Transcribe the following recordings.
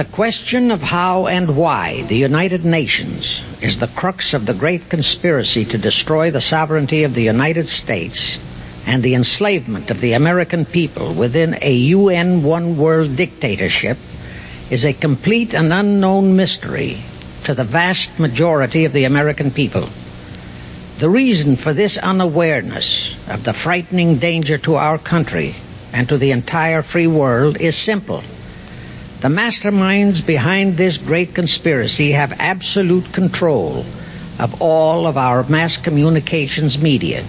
The question of how and why the United Nations is the crux of the great conspiracy to destroy the sovereignty of the United States and the enslavement of the American people within a UN one world dictatorship is a complete and unknown mystery to the vast majority of the American people. The reason for this unawareness of the frightening danger to our country and to the entire free world is simple. The masterminds behind this great conspiracy have absolute control of all of our mass communications media,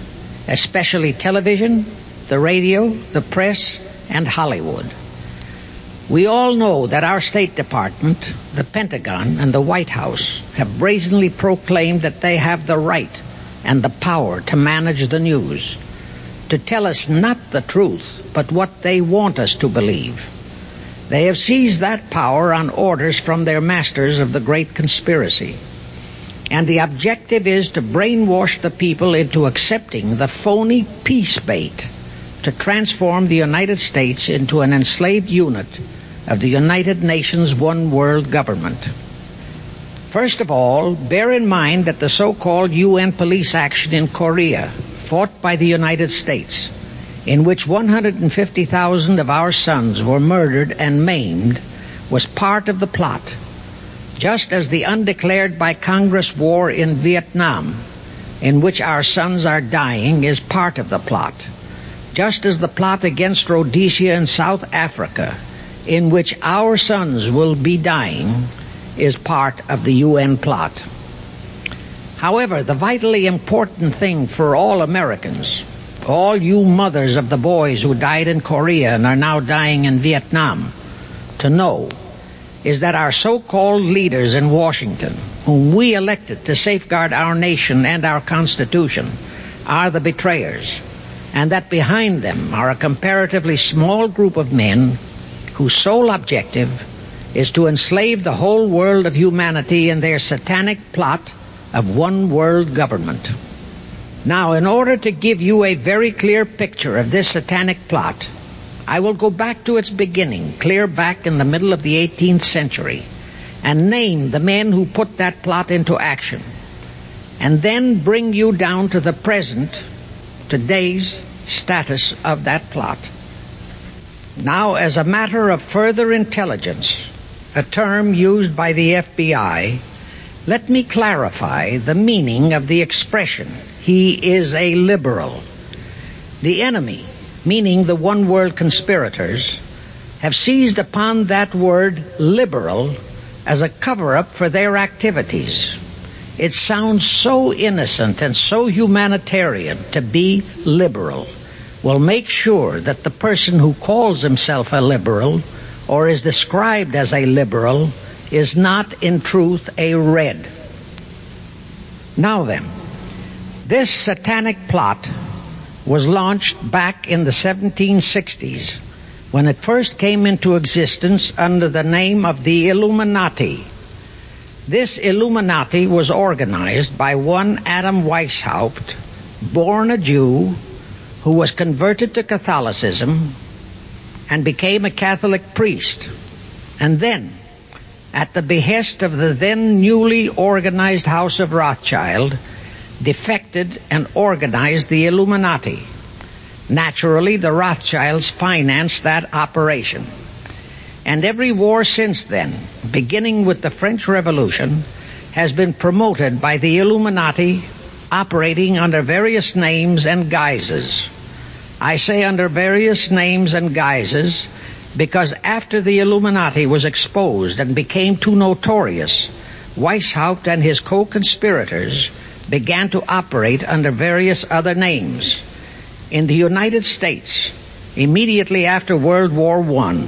especially television, the radio, the press, and Hollywood. We all know that our State Department, the Pentagon, and the White House have brazenly proclaimed that they have the right and the power to manage the news, to tell us not the truth, but what they want us to believe. They have seized that power on orders from their masters of the great conspiracy. And the objective is to brainwash the people into accepting the phony peace bait to transform the United States into an enslaved unit of the United Nations one world government. First of all, bear in mind that the so-called UN police action in Korea, fought by the United States, in which 150,000 of our sons were murdered and maimed, was part of the plot, just as the undeclared by Congress war in Vietnam, in which our sons are dying, is part of the plot, just as the plot against Rhodesia and South Africa in which our sons will be dying is part of the UN plot. However, the vitally important thing for all Americans, all you mothers of the boys who died in Korea and are now dying in Vietnam, to know is that our so-called leaders in Washington, whom we elected to safeguard our nation and our Constitution, are the betrayers, and that behind them are a comparatively small group of men whose sole objective is to enslave the whole world of humanity in their satanic plot of one world government. Now, in order to give you a very clear picture of this satanic plot, I will go back to its beginning, clear back in the middle of the 18th century, and name the men who put that plot into action, and then bring you down to the present, today's status of that plot. Now, as a matter of further intelligence, a term used by the FBI, let me clarify the meaning of the expression, he is a liberal. The enemy, meaning the one world conspirators, have seized upon that word liberal as a cover up for their activities. It sounds so innocent and so humanitarian to be liberal will make sure that the person who calls himself a liberal or is described as a liberal is not in truth a red. Now then, this satanic plot was launched back in the 1760s when it first came into existence under the name of the Illuminati. This Illuminati was organized by one Adam Weishaupt, born a Jew, who was converted to Catholicism and became a Catholic priest. And then, at the behest of the then newly organized House of Rothschild, defected and organized the Illuminati. Naturally, the Rothschilds financed that operation. And every war since then, beginning with the French Revolution, has been promoted by the Illuminati operating under various names and guises. I say under various names and guises because after the Illuminati was exposed and became too notorious, Weishaupt and his co-conspirators began to operate under various other names. In the United States, immediately after World War I,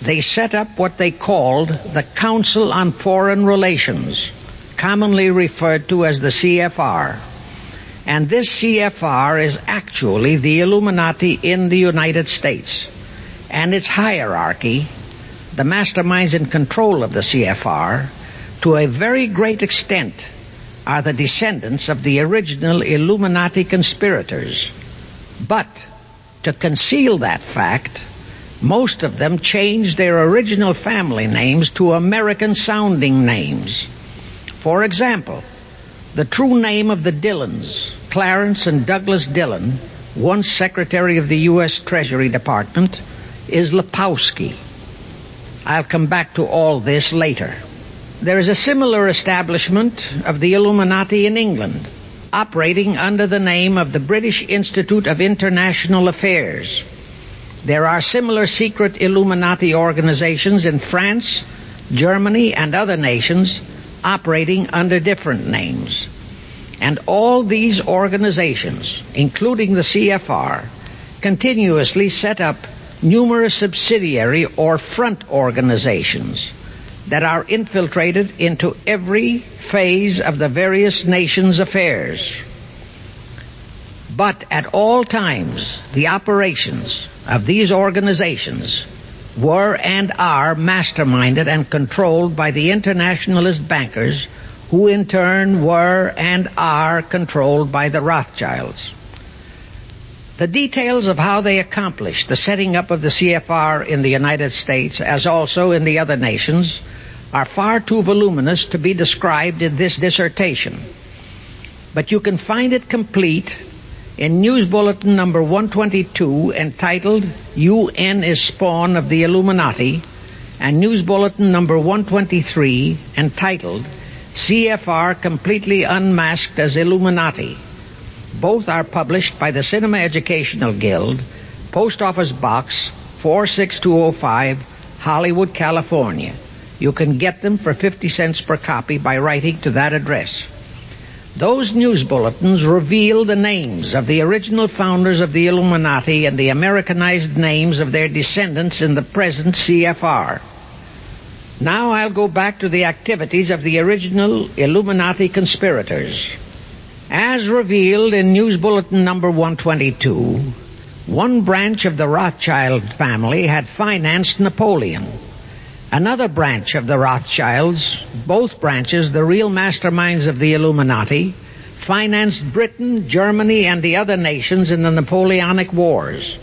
they set up what they called the Council on Foreign Relations, commonly referred to as the CFR. And this CFR is actually the Illuminati in the United States. And its hierarchy, the masterminds in control of the CFR, to a very great extent, are the descendants of the original Illuminati conspirators. But, to conceal that fact, most of them changed their original family names to American sounding names. For example, the true name of the Dillons, Clarence and Douglas Dillon, once Secretary of the U.S. Treasury Department, is Lapowski. I'll come back to all this later. There is a similar establishment of the Illuminati in England, operating under the name of the British Institute of International Affairs. There are similar secret Illuminati organizations in France, Germany, and other nations operating under different names. And all these organizations, including the CFR, continuously set up numerous subsidiary or front organizations that are infiltrated into every phase of the various nations' affairs. But at all times, the operations of these organizations were and are masterminded and controlled by the internationalist bankers who in turn were and are controlled by the Rothschilds. The details of how they accomplished the setting up of the CFR in the United States, as also in the other nations, are far too voluminous to be described in this dissertation. But you can find it complete in News Bulletin number 122 entitled UN is Spawn of the Illuminati and News Bulletin number 123 entitled CFR Completely Unmasked as Illuminati both are published by the Cinema Educational Guild, Post Office Box 46205, Hollywood, California. You can get them for 50 cents per copy by writing to that address. Those news bulletins reveal the names of the original founders of the Illuminati and the Americanized names of their descendants in the present CFR. Now I'll go back to the activities of the original Illuminati conspirators. As revealed in News Bulletin number 122, one branch of the Rothschild family had financed Napoleon. Another branch of the Rothschilds, both branches the real masterminds of the Illuminati, financed Britain, Germany, and the other nations in the Napoleonic Wars.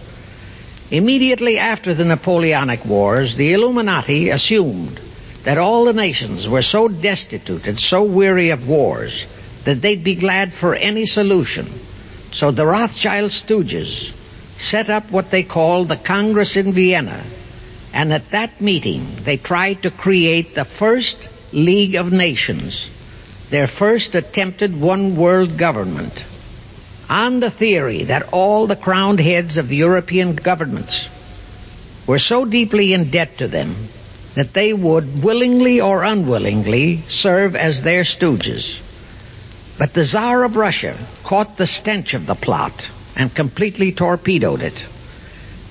Immediately after the Napoleonic Wars, the Illuminati assumed that all the nations were so destitute and so weary of wars that they'd be glad for any solution. So the Rothschild stooges set up what they called the Congress in Vienna. And at that meeting, they tried to create the first League of Nations, their first attempted one world government, on the theory that all the crowned heads of the European governments were so deeply in debt to them that they would willingly or unwillingly serve as their stooges. But the Tsar of Russia caught the stench of the plot and completely torpedoed it.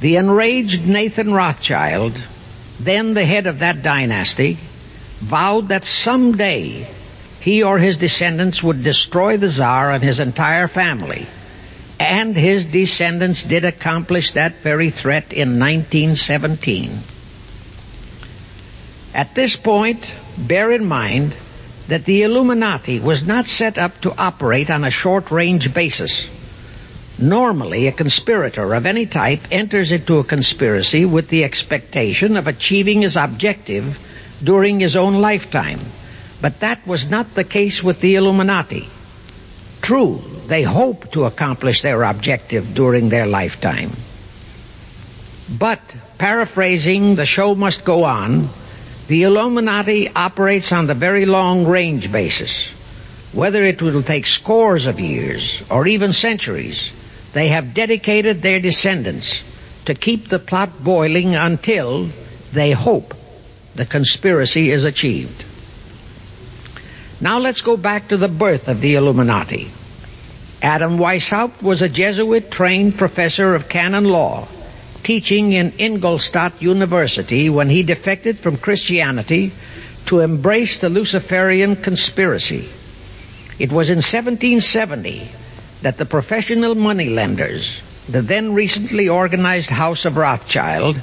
The enraged Nathan Rothschild, then the head of that dynasty, vowed that someday he or his descendants would destroy the Tsar and his entire family. And his descendants did accomplish that very threat in 1917. At this point, bear in mind that the Illuminati was not set up to operate on a short range basis. Normally, a conspirator of any type enters into a conspiracy with the expectation of achieving his objective during his own lifetime. But that was not the case with the Illuminati. True, they hope to accomplish their objective during their lifetime. But, paraphrasing, the show must go on, the Illuminati operates on the very long range basis. Whether it will take scores of years or even centuries, they have dedicated their descendants to keep the plot boiling until they hope the conspiracy is achieved. Now let's go back to the birth of the Illuminati. Adam Weishaupt was a Jesuit trained professor of canon law teaching in Ingolstadt University when he defected from Christianity to embrace the Luciferian conspiracy. It was in 1770 that the professional moneylenders, the then recently organized House of Rothschild,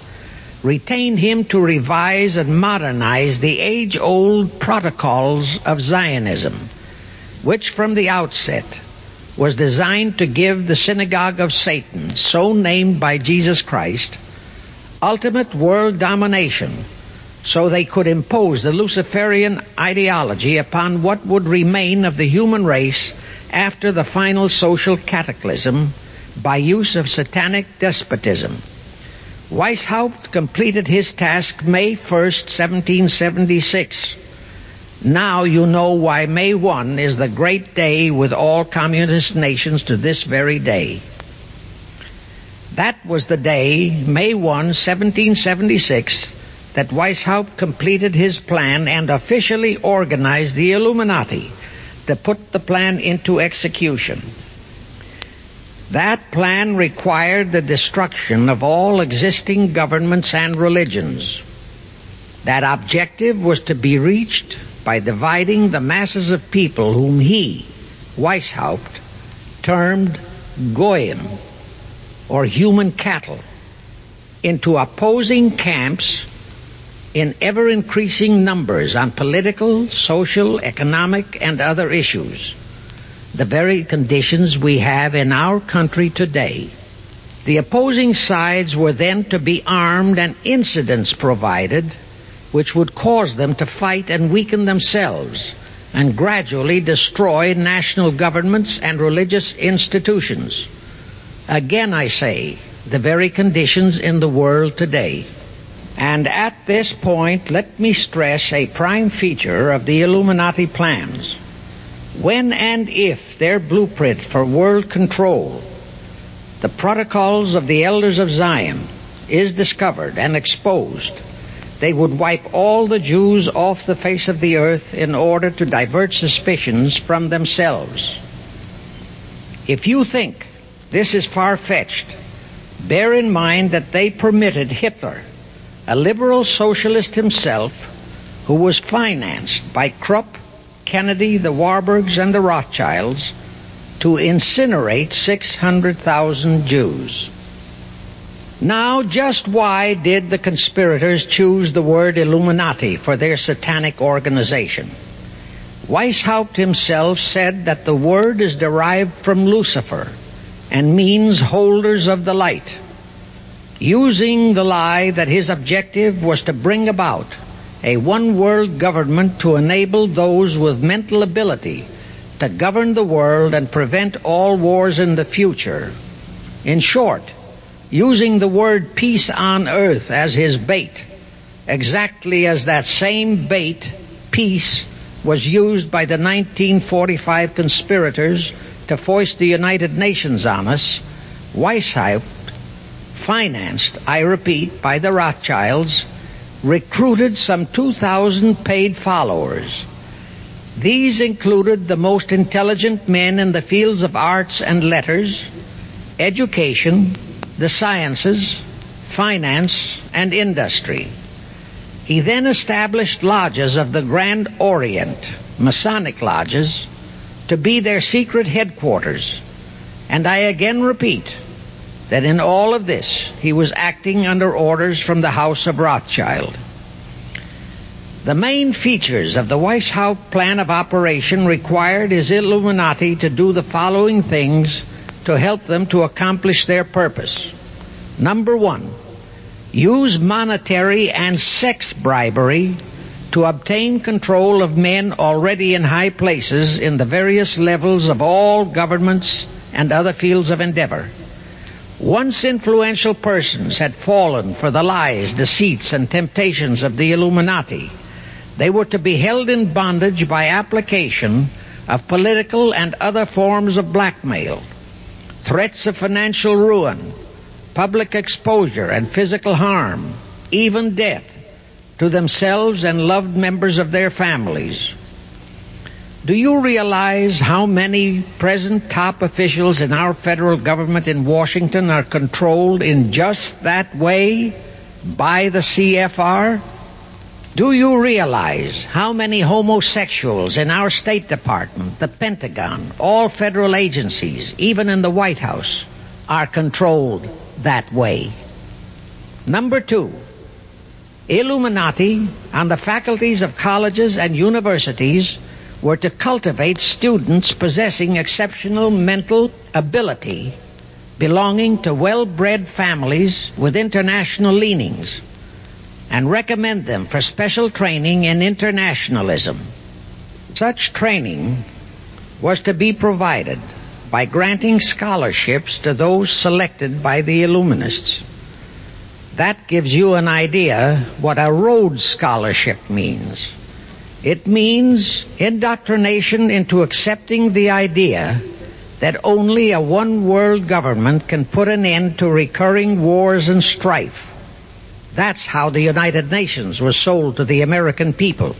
retained him to revise and modernize the age-old protocols of Zionism, which from the outset was designed to give the synagogue of Satan, so named by Jesus Christ, ultimate world domination so they could impose the Luciferian ideology upon what would remain of the human race after the final social cataclysm by use of satanic despotism. Weishaupt completed his task May 1st, 1776. Now you know why May 1 is the great day with all communist nations to this very day. That was the day, May 1, 1776, that Weishaupt completed his plan and officially organized the Illuminati to put the plan into execution. That plan required the destruction of all existing governments and religions. That objective was to be reached by dividing the masses of people whom he, Weishaupt, termed Goyim, or human cattle, into opposing camps in ever increasing numbers on political, social, economic, and other issues the very conditions we have in our country today. The opposing sides were then to be armed and incidents provided which would cause them to fight and weaken themselves and gradually destroy national governments and religious institutions. Again I say, the very conditions in the world today. And at this point, let me stress a prime feature of the Illuminati plans when and if their blueprint for world control, the protocols of the elders of Zion, is discovered and exposed, they would wipe all the Jews off the face of the earth in order to divert suspicions from themselves. If you think this is far fetched, bear in mind that they permitted Hitler, a liberal socialist himself, who was financed by Krupp Kennedy, the Warburgs, and the Rothschilds to incinerate 600,000 Jews. Now, just why did the conspirators choose the word Illuminati for their satanic organization? Weishaupt himself said that the word is derived from Lucifer and means holders of the light, using the lie that his objective was to bring about a one world government to enable those with mental ability to govern the world and prevent all wars in the future. In short, using the word peace on earth as his bait, exactly as that same bait, peace, was used by the 1945 conspirators to foist the United Nations on us, Weishaupt, financed, I repeat, by the Rothschilds, recruited some 2,000 paid followers. These included the most intelligent men in the fields of arts and letters, education, the sciences, finance, and industry. He then established lodges of the Grand Orient, Masonic lodges, to be their secret headquarters. And I again repeat, that in all of this he was acting under orders from the House of Rothschild. The main features of the Weishaupt plan of operation required his Illuminati to do the following things to help them to accomplish their purpose. Number one, use monetary and sex bribery to obtain control of men already in high places in the various levels of all governments and other fields of endeavor. Once influential persons had fallen for the lies, deceits, and temptations of the Illuminati, they were to be held in bondage by application of political and other forms of blackmail, threats of financial ruin, public exposure and physical harm, even death to themselves and loved members of their families. Do you realize how many present top officials in our federal government in Washington are controlled in just that way by the CFR? Do you realize how many homosexuals in our State Department, the Pentagon, all federal agencies, even in the White House, are controlled that way? Number two, Illuminati on the faculties of colleges and universities were to cultivate students possessing exceptional mental ability belonging to well-bred families with international leanings and recommend them for special training in internationalism. Such training was to be provided by granting scholarships to those selected by the Illuminists. That gives you an idea what a Rhodes Scholarship means. It means indoctrination into accepting the idea that only a one world government can put an end to recurring wars and strife. That's how the United Nations was sold to the American people.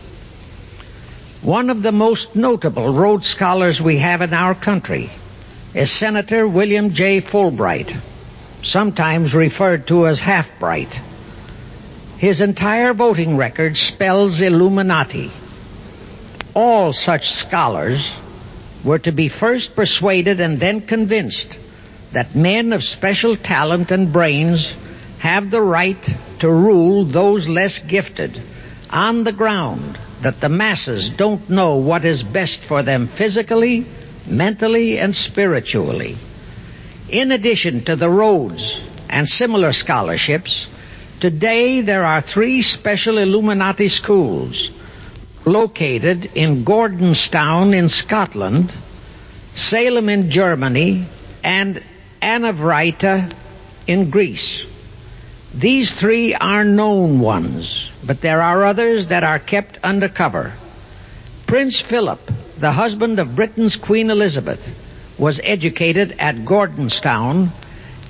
One of the most notable Rhodes Scholars we have in our country is Senator William J. Fulbright, sometimes referred to as Half-Bright. His entire voting record spells Illuminati. All such scholars were to be first persuaded and then convinced that men of special talent and brains have the right to rule those less gifted on the ground that the masses don't know what is best for them physically, mentally, and spiritually. In addition to the Rhodes and similar scholarships, today there are three special Illuminati schools located in Gordonstown in Scotland, Salem in Germany, and Anavryta in Greece. These three are known ones, but there are others that are kept undercover. Prince Philip, the husband of Britain's Queen Elizabeth, was educated at Gordonstown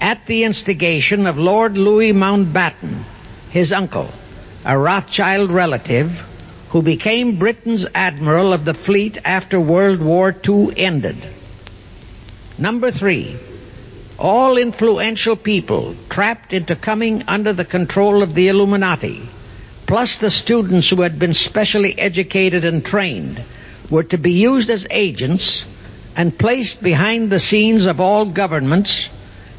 at the instigation of Lord Louis Mountbatten, his uncle, a Rothschild relative who became Britain's admiral of the fleet after World War II ended. Number three, all influential people trapped into coming under the control of the Illuminati, plus the students who had been specially educated and trained, were to be used as agents and placed behind the scenes of all governments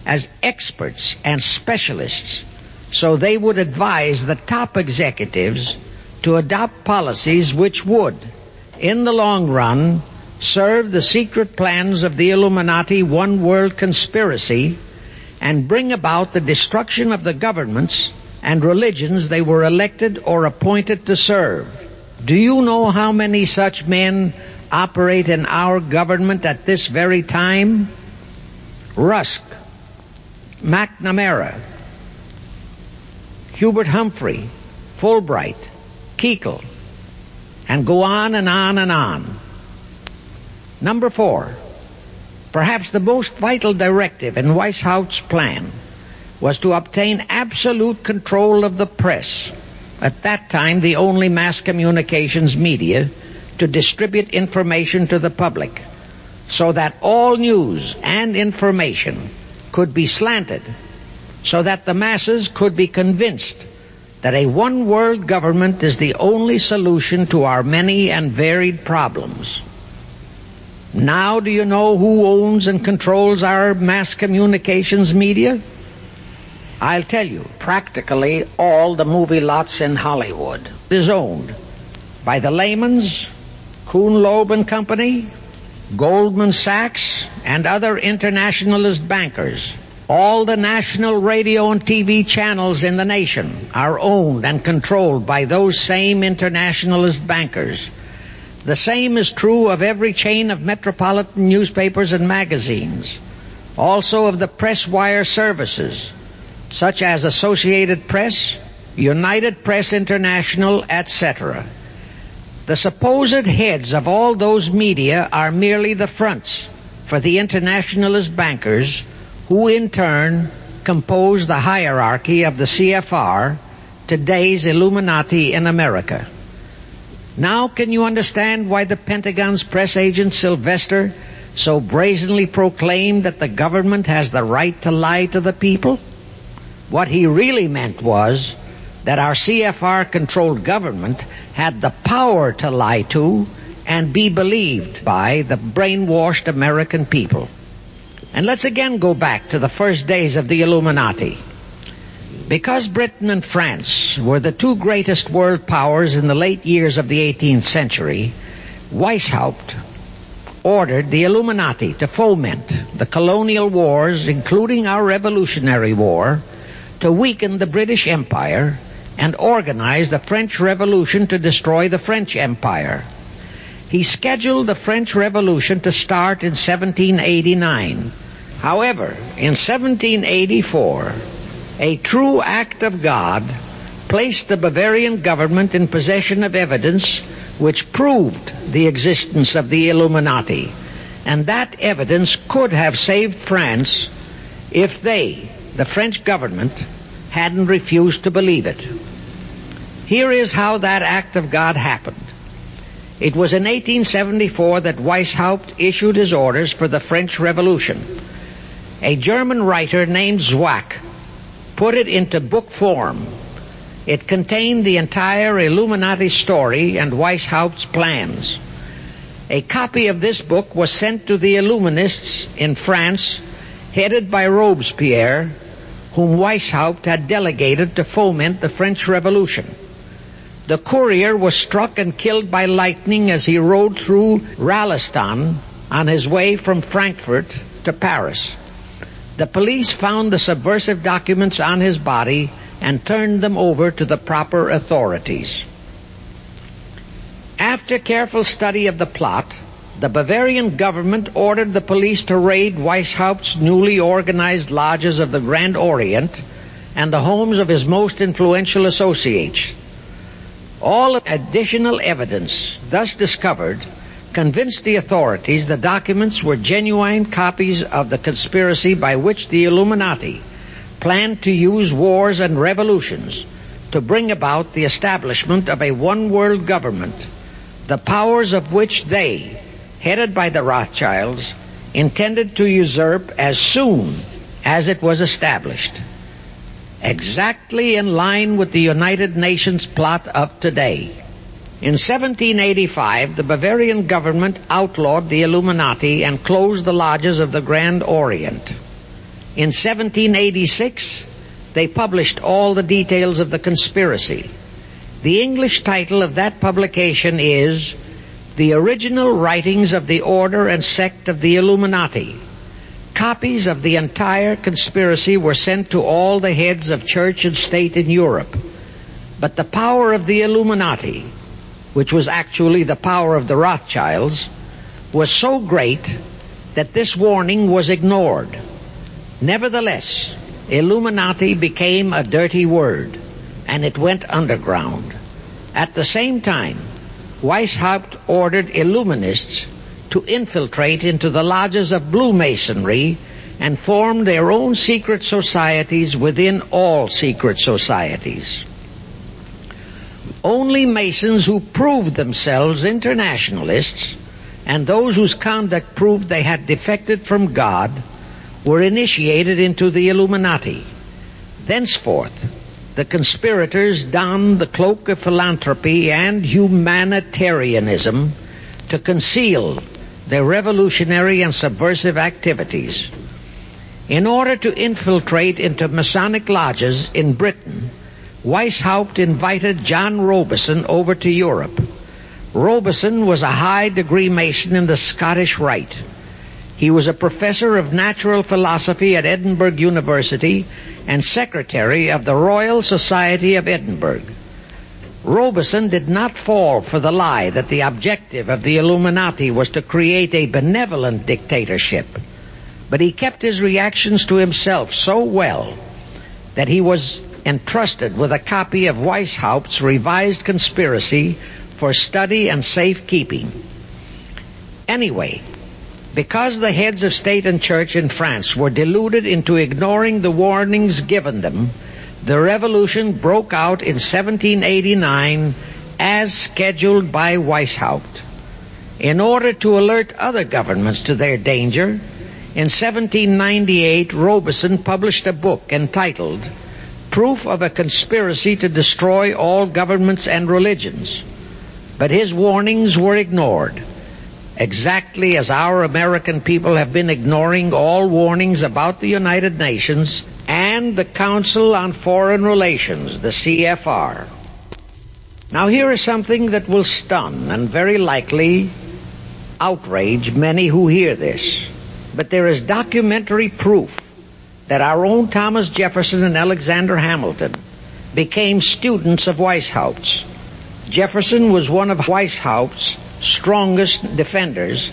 as experts and specialists so they would advise the top executives to adopt policies which would, in the long run, serve the secret plans of the Illuminati one world conspiracy and bring about the destruction of the governments and religions they were elected or appointed to serve. Do you know how many such men operate in our government at this very time? Rusk, McNamara, Hubert Humphrey, Fulbright, Kuchel, and go on and on and on. Number four, perhaps the most vital directive in Weishaupt's plan was to obtain absolute control of the press, at that time the only mass communications media, to distribute information to the public, so that all news and information could be slanted, so that the masses could be convinced that a one world government is the only solution to our many and varied problems. Now do you know who owns and controls our mass communications media? I'll tell you, practically all the movie lots in Hollywood is owned by the Lehmans, Kuhn Loeb and Company, Goldman Sachs, and other internationalist bankers. All the national radio and TV channels in the nation are owned and controlled by those same internationalist bankers. The same is true of every chain of metropolitan newspapers and magazines. Also of the press wire services, such as Associated Press, United Press International, etc. The supposed heads of all those media are merely the fronts for the internationalist bankers who in turn compose the hierarchy of the CFR, today's Illuminati in America. Now can you understand why the Pentagon's press agent Sylvester so brazenly proclaimed that the government has the right to lie to the people? What he really meant was that our CFR controlled government had the power to lie to and be believed by the brainwashed American people. And let's again go back to the first days of the Illuminati. Because Britain and France were the two greatest world powers in the late years of the 18th century, Weishaupt ordered the Illuminati to foment the colonial wars, including our Revolutionary War, to weaken the British Empire and organize the French Revolution to destroy the French Empire. He scheduled the French Revolution to start in 1789. However, in 1784, a true act of God placed the Bavarian government in possession of evidence which proved the existence of the Illuminati. And that evidence could have saved France if they, the French government, hadn't refused to believe it. Here is how that act of God happened. It was in 1874 that Weishaupt issued his orders for the French Revolution. A German writer named Zwack put it into book form. It contained the entire Illuminati story and Weishaupt's plans. A copy of this book was sent to the Illuminists in France, headed by Robespierre, whom Weishaupt had delegated to foment the French Revolution. The courier was struck and killed by lightning as he rode through Ratisbon on his way from Frankfurt to Paris. The police found the subversive documents on his body and turned them over to the proper authorities. After careful study of the plot, the Bavarian government ordered the police to raid Weishaupt's newly organized lodges of the Grand Orient and the homes of his most influential associates. All additional evidence thus discovered convinced the authorities the documents were genuine copies of the conspiracy by which the Illuminati planned to use wars and revolutions to bring about the establishment of a one world government, the powers of which they, headed by the Rothschilds, intended to usurp as soon as it was established. Exactly in line with the United Nations plot of today. In 1785, the Bavarian government outlawed the Illuminati and closed the lodges of the Grand Orient. In 1786, they published all the details of the conspiracy. The English title of that publication is The Original Writings of the Order and Sect of the Illuminati. Copies of the entire conspiracy were sent to all the heads of church and state in Europe. But the power of the Illuminati which was actually the power of the Rothschilds, was so great that this warning was ignored. Nevertheless, Illuminati became a dirty word, and it went underground. At the same time, Weishaupt ordered Illuminists to infiltrate into the lodges of Blue Masonry and form their own secret societies within all secret societies. Only Masons who proved themselves internationalists and those whose conduct proved they had defected from God were initiated into the Illuminati. Thenceforth, the conspirators donned the cloak of philanthropy and humanitarianism to conceal their revolutionary and subversive activities. In order to infiltrate into Masonic lodges in Britain, Weishaupt invited John Robison over to Europe. Robison was a high degree Mason in the Scottish Rite. He was a professor of natural philosophy at Edinburgh University and secretary of the Royal Society of Edinburgh. Robison did not fall for the lie that the objective of the Illuminati was to create a benevolent dictatorship, but he kept his reactions to himself so well that he was entrusted with a copy of Weishaupt's revised conspiracy for study and safekeeping. Anyway, because the heads of state and church in France were deluded into ignoring the warnings given them, the revolution broke out in 1789 as scheduled by Weishaupt. In order to alert other governments to their danger, in 1798 Robison published a book entitled proof of a conspiracy to destroy all governments and religions. But his warnings were ignored, exactly as our American people have been ignoring all warnings about the United Nations and the Council on Foreign Relations, the CFR. Now here is something that will stun and very likely outrage many who hear this. But there is documentary proof that our own Thomas Jefferson and Alexander Hamilton became students of Weishaupt. Jefferson was one of Weishaupt's strongest defenders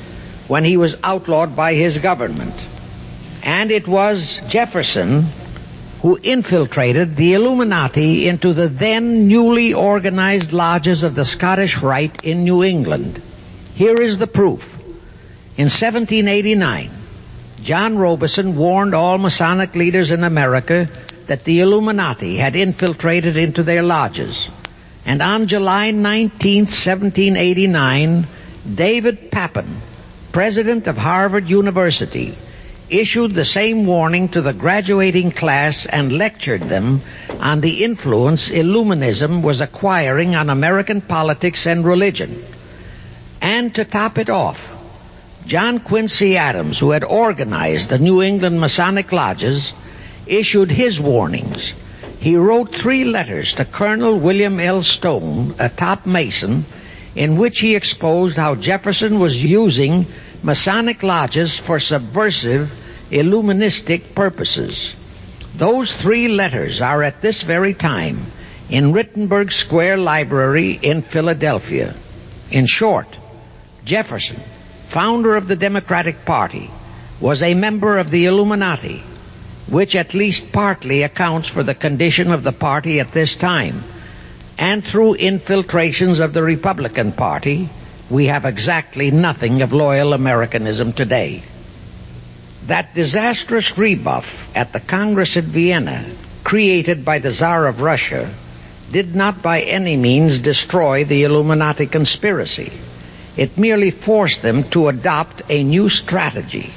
when he was outlawed by his government. And it was Jefferson who infiltrated the Illuminati into the then newly organized lodges of the Scottish Rite in New England. Here is the proof. In 1789, John Robison warned all Masonic leaders in America that the Illuminati had infiltrated into their lodges. And on July 19, 1789, David Papin, president of Harvard University, issued the same warning to the graduating class and lectured them on the influence Illuminism was acquiring on American politics and religion. And to top it off, John Quincy Adams, who had organized the New England Masonic Lodges, issued his warnings. He wrote three letters to Colonel William L. Stone, a top Mason, in which he exposed how Jefferson was using Masonic lodges for subversive, illuministic purposes. Those three letters are at this very time in Rittenberg Square Library in Philadelphia. In short, Jefferson, founder of the Democratic Party, was a member of the Illuminati, which at least partly accounts for the condition of the party at this time. And through infiltrations of the Republican Party, we have exactly nothing of loyal Americanism today. That disastrous rebuff at the Congress at Vienna, created by the Tsar of Russia, did not by any means destroy the Illuminati conspiracy. It merely forced them to adopt a new strategy,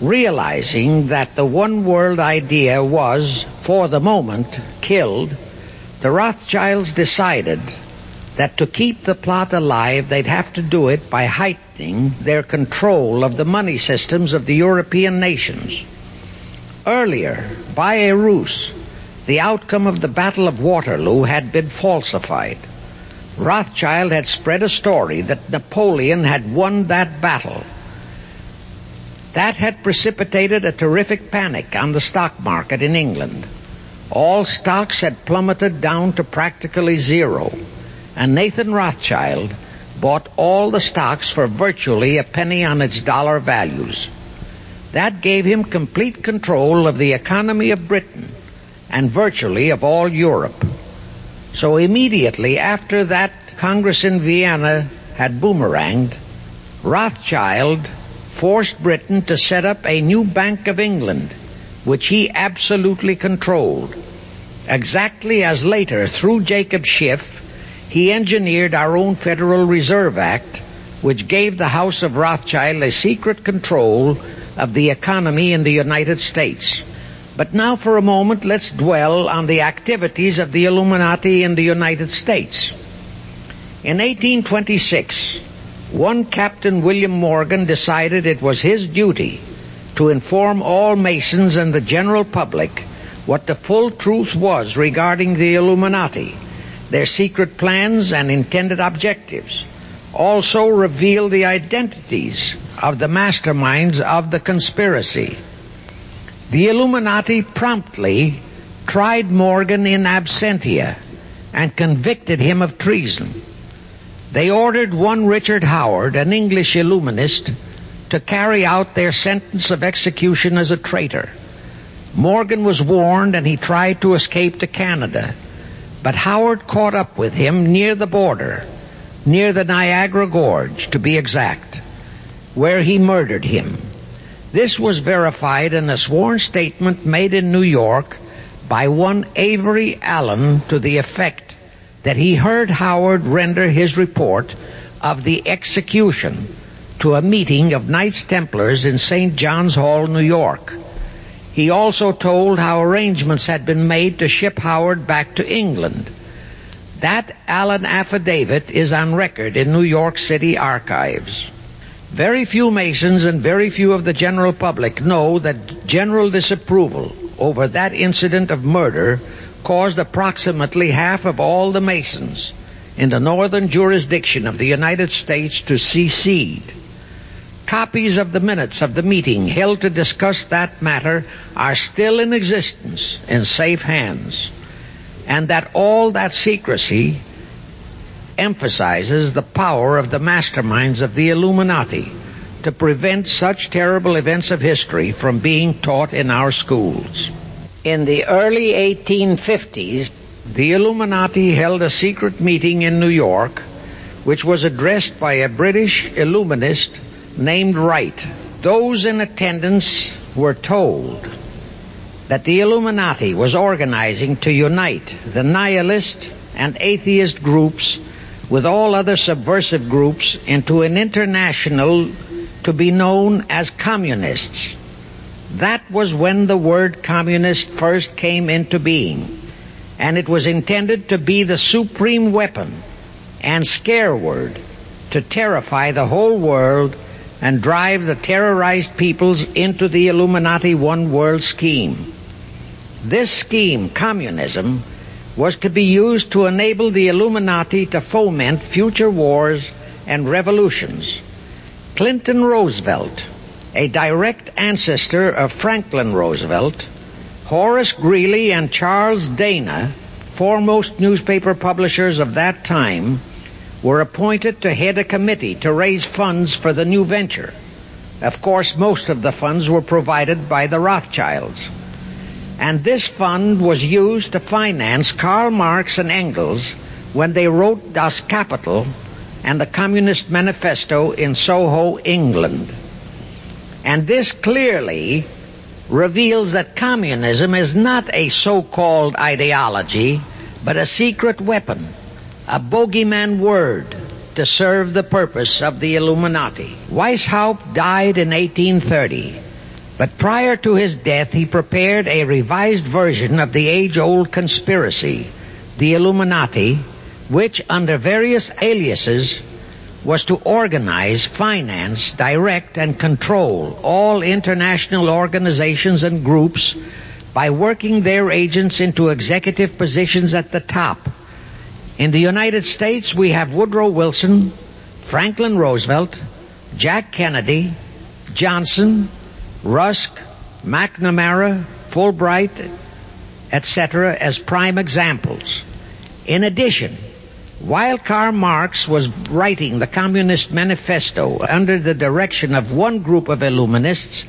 realizing that the one world idea was, for the moment, killed. The Rothschilds decided that to keep the plot alive, they'd have to do it by heightening their control of the money systems of the European nations. Earlier, by a ruse, the outcome of the Battle of Waterloo had been falsified. Rothschild had spread a story that Napoleon had won that battle. That had precipitated a terrific panic on the stock market in England. All stocks had plummeted down to practically zero and Nathan Rothschild bought all the stocks for virtually a penny on its dollar values. That gave him complete control of the economy of Britain and virtually of all Europe. So immediately after that Congress in Vienna had boomeranged, Rothschild forced Britain to set up a new Bank of England, which he absolutely controlled. Exactly as later, through Jacob Schiff, he engineered our own Federal Reserve Act, which gave the House of Rothschild a secret control of the economy in the United States. But now for a moment let's dwell on the activities of the Illuminati in the United States. In 1826, one Captain William Morgan decided it was his duty to inform all Masons and the general public what the full truth was regarding the Illuminati their secret plans and intended objectives, also reveal the identities of the masterminds of the conspiracy. The Illuminati promptly tried Morgan in absentia and convicted him of treason. They ordered one Richard Howard, an English Illuminist, to carry out their sentence of execution as a traitor. Morgan was warned and he tried to escape to Canada. But Howard caught up with him near the border, near the Niagara Gorge, to be exact, where he murdered him. This was verified in a sworn statement made in New York by one Avery Allen to the effect that he heard Howard render his report of the execution to a meeting of Knights Templars in St. John's Hall, New York. He also told how arrangements had been made to ship Howard back to England. That Allen affidavit is on record in New York City archives. Very few Masons and very few of the general public know that general disapproval over that incident of murder caused approximately half of all the Masons in the northern jurisdiction of the United States to secede. Copies of the minutes of the meeting held to discuss that matter are still in existence in safe hands, and that all that secrecy emphasizes the power of the masterminds of the Illuminati to prevent such terrible events of history from being taught in our schools. In the early 1850s, the Illuminati held a secret meeting in New York, which was addressed by a British Illuminist named Wright. Those in attendance were told that the Illuminati was organizing to unite the nihilist and atheist groups with all other subversive groups into an international to be known as communists. That was when the word communist first came into being, and it was intended to be the supreme weapon and scare word to terrify the whole world and drive the terrorized peoples into the Illuminati one world scheme. This scheme, communism, was to be used to enable the Illuminati to foment future wars and revolutions. Clinton Roosevelt, a direct ancestor of Franklin Roosevelt, Horace Greeley and Charles Dana, foremost newspaper publishers of that time, were appointed to head a committee to raise funds for the new venture. Of course, most of the funds were provided by the Rothschilds. And this fund was used to finance Karl Marx and Engels when they wrote Das Kapital and the Communist Manifesto in Soho, England. And this clearly reveals that communism is not a so-called ideology, but a secret weapon a bogeyman word to serve the purpose of the Illuminati. Weishaupt died in 1830, but prior to his death he prepared a revised version of the age-old conspiracy, the Illuminati, which under various aliases was to organize, finance, direct, and control all international organizations and groups by working their agents into executive positions at the top in the United States, we have Woodrow Wilson, Franklin Roosevelt, Jack Kennedy, Johnson, Rusk, McNamara, Fulbright, etc. as prime examples. In addition, while Karl Marx was writing the Communist Manifesto under the direction of one group of Illuminists,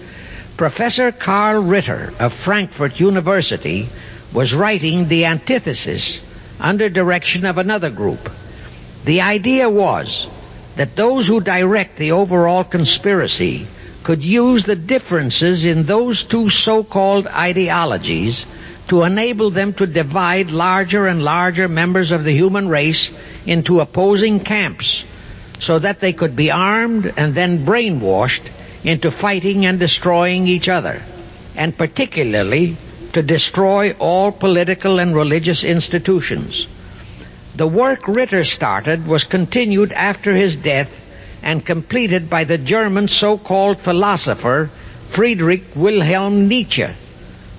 Professor Karl Ritter of Frankfurt University was writing the antithesis under direction of another group. The idea was that those who direct the overall conspiracy could use the differences in those two so-called ideologies to enable them to divide larger and larger members of the human race into opposing camps so that they could be armed and then brainwashed into fighting and destroying each other, and particularly to destroy all political and religious institutions. The work Ritter started was continued after his death and completed by the German so-called philosopher Friedrich Wilhelm Nietzsche,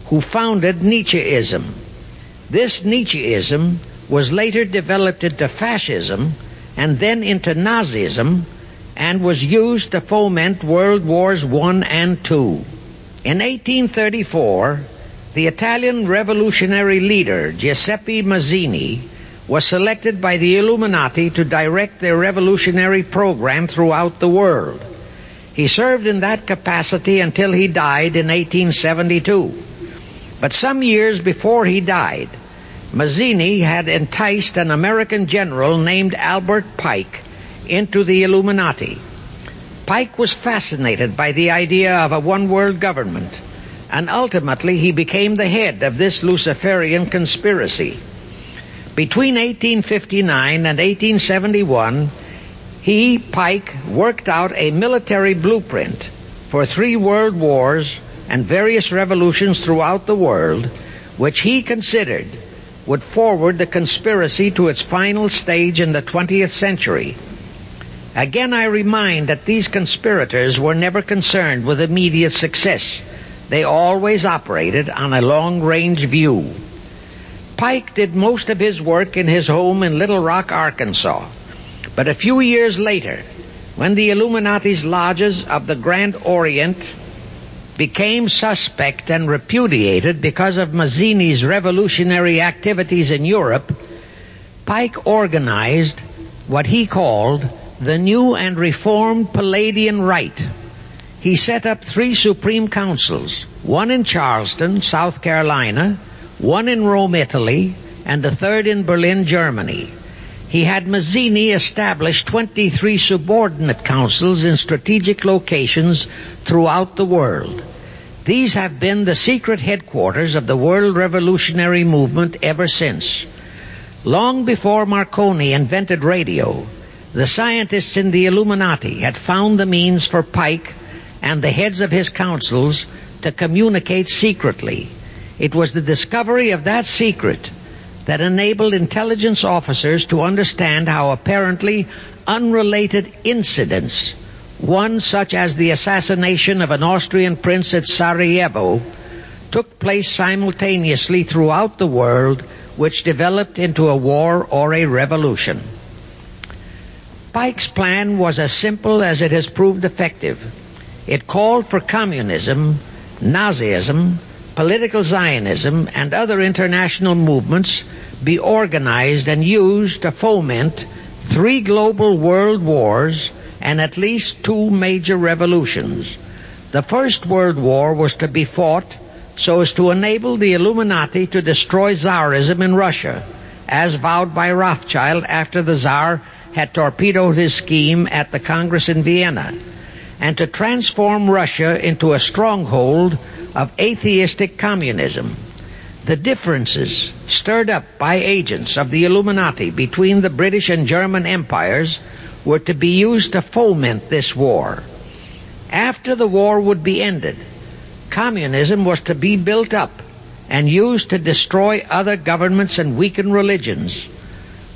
who founded Nietzscheism. This Nietzscheism was later developed into fascism and then into Nazism and was used to foment World Wars I and II. In 1834, the Italian revolutionary leader Giuseppe Mazzini was selected by the Illuminati to direct their revolutionary program throughout the world. He served in that capacity until he died in 1872. But some years before he died, Mazzini had enticed an American general named Albert Pike into the Illuminati. Pike was fascinated by the idea of a one world government and ultimately he became the head of this Luciferian conspiracy. Between 1859 and 1871, he, Pike, worked out a military blueprint for three world wars and various revolutions throughout the world, which he considered would forward the conspiracy to its final stage in the 20th century. Again, I remind that these conspirators were never concerned with immediate success. They always operated on a long range view. Pike did most of his work in his home in Little Rock, Arkansas. But a few years later, when the Illuminati's lodges of the Grand Orient became suspect and repudiated because of Mazzini's revolutionary activities in Europe, Pike organized what he called the new and reformed Palladian Rite. He set up three supreme councils, one in Charleston, South Carolina, one in Rome, Italy, and the third in Berlin, Germany. He had Mazzini establish 23 subordinate councils in strategic locations throughout the world. These have been the secret headquarters of the world revolutionary movement ever since. Long before Marconi invented radio, the scientists in the Illuminati had found the means for Pike and the heads of his councils to communicate secretly. It was the discovery of that secret that enabled intelligence officers to understand how apparently unrelated incidents, one such as the assassination of an Austrian prince at Sarajevo, took place simultaneously throughout the world, which developed into a war or a revolution. Pike's plan was as simple as it has proved effective. It called for communism, Nazism, political Zionism, and other international movements be organized and used to foment three global world wars and at least two major revolutions. The First World War was to be fought so as to enable the Illuminati to destroy Tsarism in Russia, as vowed by Rothschild after the Tsar had torpedoed his scheme at the Congress in Vienna, and to transform Russia into a stronghold of atheistic communism. The differences stirred up by agents of the Illuminati between the British and German empires were to be used to foment this war. After the war would be ended, communism was to be built up and used to destroy other governments and weaken religions.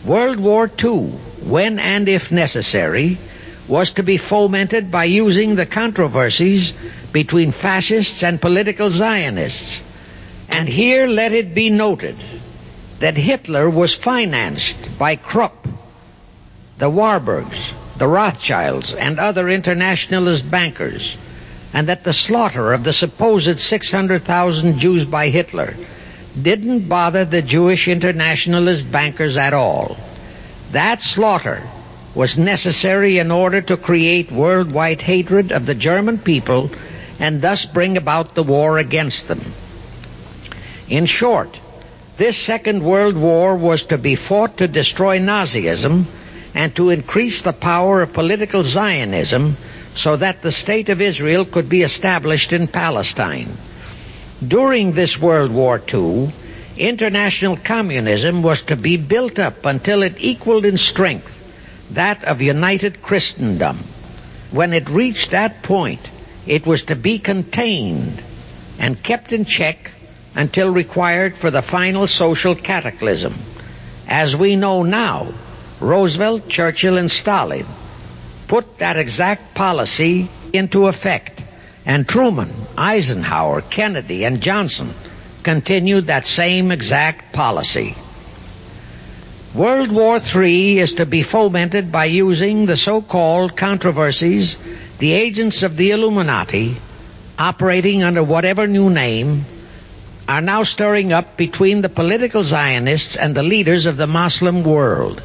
World War II, when and if necessary, was to be fomented by using the controversies between fascists and political Zionists. And here let it be noted that Hitler was financed by Krupp, the Warburgs, the Rothschilds, and other internationalist bankers, and that the slaughter of the supposed 600,000 Jews by Hitler didn't bother the Jewish internationalist bankers at all. That slaughter was necessary in order to create worldwide hatred of the German people and thus bring about the war against them. In short, this Second World War was to be fought to destroy Nazism and to increase the power of political Zionism so that the State of Israel could be established in Palestine. During this World War II, international communism was to be built up until it equaled in strength that of united Christendom. When it reached that point, it was to be contained and kept in check until required for the final social cataclysm. As we know now, Roosevelt, Churchill, and Stalin put that exact policy into effect, and Truman, Eisenhower, Kennedy, and Johnson continued that same exact policy. World War III is to be fomented by using the so-called controversies the agents of the Illuminati, operating under whatever new name, are now stirring up between the political Zionists and the leaders of the Muslim world.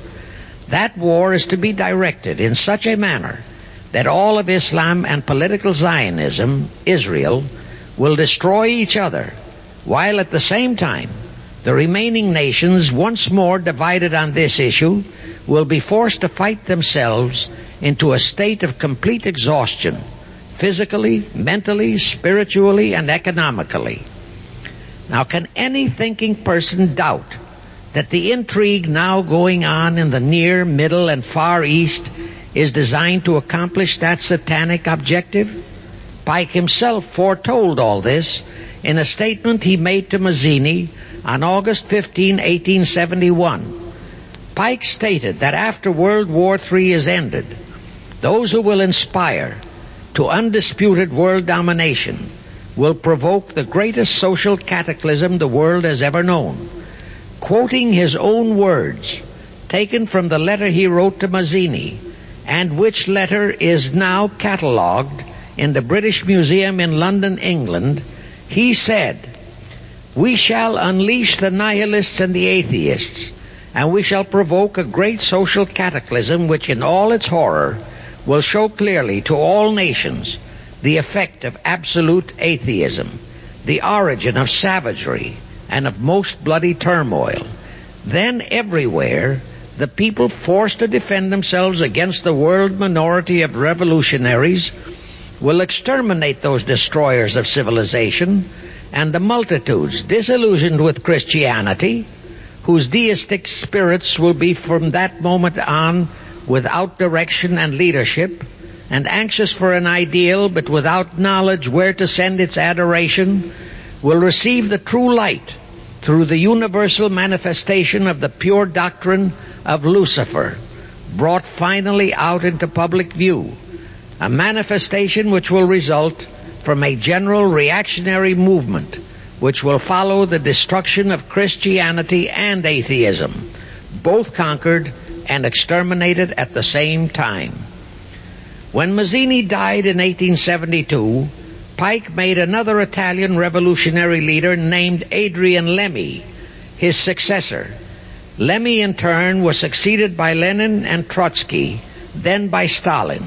That war is to be directed in such a manner that all of Islam and political Zionism, Israel, will destroy each other, while at the same time the remaining nations, once more divided on this issue, will be forced to fight themselves into a state of complete exhaustion, physically, mentally, spiritually, and economically. Now, can any thinking person doubt that the intrigue now going on in the near, middle, and far east is designed to accomplish that satanic objective? Pike himself foretold all this in a statement he made to Mazzini on August 15, 1871, Pike stated that after World War III is ended, those who will inspire to undisputed world domination will provoke the greatest social cataclysm the world has ever known. Quoting his own words, taken from the letter he wrote to Mazzini, and which letter is now catalogued in the British Museum in London, England, he said, We shall unleash the nihilists and the atheists, and we shall provoke a great social cataclysm which in all its horror will show clearly to all nations the effect of absolute atheism, the origin of savagery and of most bloody turmoil. Then everywhere the people forced to defend themselves against the world minority of revolutionaries will exterminate those destroyers of civilization and the multitudes disillusioned with Christianity, whose deistic spirits will be from that moment on without direction and leadership, and anxious for an ideal but without knowledge where to send its adoration, will receive the true light through the universal manifestation of the pure doctrine of Lucifer, brought finally out into public view a manifestation which will result from a general reactionary movement which will follow the destruction of Christianity and atheism, both conquered and exterminated at the same time. When Mazzini died in 1872, Pike made another Italian revolutionary leader named Adrian Lemmi his successor. Lemmi in turn was succeeded by Lenin and Trotsky, then by Stalin.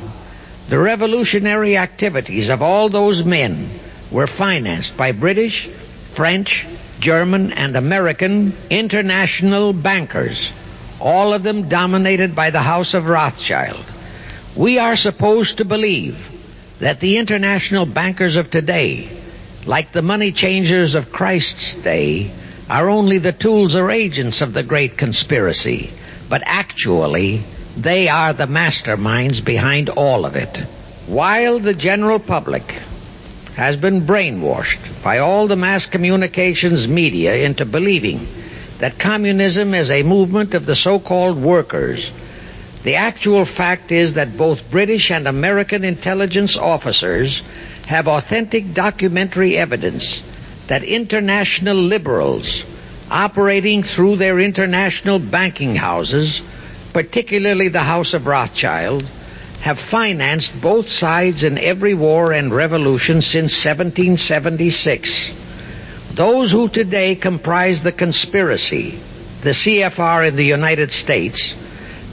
The revolutionary activities of all those men were financed by British, French, German, and American international bankers, all of them dominated by the House of Rothschild. We are supposed to believe that the international bankers of today, like the money changers of Christ's day, are only the tools or agents of the great conspiracy, but actually they are the masterminds behind all of it. While the general public has been brainwashed by all the mass communications media into believing that communism is a movement of the so-called workers, the actual fact is that both British and American intelligence officers have authentic documentary evidence that international liberals operating through their international banking houses particularly the House of Rothschild, have financed both sides in every war and revolution since 1776. Those who today comprise the conspiracy, the CFR in the United States,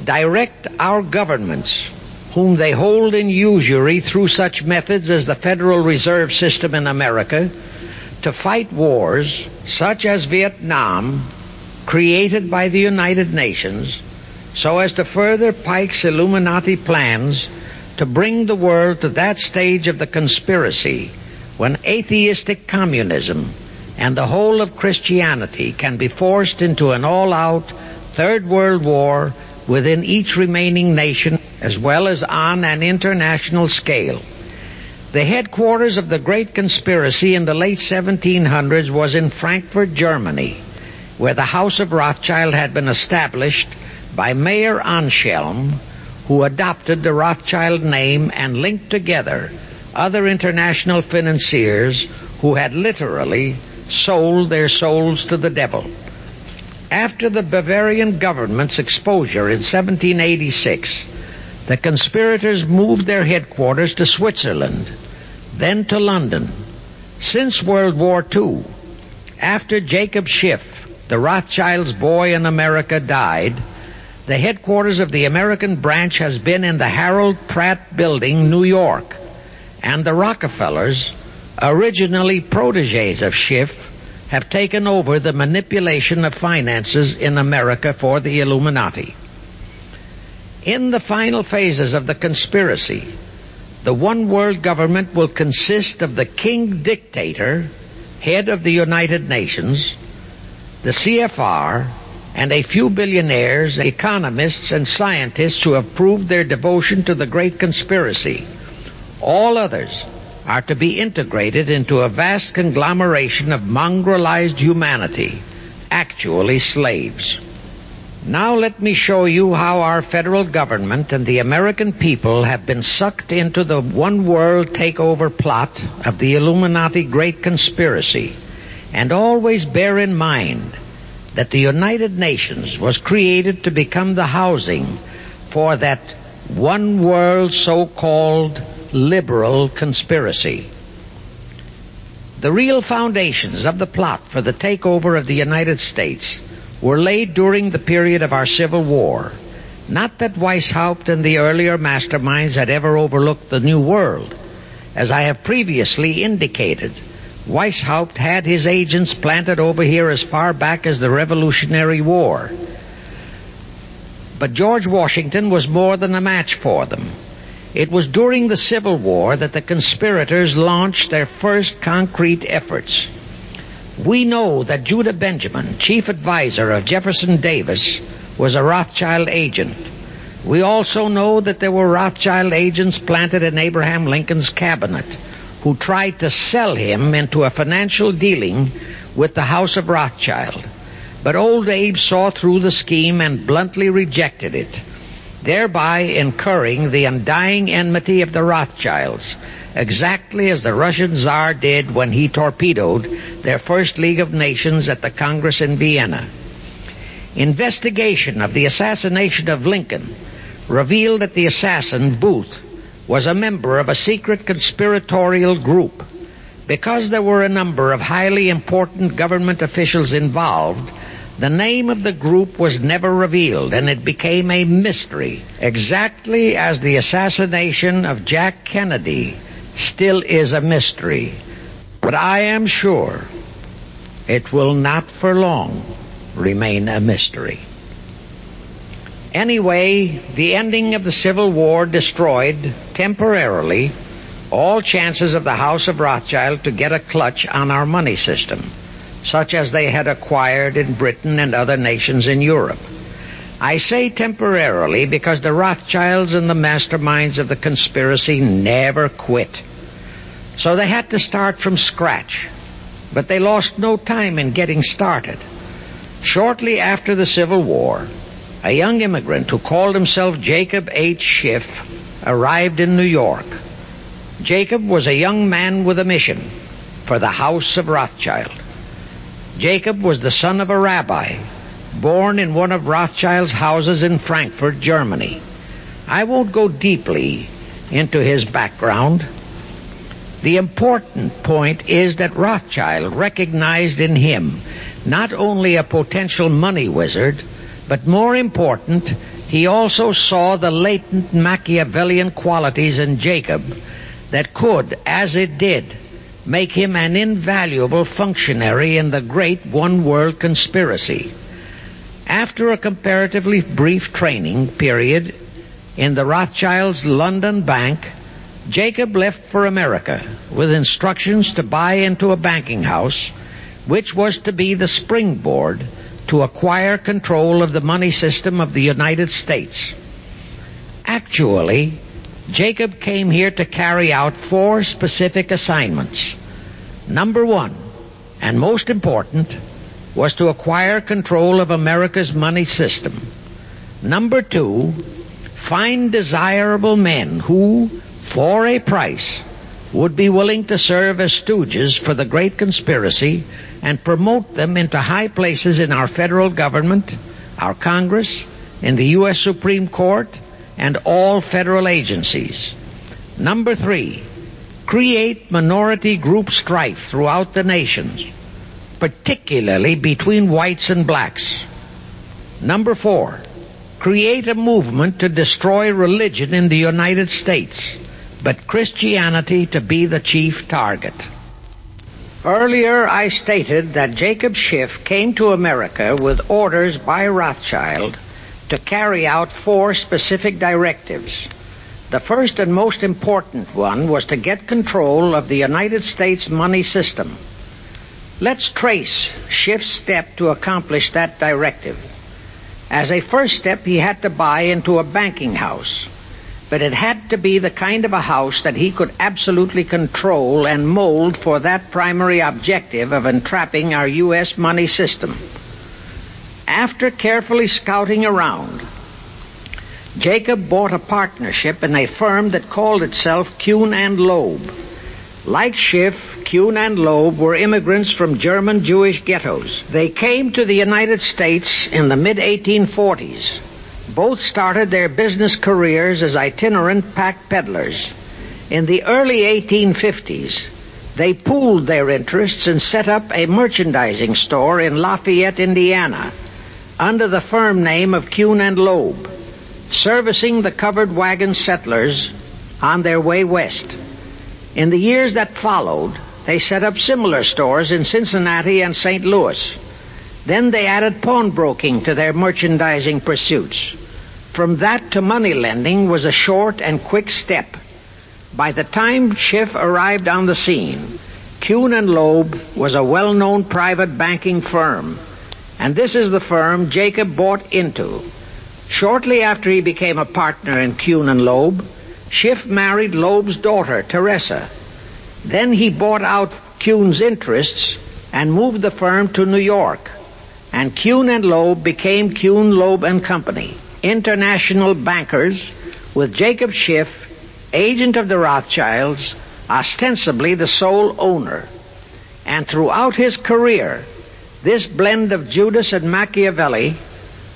direct our governments, whom they hold in usury through such methods as the Federal Reserve System in America, to fight wars such as Vietnam, created by the United Nations, so as to further Pike's Illuminati plans to bring the world to that stage of the conspiracy when atheistic communism and the whole of Christianity can be forced into an all-out third world war within each remaining nation as well as on an international scale. The headquarters of the great conspiracy in the late 1700s was in Frankfurt, Germany, where the House of Rothschild had been established by Mayer Amschel, who adopted the Rothschild name and linked together other international financiers who had literally sold their souls to the devil. After the Bavarian government's exposure in 1786, the conspirators moved their headquarters to Switzerland, then to London. Since World War II, after Jacob Schiff, the Rothschild's boy in America, died, the headquarters of the American branch has been in the Harold Pratt Building, New York. And the Rockefellers, originally proteges of Schiff, have taken over the manipulation of finances in America for the Illuminati. In the final phases of the conspiracy, the one world government will consist of the king dictator, head of the United Nations, the CFR, and a few billionaires, economists, and scientists who have proved their devotion to the great conspiracy. All others are to be integrated into a vast conglomeration of mongrelized humanity, actually slaves. Now let me show you how our federal government and the American people have been sucked into the one world takeover plot of the Illuminati great conspiracy. And always bear in mind that the United Nations was created to become the housing for that one world so-called liberal conspiracy. The real foundations of the plot for the takeover of the United States were laid during the period of our Civil War. Not that Weishaupt and the earlier masterminds had ever overlooked the New World. As I have previously indicated, Weishaupt had his agents planted over here as far back as the Revolutionary War. But George Washington was more than a match for them. It was during the Civil War that the conspirators launched their first concrete efforts. We know that Judah Benjamin, chief advisor of Jefferson Davis, was a Rothschild agent. We also know that there were Rothschild agents planted in Abraham Lincoln's cabinet who tried to sell him into a financial dealing with the House of Rothschild. But old Abe saw through the scheme and bluntly rejected it, thereby incurring the undying enmity of the Rothschilds, exactly as the Russian Tsar did when he torpedoed their first League of Nations at the Congress in Vienna. Investigation of the assassination of Lincoln revealed that the assassin, Booth, was a member of a secret conspiratorial group. Because there were a number of highly important government officials involved, the name of the group was never revealed and it became a mystery, exactly as the assassination of Jack Kennedy still is a mystery. But I am sure it will not for long remain a mystery. Anyway, the ending of the Civil War destroyed, temporarily, all chances of the House of Rothschild to get a clutch on our money system, such as they had acquired in Britain and other nations in Europe. I say temporarily because the Rothschilds and the masterminds of the conspiracy never quit. So they had to start from scratch. But they lost no time in getting started. Shortly after the Civil War, a young immigrant who called himself Jacob H. Schiff arrived in New York. Jacob was a young man with a mission for the House of Rothschild. Jacob was the son of a rabbi, born in one of Rothschild's houses in Frankfurt, Germany. I won't go deeply into his background. The important point is that Rothschild recognized in him not only a potential money wizard, but more important, he also saw the latent Machiavellian qualities in Jacob that could, as it did, make him an invaluable functionary in the great one world conspiracy. After a comparatively brief training period in the Rothschilds' London Bank, Jacob left for America with instructions to buy into a banking house, which was to be the springboard to acquire control of the money system of the United States. Actually, Jacob came here to carry out four specific assignments. Number one, and most important, was to acquire control of America's money system. Number two, find desirable men who, for a price, would be willing to serve as stooges for the great conspiracy and promote them into high places in our federal government, our Congress, in the U.S. Supreme Court, and all federal agencies. Number three, create minority group strife throughout the nations, particularly between whites and blacks. Number four, create a movement to destroy religion in the United States, but Christianity to be the chief target. Earlier, I stated that Jacob Schiff came to America with orders by Rothschild to carry out four specific directives. The first and most important one was to get control of the United States money system. Let's trace Schiff's step to accomplish that directive. As a first step, he had to buy into a banking house but it had to be the kind of a house that he could absolutely control and mold for that primary objective of entrapping our U.S. money system. After carefully scouting around, Jacob bought a partnership in a firm that called itself Kuhn and Loeb. Like Schiff, Kuhn and Loeb were immigrants from German Jewish ghettos. They came to the United States in the mid 1840s Both started their business careers as itinerant pack peddlers. In the early 1850s, they pooled their interests and set up a merchandising store in Lafayette, Indiana, under the firm name of Kuhn and Loeb, servicing the covered wagon settlers on their way west. In the years that followed, they set up similar stores in Cincinnati and St. Louis. Then they added pawnbroking to their merchandising pursuits. From that to money lending was a short and quick step. By the time Schiff arrived on the scene, Kuhn and Loeb was a well-known private banking firm, and this is the firm Jacob bought into. Shortly after he became a partner in Kuhn and Loeb, Schiff married Loeb's daughter, Teresa. Then he bought out Kuhn's interests and moved the firm to New York and Kuhn and Loeb became Kuhn, Loeb and Company, international bankers with Jacob Schiff, agent of the Rothschilds, ostensibly the sole owner. And throughout his career, this blend of Judas and Machiavelli,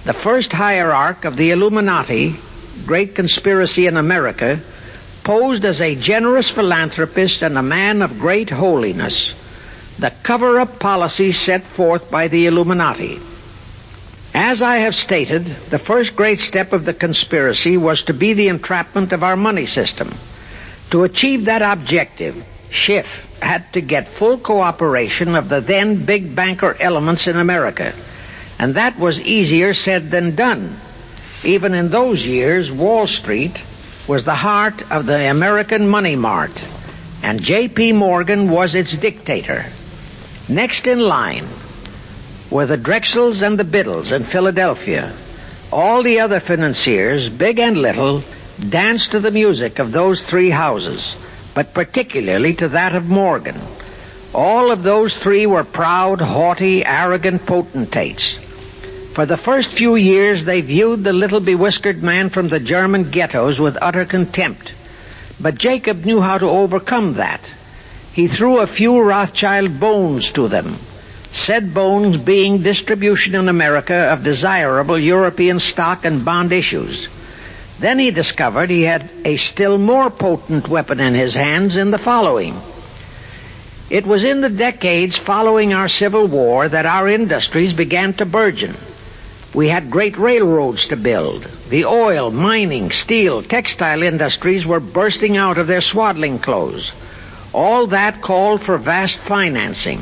the first hierarch of the Illuminati, great conspiracy in America, posed as a generous philanthropist and a man of great holiness the cover-up policy set forth by the Illuminati. As I have stated, the first great step of the conspiracy was to be the entrapment of our money system. To achieve that objective, Schiff had to get full cooperation of the then big banker elements in America. And that was easier said than done. Even in those years, Wall Street was the heart of the American money mart, and J.P. Morgan was its dictator. Next in line were the Drexels and the Biddles in Philadelphia. All the other financiers, big and little, danced to the music of those three houses, but particularly to that of Morgan. All of those three were proud, haughty, arrogant potentates. For the first few years they viewed the little bewhiskered man from the German ghettos with utter contempt. But Jacob knew how to overcome that he threw a few Rothschild bones to them, said bones being distribution in America of desirable European stock and bond issues. Then he discovered he had a still more potent weapon in his hands in the following. It was in the decades following our Civil War that our industries began to burgeon. We had great railroads to build. The oil, mining, steel, textile industries were bursting out of their swaddling clothes. All that called for vast financing.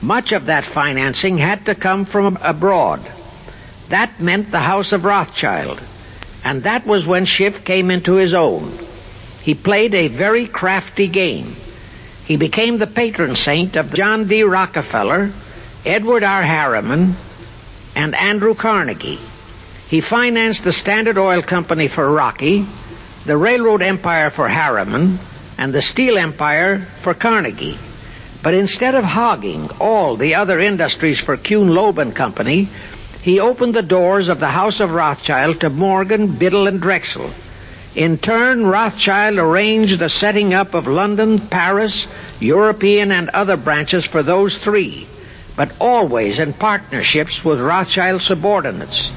Much of that financing had to come from abroad. That meant the House of Rothschild. And that was when Schiff came into his own. He played a very crafty game. He became the patron saint of John D. Rockefeller, Edward R. Harriman, and Andrew Carnegie. He financed the Standard Oil Company for Rocky, the railroad empire for Harriman, and the steel empire for Carnegie. But instead of hogging all the other industries for Kuhn Loeb and Company, he opened the doors of the House of Rothschild to Morgan, Biddle, and Drexel. In turn, Rothschild arranged the setting up of London, Paris, European, and other branches for those three, but always in partnerships with Rothschild subordinates.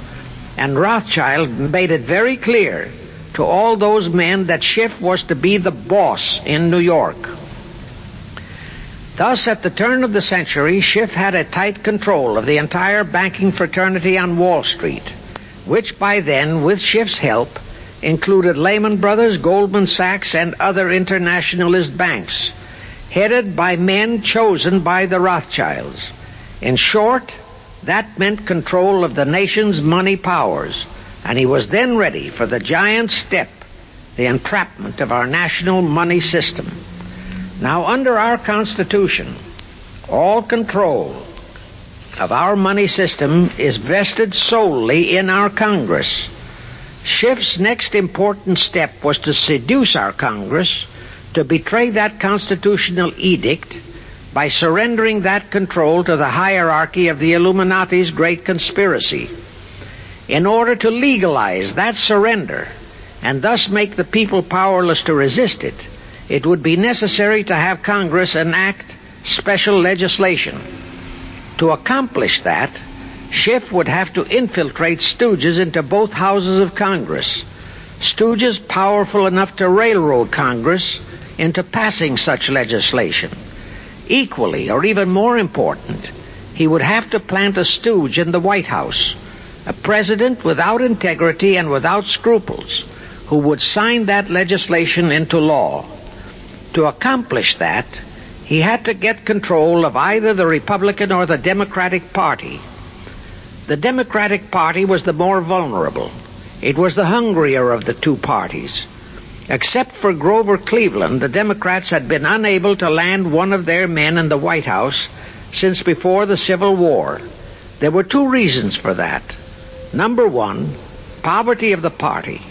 And Rothschild made it very clear to all those men that Schiff was to be the boss in New York. Thus, at the turn of the century, Schiff had a tight control of the entire banking fraternity on Wall Street, which by then, with Schiff's help, included Lehman Brothers, Goldman Sachs, and other internationalist banks, headed by men chosen by the Rothschilds. In short, that meant control of the nation's money powers, and he was then ready for the giant step, the entrapment of our national money system. Now, under our Constitution, all control of our money system is vested solely in our Congress. Schiff's next important step was to seduce our Congress to betray that constitutional edict by surrendering that control to the hierarchy of the Illuminati's great conspiracy in order to legalize that surrender and thus make the people powerless to resist it, it would be necessary to have Congress enact special legislation. To accomplish that, Schiff would have to infiltrate stooges into both houses of Congress. Stooges powerful enough to railroad Congress into passing such legislation. Equally, or even more important, he would have to plant a stooge in the White House, a president without integrity and without scruples, who would sign that legislation into law. To accomplish that, he had to get control of either the Republican or the Democratic Party. The Democratic Party was the more vulnerable. It was the hungrier of the two parties. Except for Grover Cleveland, the Democrats had been unable to land one of their men in the White House since before the Civil War. There were two reasons for that. Number one, poverty of the party.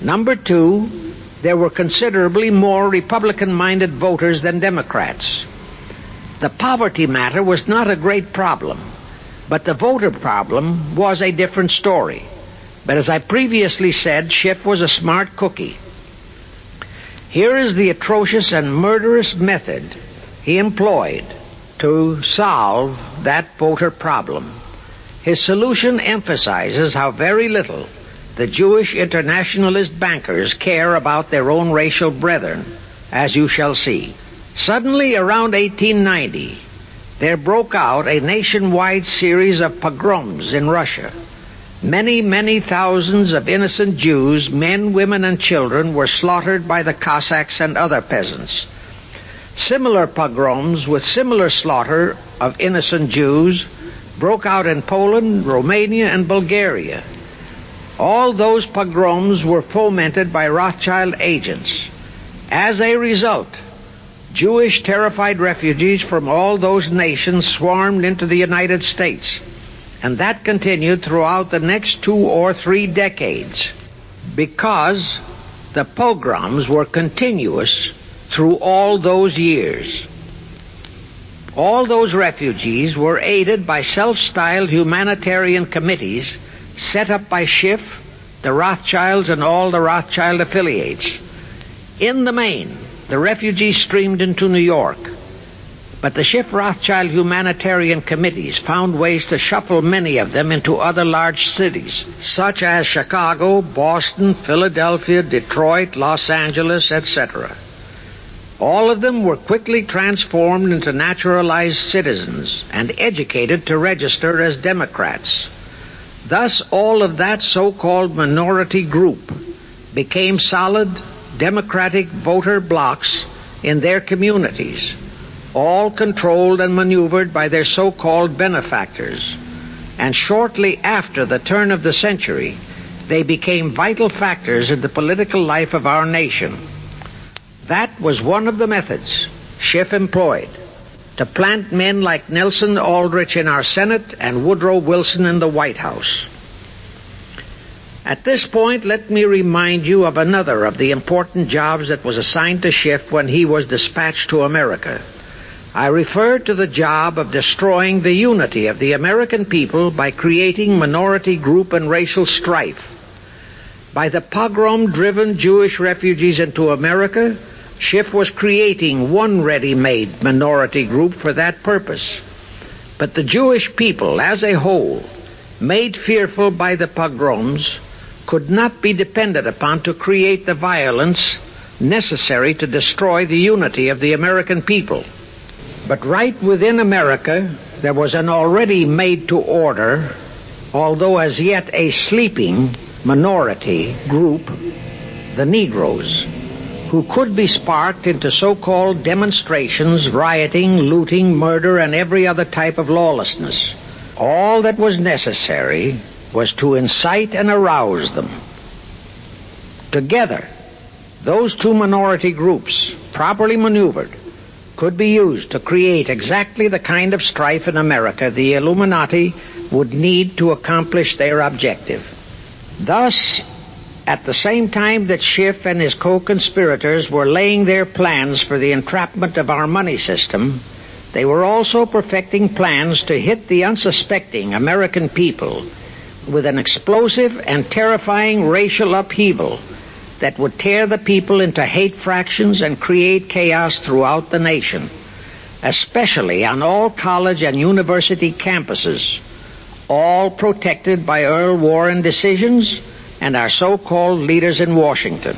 Number two, there were considerably more Republican minded voters than Democrats. The poverty matter was not a great problem, but the voter problem was a different story. But as I previously said, Schiff was a smart cookie. Here is the atrocious and murderous method he employed to solve that voter problem. His solution emphasizes how very little the Jewish internationalist bankers care about their own racial brethren, as you shall see. Suddenly, around 1890, there broke out a nationwide series of pogroms in Russia. Many, many thousands of innocent Jews, men, women, and children, were slaughtered by the Cossacks and other peasants. Similar pogroms with similar slaughter of innocent Jews broke out in Poland, Romania, and Bulgaria. All those pogroms were fomented by Rothschild agents. As a result, Jewish terrified refugees from all those nations swarmed into the United States. And that continued throughout the next two or three decades because the pogroms were continuous through all those years. All those refugees were aided by self-styled humanitarian committees set up by Schiff, the Rothschilds, and all the Rothschild affiliates. In the main, the refugees streamed into New York. But the Schiff Rothschild humanitarian committees found ways to shuffle many of them into other large cities, such as Chicago, Boston, Philadelphia, Detroit, Los Angeles, etc. All of them were quickly transformed into naturalized citizens and educated to register as Democrats. Thus, all of that so-called minority group became solid Democratic voter blocs in their communities, all controlled and maneuvered by their so-called benefactors. And shortly after the turn of the century, they became vital factors in the political life of our nation. That was one of the methods Schiff employed to plant men like Nelson Aldrich in our Senate and Woodrow Wilson in the White House. At this point, let me remind you of another of the important jobs that was assigned to Schiff when he was dispatched to America. I refer to the job of destroying the unity of the American people by creating minority group and racial strife. By the pogrom-driven Jewish refugees into America, Schiff was creating one ready-made minority group for that purpose. But the Jewish people as a whole, made fearful by the pogroms, could not be depended upon to create the violence necessary to destroy the unity of the American people. But right within America, there was an already made to order, although as yet a sleeping minority group, the Negroes who could be sparked into so-called demonstrations, rioting, looting, murder, and every other type of lawlessness. All that was necessary was to incite and arouse them. Together, those two minority groups, properly maneuvered, could be used to create exactly the kind of strife in America the Illuminati would need to accomplish their objective. Thus, at the same time that Schiff and his co-conspirators were laying their plans for the entrapment of our money system, they were also perfecting plans to hit the unsuspecting American people with an explosive and terrifying racial upheaval that would tear the people into hate fractions and create chaos throughout the nation, especially on all college and university campuses all protected by Earl Warren decisions and our so-called leaders in Washington.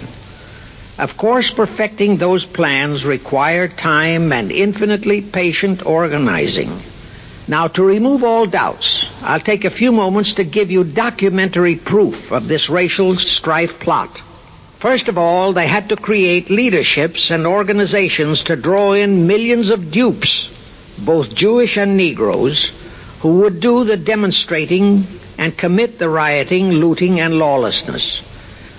Of course, perfecting those plans required time and infinitely patient organizing. Now, to remove all doubts, I'll take a few moments to give you documentary proof of this racial strife plot. First of all, they had to create leaderships and organizations to draw in millions of dupes, both Jewish and Negroes, who would do the demonstrating and commit the rioting, looting, and lawlessness.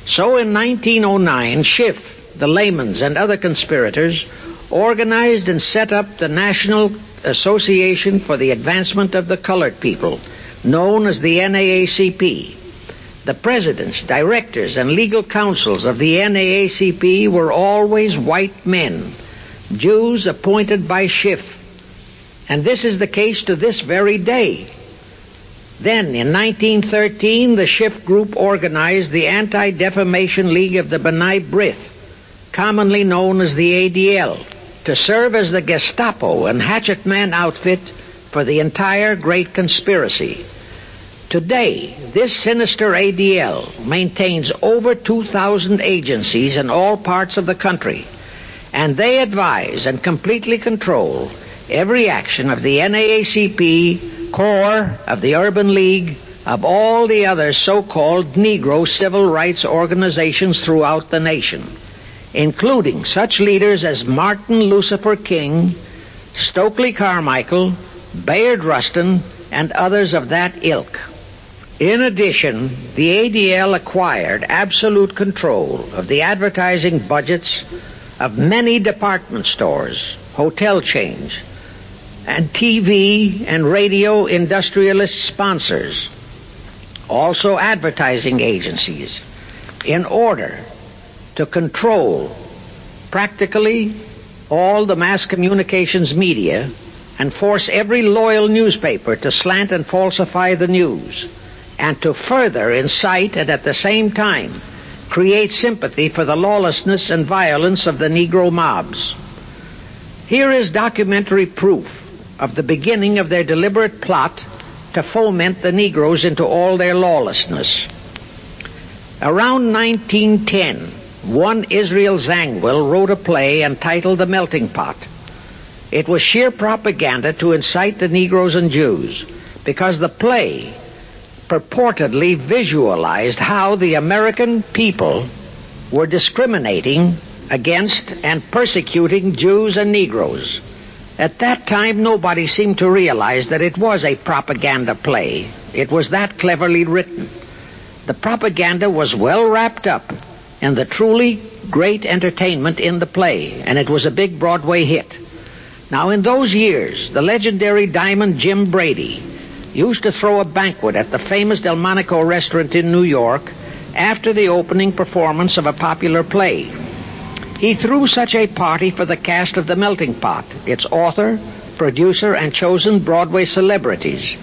So in 1909, Schiff, the Lehmans, and other conspirators organized and set up the National Association for the Advancement of the Colored People, known as the NAACP. The presidents, directors, and legal counsels of the NAACP were always white men, Jews appointed by Schiff. And this is the case to this very day. Then, in 1913, the Schiff Group organized the Anti-Defamation League of the B'nai B'rith, commonly known as the ADL, to serve as the Gestapo and hatchet man outfit for the entire great conspiracy. Today, this sinister ADL maintains over 2,000 agencies in all parts of the country, and they advise and completely control every action of the NAACP, CORE, of the Urban League, of all the other so-called Negro civil rights organizations throughout the nation, including such leaders as Martin Lucifer King, Stokely Carmichael, Bayard Rustin, and others of that ilk. In addition, the ADL acquired absolute control of the advertising budgets of many department stores, hotel chains, and TV and radio industrialist sponsors, also advertising agencies, in order to control practically all the mass communications media and force every loyal newspaper to slant and falsify the news and to further incite and at the same time create sympathy for the lawlessness and violence of the Negro mobs. Here is documentary proof of the beginning of their deliberate plot to foment the Negroes into all their lawlessness. Around 1910, one Israel Zangwill wrote a play entitled The Melting Pot. It was sheer propaganda to incite the Negroes and Jews because the play purportedly visualized how the American people were discriminating against and persecuting Jews and Negroes. At that time, nobody seemed to realize that it was a propaganda play. It was that cleverly written. The propaganda was well wrapped up in the truly great entertainment in the play, and it was a big Broadway hit. Now, in those years, the legendary diamond Jim Brady used to throw a banquet at the famous Delmonico restaurant in New York after the opening performance of a popular play. He threw such a party for the cast of The Melting Pot, its author, producer, and chosen Broadway celebrities.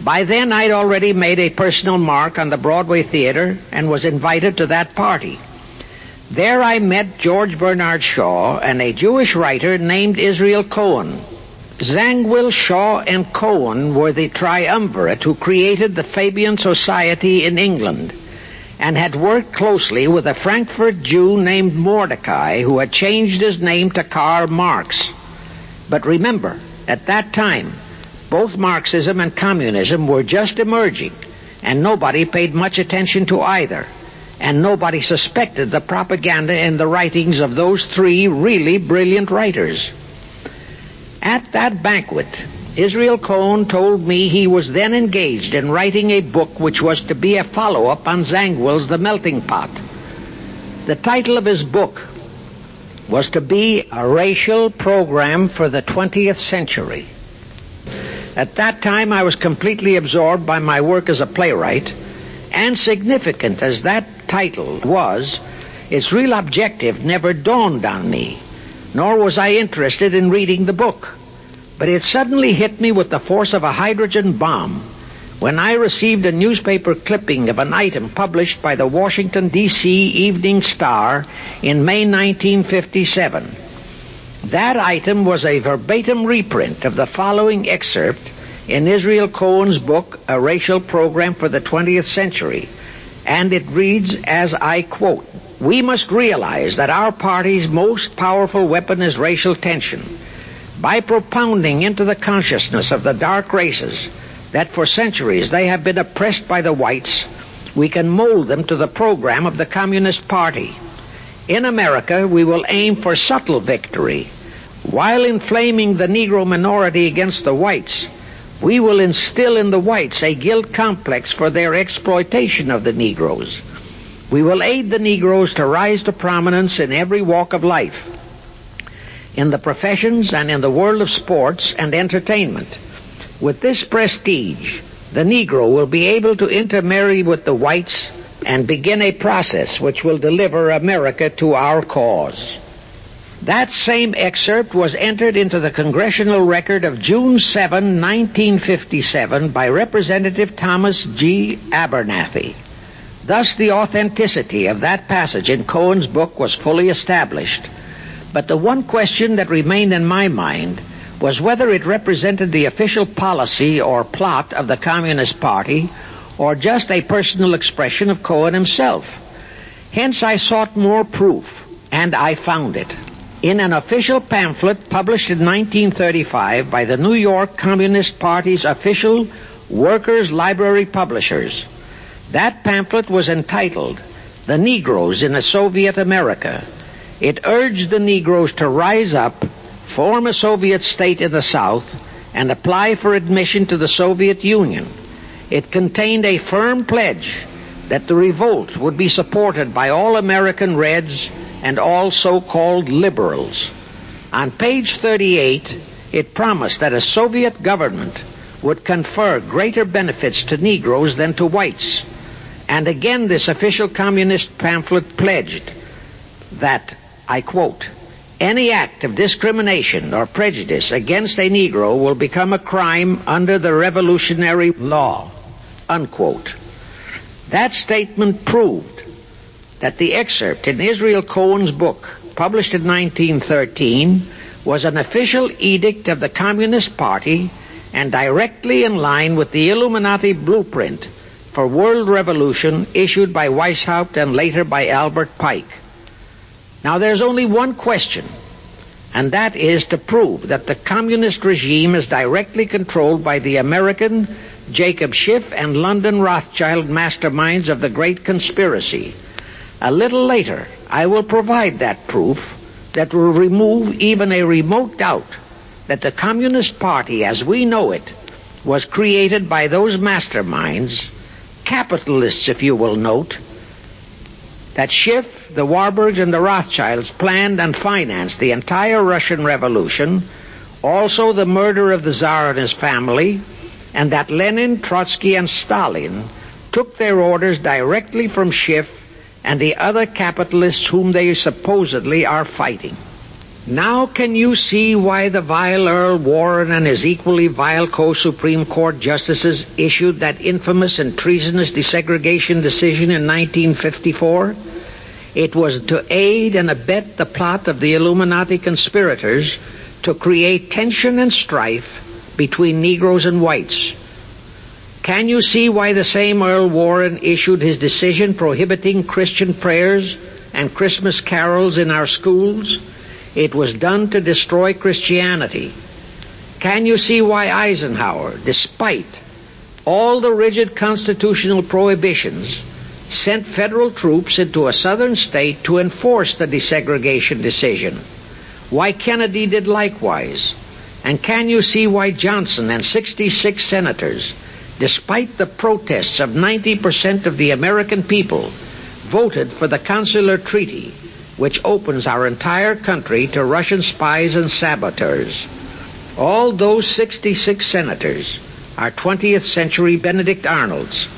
By then, I'd already made a personal mark on the Broadway theater and was invited to that party. There I met George Bernard Shaw and a Jewish writer named Israel Cohen. Zangwill, Shaw, and Cohen were the triumvirate who created the Fabian Society in England and had worked closely with a Frankfurt Jew named Mordecai who had changed his name to Karl Marx. But remember, at that time, both Marxism and communism were just emerging, and nobody paid much attention to either, and nobody suspected the propaganda in the writings of those three really brilliant writers. At that banquet, Israel Cohen told me he was then engaged in writing a book which was to be a follow-up on Zangwill's The Melting Pot. The title of his book was to be a racial program for the 20th century. At that time, I was completely absorbed by my work as a playwright, and significant as that title was, its real objective never dawned on me nor was I interested in reading the book. But it suddenly hit me with the force of a hydrogen bomb when I received a newspaper clipping of an item published by the Washington, D.C. Evening Star in May 1957. That item was a verbatim reprint of the following excerpt in Israel Cohen's book, A Racial Program for the 20th Century, and it reads as I quote, We must realize that our party's most powerful weapon is racial tension. By propounding into the consciousness of the dark races that for centuries they have been oppressed by the whites, we can mold them to the program of the Communist Party. In America, we will aim for subtle victory. While inflaming the Negro minority against the whites, we will instill in the whites a guilt complex for their exploitation of the Negroes. We will aid the Negroes to rise to prominence in every walk of life, in the professions and in the world of sports and entertainment. With this prestige, the Negro will be able to intermarry with the whites and begin a process which will deliver America to our cause. That same excerpt was entered into the congressional record of June 7, 1957 by Representative Thomas G. Abernethy. Thus the authenticity of that passage in Cohen's book was fully established. But the one question that remained in my mind was whether it represented the official policy or plot of the Communist Party or just a personal expression of Cohen himself. Hence I sought more proof, and I found it in an official pamphlet published in 1935 by the New York Communist Party's official Workers' Library Publishers. That pamphlet was entitled The Negroes in a Soviet America. It urged the Negroes to rise up, form a Soviet state in the South, and apply for admission to the Soviet Union. It contained a firm pledge that the revolt would be supported by all American Reds and all so-called liberals. On page 38, it promised that a Soviet government would confer greater benefits to Negroes than to whites. And again, this official communist pamphlet pledged that, I quote, any act of discrimination or prejudice against a Negro will become a crime under the revolutionary law, unquote. That statement proved that the excerpt in Israel Cohen's book, published in 1913, was an official edict of the Communist Party and directly in line with the Illuminati blueprint for world revolution issued by Weishaupt and later by Albert Pike. Now there's only one question, and that is to prove that the communist regime is directly controlled by the American Jacob Schiff and London Rothschild masterminds of the Great Conspiracy. A little later, I will provide that proof that will remove even a remote doubt that the Communist Party as we know it was created by those masterminds, capitalists if you will note, that Schiff, the Warburgs, and the Rothschilds planned and financed the entire Russian Revolution, also the murder of the Tsar and his family, and that Lenin, Trotsky, and Stalin took their orders directly from Schiff and the other capitalists whom they supposedly are fighting. Now can you see why the vile Earl Warren and his equally vile co-Supreme Court justices issued that infamous and treasonous desegregation decision in 1954? It was to aid and abet the plot of the Illuminati conspirators to create tension and strife between Negroes and whites can you see why the same Earl Warren issued his decision prohibiting Christian prayers and Christmas carols in our schools? It was done to destroy Christianity. Can you see why Eisenhower, despite all the rigid constitutional prohibitions, sent federal troops into a southern state to enforce the desegregation decision? Why Kennedy did likewise? And can you see why Johnson and 66 senators despite the protests of 90% of the American people, voted for the consular treaty, which opens our entire country to Russian spies and saboteurs. All those 66 senators are 20th century Benedict Arnolds.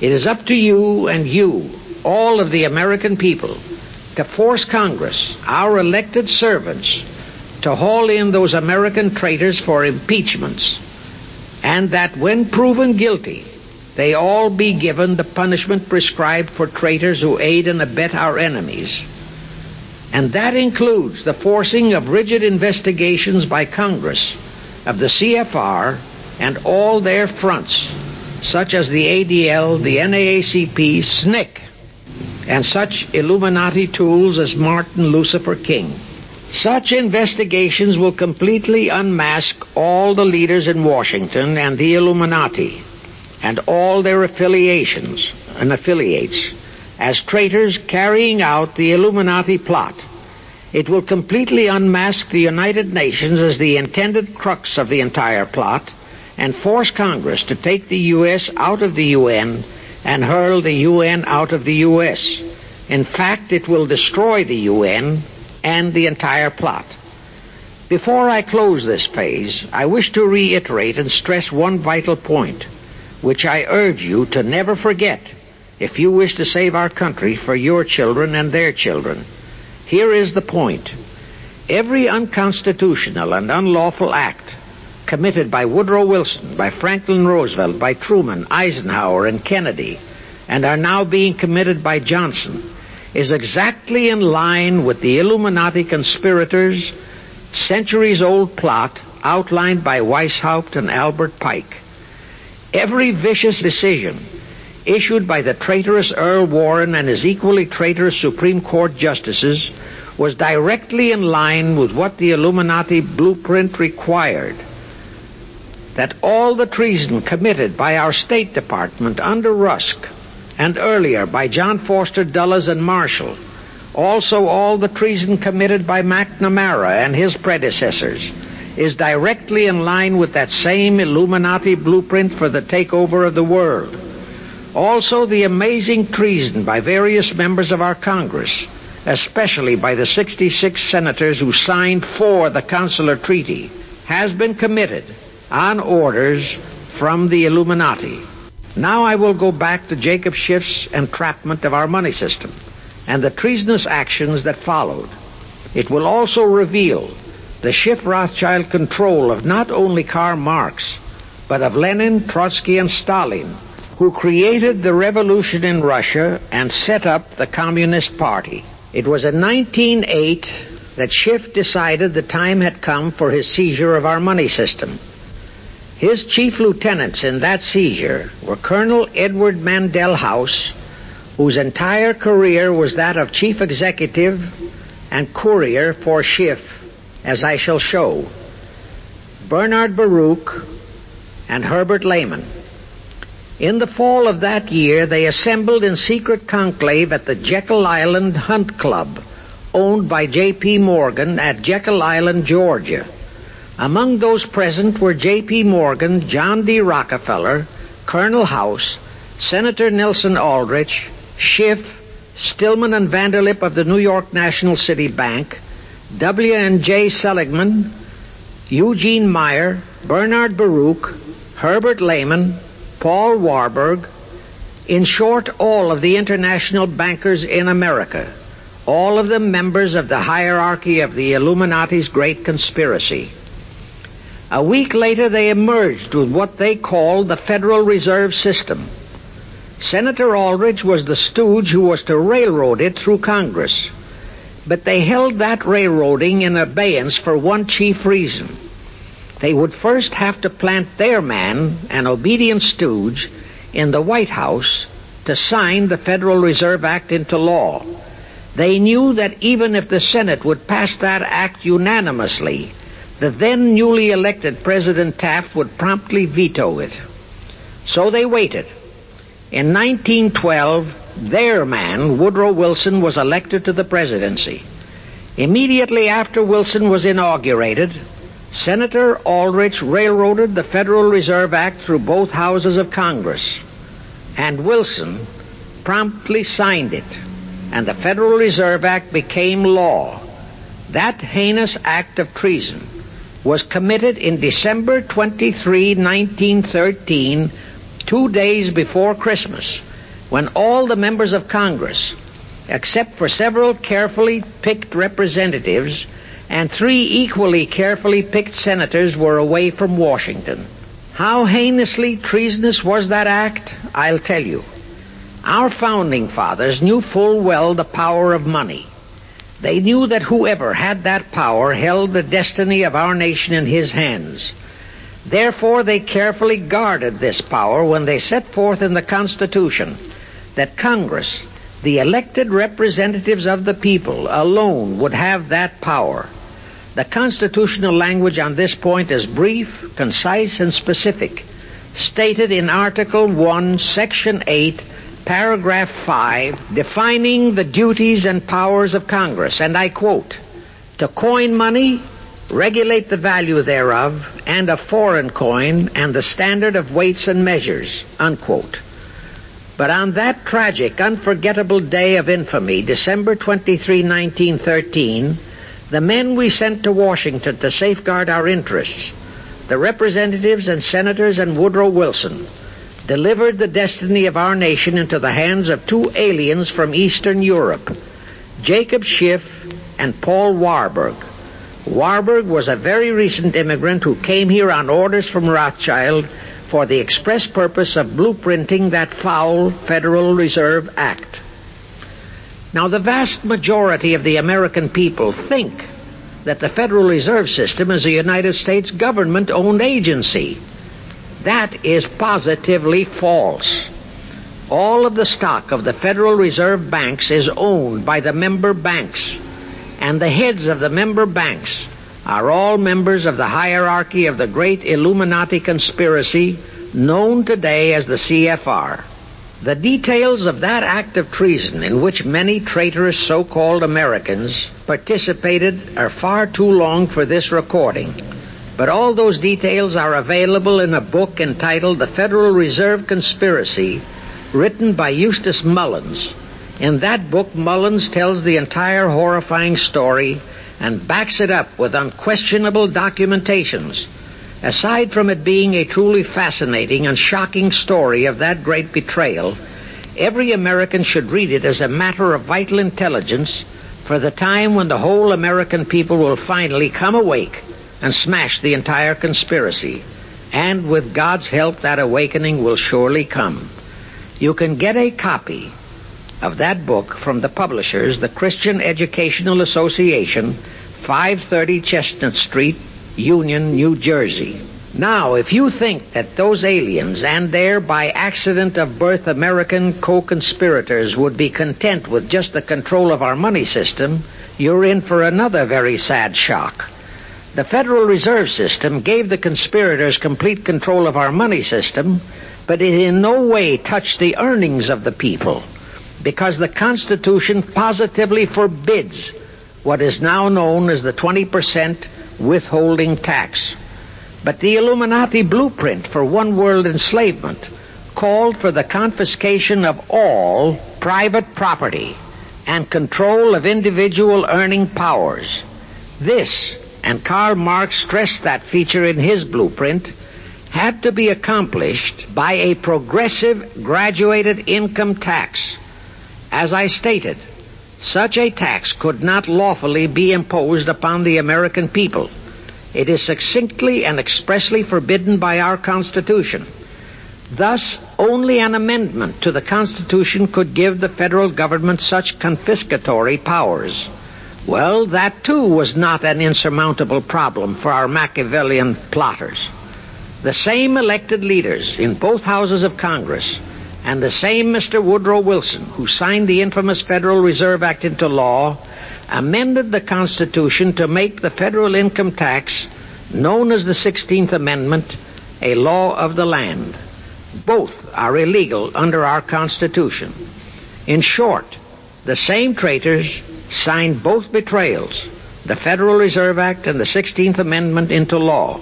It is up to you and you, all of the American people, to force Congress, our elected servants, to haul in those American traitors for impeachments and that when proven guilty, they all be given the punishment prescribed for traitors who aid and abet our enemies. And that includes the forcing of rigid investigations by Congress of the CFR and all their fronts, such as the ADL, the NAACP, SNCC, and such Illuminati tools as Martin Lucifer King. Such investigations will completely unmask all the leaders in Washington and the Illuminati and all their affiliations and affiliates as traitors carrying out the Illuminati plot. It will completely unmask the United Nations as the intended crux of the entire plot and force Congress to take the U.S. out of the UN and hurl the UN out of the U.S. In fact, it will destroy the UN and the entire plot. Before I close this phase, I wish to reiterate and stress one vital point, which I urge you to never forget if you wish to save our country for your children and their children. Here is the point. Every unconstitutional and unlawful act committed by Woodrow Wilson, by Franklin Roosevelt, by Truman, Eisenhower, and Kennedy, and are now being committed by Johnson, is exactly in line with the Illuminati conspirators' centuries old plot outlined by Weishaupt and Albert Pike. Every vicious decision issued by the traitorous Earl Warren and his equally traitorous Supreme Court justices was directly in line with what the Illuminati blueprint required that all the treason committed by our State Department under Rusk and earlier by John Foster Dulles and Marshall, also all the treason committed by McNamara and his predecessors, is directly in line with that same Illuminati blueprint for the takeover of the world. Also the amazing treason by various members of our Congress, especially by the 66 senators who signed for the consular treaty, has been committed on orders from the Illuminati. Now I will go back to Jacob Schiff's entrapment of our money system and the treasonous actions that followed. It will also reveal the Schiff Rothschild control of not only Karl Marx, but of Lenin, Trotsky, and Stalin, who created the revolution in Russia and set up the Communist Party. It was in 1908 that Schiff decided the time had come for his seizure of our money system. His chief lieutenants in that seizure were Colonel Edward Mandell House, whose entire career was that of chief executive and courier for Schiff, as I shall show, Bernard Baruch, and Herbert Lehman. In the fall of that year, they assembled in secret conclave at the Jekyll Island Hunt Club, owned by J.P. Morgan at Jekyll Island, Georgia. Among those present were J.P. Morgan, John D. Rockefeller, Colonel House, Senator Nelson Aldrich, Schiff, Stillman and Vanderlip of the New York National City Bank, W. and J. Seligman, Eugene Meyer, Bernard Baruch, Herbert Lehman, Paul Warburg, in short, all of the international bankers in America, all of them members of the hierarchy of the Illuminati's great conspiracy. A week later, they emerged with what they called the Federal Reserve System. Senator Aldrich was the stooge who was to railroad it through Congress. But they held that railroading in abeyance for one chief reason. They would first have to plant their man, an obedient stooge, in the White House to sign the Federal Reserve Act into law. They knew that even if the Senate would pass that act unanimously, the then newly elected President Taft would promptly veto it. So they waited. In 1912, their man, Woodrow Wilson, was elected to the presidency. Immediately after Wilson was inaugurated, Senator Aldrich railroaded the Federal Reserve Act through both houses of Congress, and Wilson promptly signed it, and the Federal Reserve Act became law. That heinous act of treason was committed in December 23, 1913, two days before Christmas, when all the members of Congress, except for several carefully picked representatives and three equally carefully picked senators, were away from Washington. How heinously treasonous was that act? I'll tell you. Our founding fathers knew full well the power of money. They knew that whoever had that power held the destiny of our nation in his hands. Therefore, they carefully guarded this power when they set forth in the Constitution that Congress, the elected representatives of the people, alone would have that power. The constitutional language on this point is brief, concise, and specific, stated in Article 1, Section 8, Paragraph 5, defining the duties and powers of Congress, and I quote, to coin money, regulate the value thereof, and of foreign coin, and the standard of weights and measures, unquote. But on that tragic, unforgettable day of infamy, December 23, 1913, the men we sent to Washington to safeguard our interests, the representatives and senators and Woodrow Wilson, delivered the destiny of our nation into the hands of two aliens from Eastern Europe, Jacob Schiff and Paul Warburg. Warburg was a very recent immigrant who came here on orders from Rothschild for the express purpose of blueprinting that foul Federal Reserve Act. Now, the vast majority of the American people think that the Federal Reserve System is a United States government owned agency. That is positively false. All of the stock of the Federal Reserve banks is owned by the member banks, and the heads of the member banks are all members of the hierarchy of the great Illuminati conspiracy known today as the CFR. The details of that act of treason in which many traitorous so-called Americans participated are far too long for this recording. But all those details are available in a book entitled The Federal Reserve Conspiracy, written by Eustace Mullins. In that book, Mullins tells the entire horrifying story and backs it up with unquestionable documentations Aside from it being a truly fascinating and shocking story of that great betrayal, every American should read it as a matter of vital intelligence for the time when the whole American people will finally come awake and smash the entire conspiracy. And with God's help, that awakening will surely come. You can get a copy of that book from the publishers, the Christian Educational Association, 530 Chestnut Street, Union, New Jersey. Now, if you think that those aliens and their by accident of birth American co-conspirators would be content with just the control of our money system, you're in for another very sad shock. The Federal Reserve System gave the conspirators complete control of our money system, but it in no way touched the earnings of the people, because the Constitution positively forbids what is now known as the 20% withholding tax. But the Illuminati blueprint for one world enslavement called for the confiscation of all private property and control of individual earning powers. This, and Karl Marx stressed that feature in his blueprint, had to be accomplished by a progressive graduated income tax. As I stated, such a tax could not lawfully be imposed upon the American people. It is succinctly and expressly forbidden by our Constitution. Thus, only an amendment to the Constitution could give the federal government such confiscatory powers. Well, that too was not an insurmountable problem for our Machiavellian plotters. The same elected leaders in both houses of Congress and the same Mr. Woodrow Wilson, who signed the infamous Federal Reserve Act into law, amended the Constitution to make the federal income tax, known as the 16th Amendment, a law of the land. Both are illegal under our Constitution. In short, the same traitors signed both betrayals, the Federal Reserve Act and the 16th Amendment into law.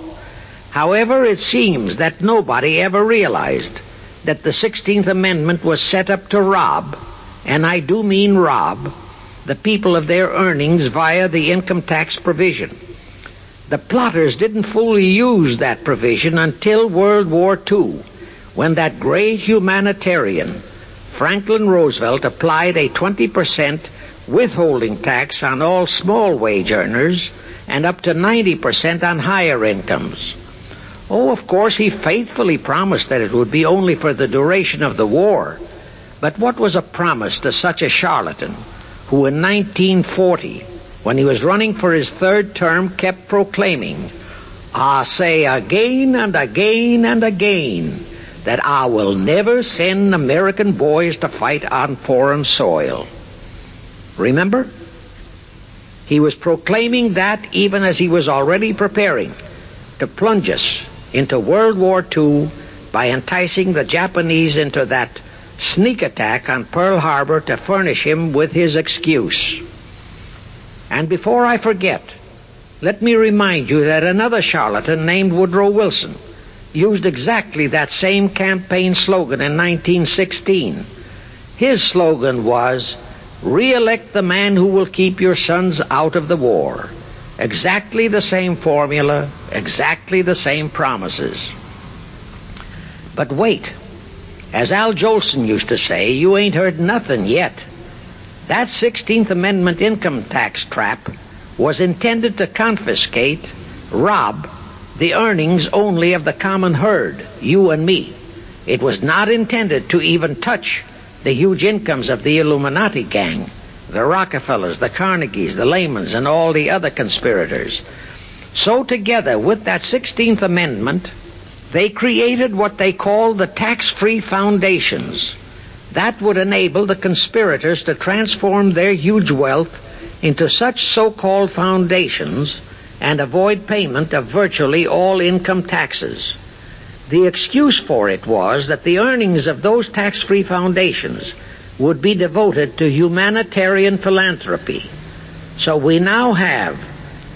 However, it seems that nobody ever realized that the 16th Amendment was set up to rob, and I do mean rob, the people of their earnings via the income tax provision. The plotters didn't fully use that provision until World War II, when that great humanitarian, Franklin Roosevelt, applied a 20% withholding tax on all small wage earners and up to 90% on higher incomes. Oh, of course, he faithfully promised that it would be only for the duration of the war. But what was a promise to such a charlatan who in 1940, when he was running for his third term, kept proclaiming, I say again and again and again that I will never send American boys to fight on foreign soil. Remember? He was proclaiming that even as he was already preparing to plunge us into World War II by enticing the Japanese into that sneak attack on Pearl Harbor to furnish him with his excuse. And before I forget, let me remind you that another charlatan named Woodrow Wilson used exactly that same campaign slogan in 1916. His slogan was, re-elect the man who will keep your sons out of the war. Exactly the same formula, exactly the same promises. But wait. As Al Jolson used to say, you ain't heard nothing yet. That 16th Amendment income tax trap was intended to confiscate, rob, the earnings only of the common herd, you and me. It was not intended to even touch the huge incomes of the Illuminati gang, the Rockefellers, the Carnegies, the Lehmans, and all the other conspirators. So together with that 16th Amendment, they created what they called the tax-free foundations. That would enable the conspirators to transform their huge wealth into such so-called foundations and avoid payment of virtually all income taxes. The excuse for it was that the earnings of those tax-free foundations would be devoted to humanitarian philanthropy. So we now have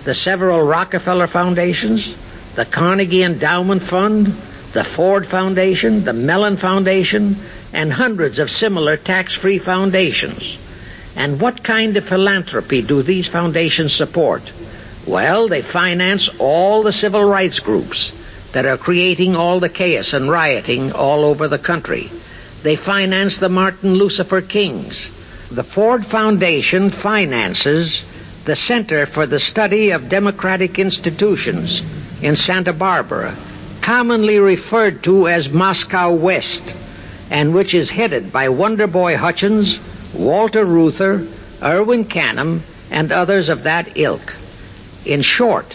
the several Rockefeller foundations, the Carnegie Endowment Fund, the Ford Foundation, the Mellon Foundation, and hundreds of similar tax-free foundations. And what kind of philanthropy do these foundations support? Well, they finance all the civil rights groups that are creating all the chaos and rioting all over the country. They finance the Martin Lucifer Kings. The Ford Foundation finances the Center for the Study of Democratic Institutions in Santa Barbara, commonly referred to as Moscow West, and which is headed by Wonderboy Hutchins, Walter Reuther, Erwin Canham, and others of that ilk. In short,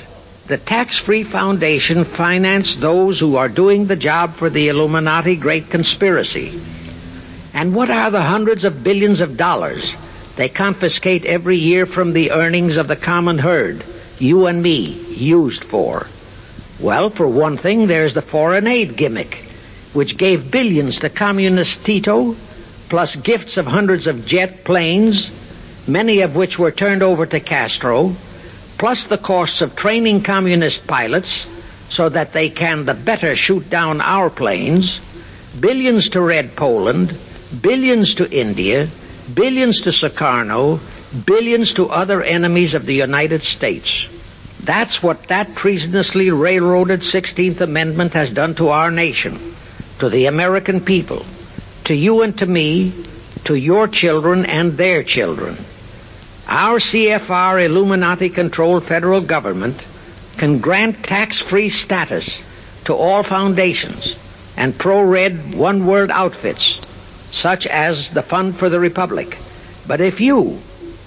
the tax-free foundation financed those who are doing the job for the Illuminati great conspiracy. And what are the hundreds of billions of dollars they confiscate every year from the earnings of the common herd, you and me, used for? Well, for one thing, there's the foreign aid gimmick, which gave billions to communist Tito, plus gifts of hundreds of jet planes, many of which were turned over to Castro, plus the costs of training communist pilots so that they can the better shoot down our planes, billions to Red Poland, billions to India, billions to Sukarno, billions to other enemies of the United States. That's what that treasonously railroaded 16th Amendment has done to our nation, to the American people, to you and to me, to your children and their children. Our CFR Illuminati controlled federal government can grant tax free status to all foundations and pro red one world outfits, such as the Fund for the Republic. But if you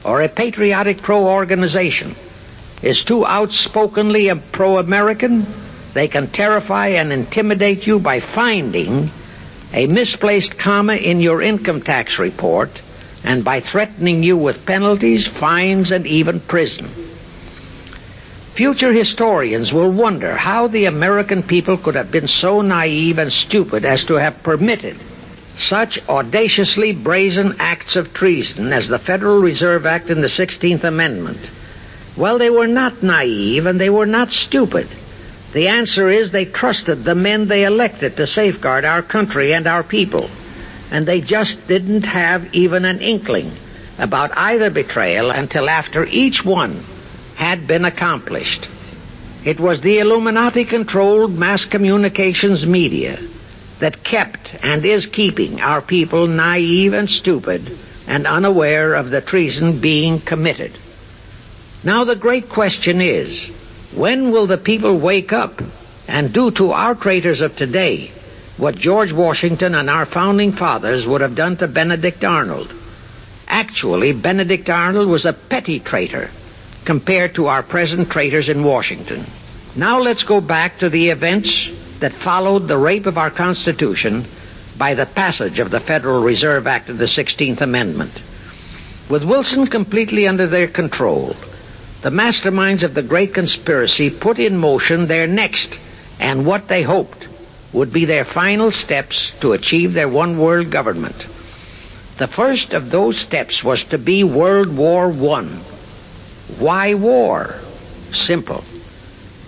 or a patriotic pro organization is too outspokenly pro American, they can terrify and intimidate you by finding a misplaced comma in your income tax report and by threatening you with penalties, fines, and even prison. Future historians will wonder how the American people could have been so naive and stupid as to have permitted such audaciously brazen acts of treason as the Federal Reserve Act and the 16th Amendment well, they were not naive and they were not stupid. The answer is they trusted the men they elected to safeguard our country and our people. And they just didn't have even an inkling about either betrayal until after each one had been accomplished. It was the Illuminati controlled mass communications media that kept and is keeping our people naive and stupid and unaware of the treason being committed. Now the great question is, when will the people wake up and do to our traitors of today what George Washington and our founding fathers would have done to Benedict Arnold? Actually, Benedict Arnold was a petty traitor compared to our present traitors in Washington. Now let's go back to the events that followed the rape of our Constitution by the passage of the Federal Reserve Act of the 16th Amendment. With Wilson completely under their control, the masterminds of the great conspiracy put in motion their next and what they hoped would be their final steps to achieve their one world government. The first of those steps was to be World War I. Why war? Simple.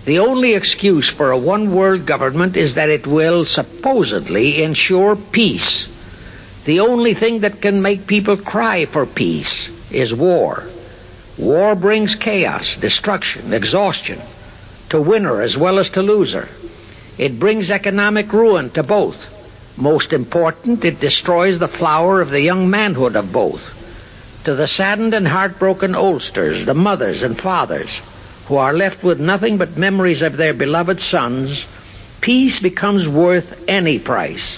The only excuse for a one world government is that it will supposedly ensure peace. The only thing that can make people cry for peace is war. War brings chaos, destruction, exhaustion, to winner as well as to loser. It brings economic ruin to both. Most important, it destroys the flower of the young manhood of both. To the saddened and heartbroken oldsters, the mothers and fathers, who are left with nothing but memories of their beloved sons, peace becomes worth any price.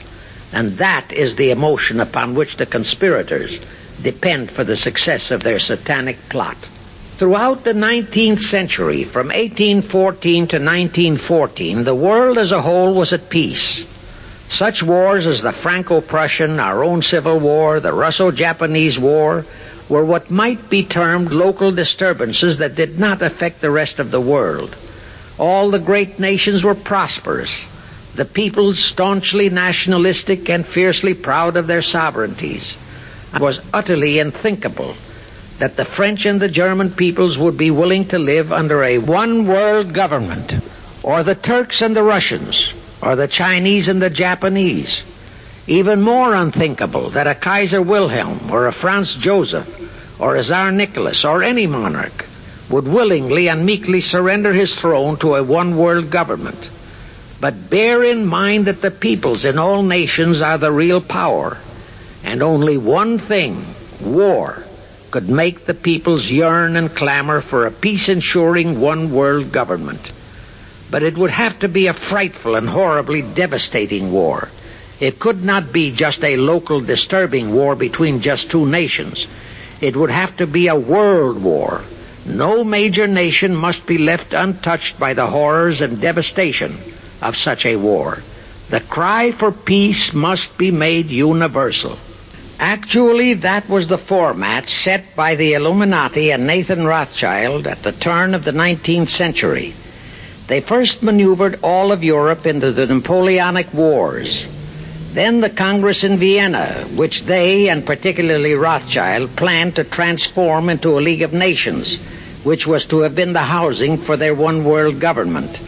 And that is the emotion upon which the conspirators depend for the success of their satanic plot. Throughout the 19th century, from 1814 to 1914, the world as a whole was at peace. Such wars as the Franco-Prussian, our own Civil War, the Russo-Japanese War, were what might be termed local disturbances that did not affect the rest of the world. All the great nations were prosperous, the peoples staunchly nationalistic and fiercely proud of their sovereignties. It was utterly unthinkable that the French and the German peoples would be willing to live under a one world government, or the Turks and the Russians, or the Chinese and the Japanese. Even more unthinkable that a Kaiser Wilhelm or a Franz Joseph or a Tsar Nicholas or any monarch would willingly and meekly surrender his throne to a one world government. But bear in mind that the peoples in all nations are the real power, and only one thing, war, could make the peoples yearn and clamor for a peace ensuring one world government. But it would have to be a frightful and horribly devastating war. It could not be just a local disturbing war between just two nations. It would have to be a world war. No major nation must be left untouched by the horrors and devastation of such a war. The cry for peace must be made universal. Actually, that was the format set by the Illuminati and Nathan Rothschild at the turn of the 19th century. They first maneuvered all of Europe into the Napoleonic Wars. Then the Congress in Vienna, which they, and particularly Rothschild, planned to transform into a League of Nations, which was to have been the housing for their one world government,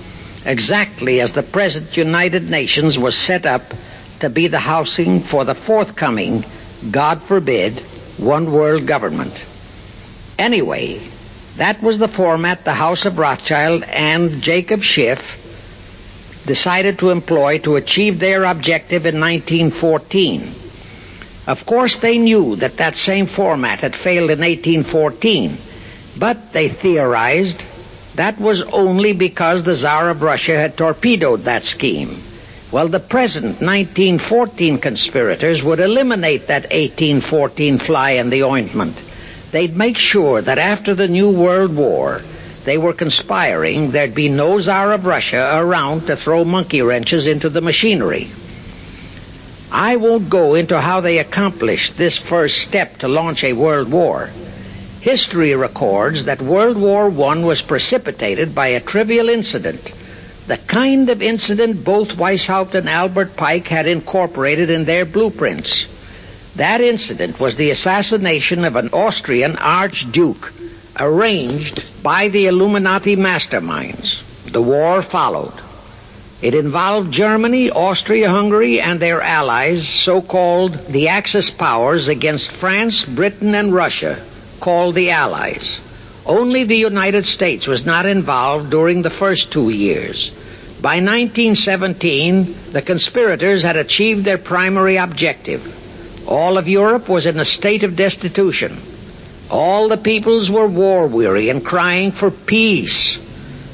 exactly as the present United Nations was set up to be the housing for the forthcoming, God forbid, one world government. Anyway, that was the format the House of Rothschild and Jacob Schiff decided to employ to achieve their objective in 1914. Of course, they knew that that same format had failed in 1814, but they theorized that was only because the Tsar of Russia had torpedoed that scheme. Well, the present 1914 conspirators would eliminate that 1814 fly in the ointment they'd make sure that after the New World War, they were conspiring, there'd be no Tsar of Russia around to throw monkey wrenches into the machinery. I won't go into how they accomplished this first step to launch a world war. History records that World War I was precipitated by a trivial incident, the kind of incident both Weishaupt and Albert Pike had incorporated in their blueprints. That incident was the assassination of an Austrian archduke arranged by the Illuminati masterminds. The war followed. It involved Germany, Austria-Hungary, and their allies, so-called the Axis powers, against France, Britain, and Russia, called the Allies. Only the United States was not involved during the first two years. By 1917, the conspirators had achieved their primary objective all of Europe was in a state of destitution. All the peoples were war weary and crying for peace.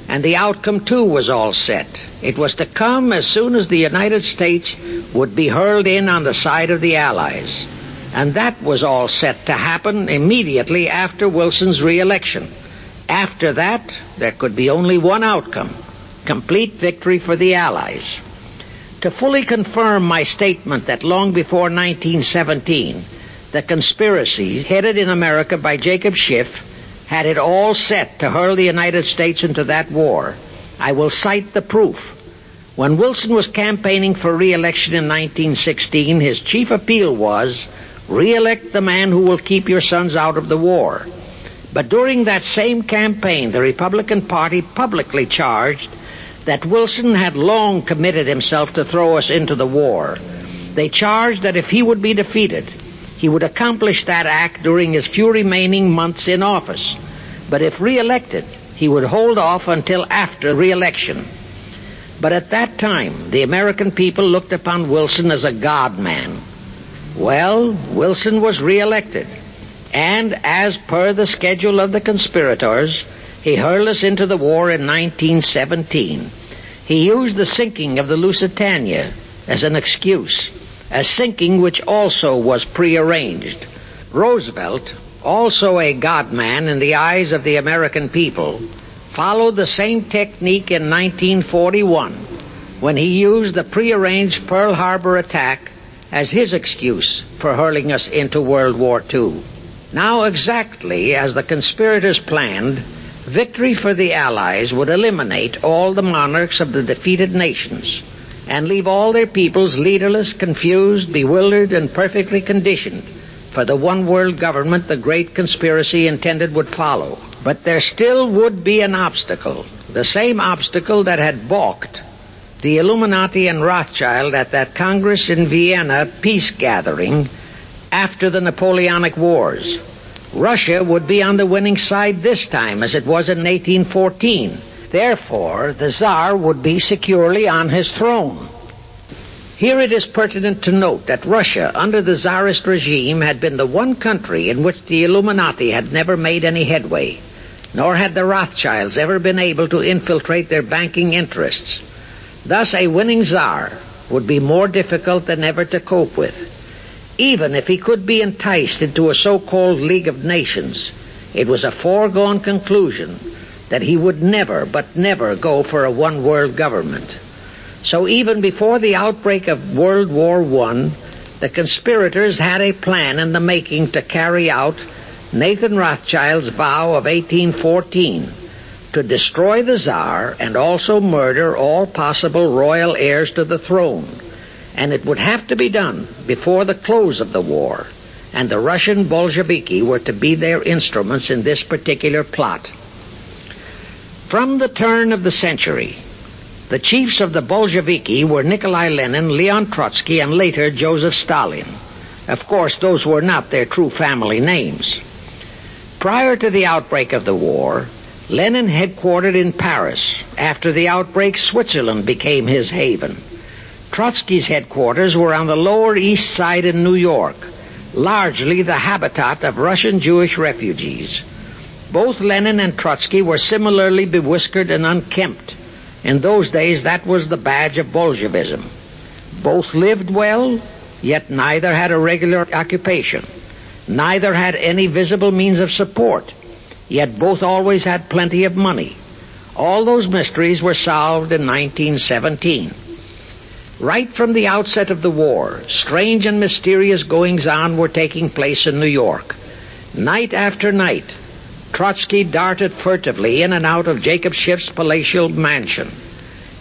And the outcome too was all set. It was to come as soon as the United States would be hurled in on the side of the Allies. And that was all set to happen immediately after Wilson's reelection. After that, there could be only one outcome complete victory for the Allies. To fully confirm my statement that long before 1917, the conspiracy headed in America by Jacob Schiff had it all set to hurl the United States into that war. I will cite the proof. When Wilson was campaigning for re-election in 1916, his chief appeal was, re-elect the man who will keep your sons out of the war. But during that same campaign, the Republican Party publicly charged that Wilson had long committed himself to throw us into the war. They charged that if he would be defeated, he would accomplish that act during his few remaining months in office. But if reelected, he would hold off until after reelection. But at that time, the American people looked upon Wilson as a God man. Well, Wilson was reelected. And as per the schedule of the conspirators, he hurled us into the war in 1917. He used the sinking of the Lusitania as an excuse a sinking which also was prearranged. Roosevelt, also a godman in the eyes of the American people, followed the same technique in 1941 when he used the prearranged Pearl Harbor attack as his excuse for hurling us into World War II. Now, exactly as the conspirators planned, victory for the Allies would eliminate all the monarchs of the defeated nations and leave all their peoples leaderless, confused, bewildered, and perfectly conditioned for the one world government the great conspiracy intended would follow. But there still would be an obstacle, the same obstacle that had balked the Illuminati and Rothschild at that Congress in Vienna peace gathering after the Napoleonic Wars. Russia would be on the winning side this time as it was in 1814 Therefore, the Tsar would be securely on his throne. Here it is pertinent to note that Russia, under the Tsarist regime, had been the one country in which the Illuminati had never made any headway, nor had the Rothschilds ever been able to infiltrate their banking interests. Thus, a winning czar would be more difficult than ever to cope with. Even if he could be enticed into a so-called League of Nations, it was a foregone conclusion that he would never, but never go for a one world government. So even before the outbreak of World War I, the conspirators had a plan in the making to carry out Nathan Rothschild's vow of 1814 to destroy the Tsar and also murder all possible royal heirs to the throne. And it would have to be done before the close of the war. And the Russian Bolsheviki were to be their instruments in this particular plot. From the turn of the century, the chiefs of the Bolsheviki were Nikolai Lenin, Leon Trotsky, and later Joseph Stalin. Of course, those were not their true family names. Prior to the outbreak of the war, Lenin headquartered in Paris. After the outbreak, Switzerland became his haven. Trotsky's headquarters were on the Lower East Side in New York, largely the habitat of Russian Jewish refugees. Both Lenin and Trotsky were similarly bewhiskered and unkempt. In those days, that was the badge of Bolshevism. Both lived well, yet neither had a regular occupation. Neither had any visible means of support, yet both always had plenty of money. All those mysteries were solved in 1917. Right from the outset of the war, strange and mysterious goings on were taking place in New York. Night after night, Trotsky darted furtively in and out of Jacob Schiff's palatial mansion.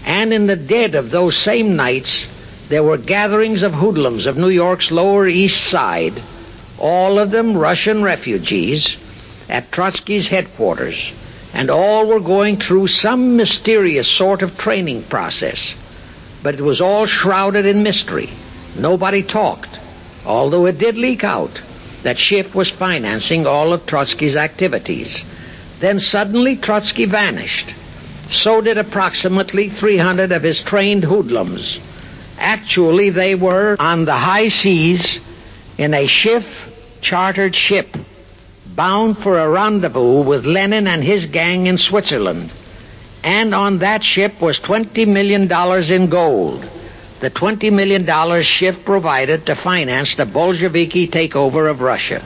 And in the dead of those same nights, there were gatherings of hoodlums of New York's Lower East Side, all of them Russian refugees, at Trotsky's headquarters, and all were going through some mysterious sort of training process. But it was all shrouded in mystery. Nobody talked, although it did leak out that Schiff was financing all of Trotsky's activities. Then suddenly Trotsky vanished. So did approximately 300 of his trained hoodlums. Actually, they were on the high seas in a Schiff chartered ship bound for a rendezvous with Lenin and his gang in Switzerland. And on that ship was $20 million in gold the $20 million Schiff provided to finance the Bolsheviki takeover of Russia.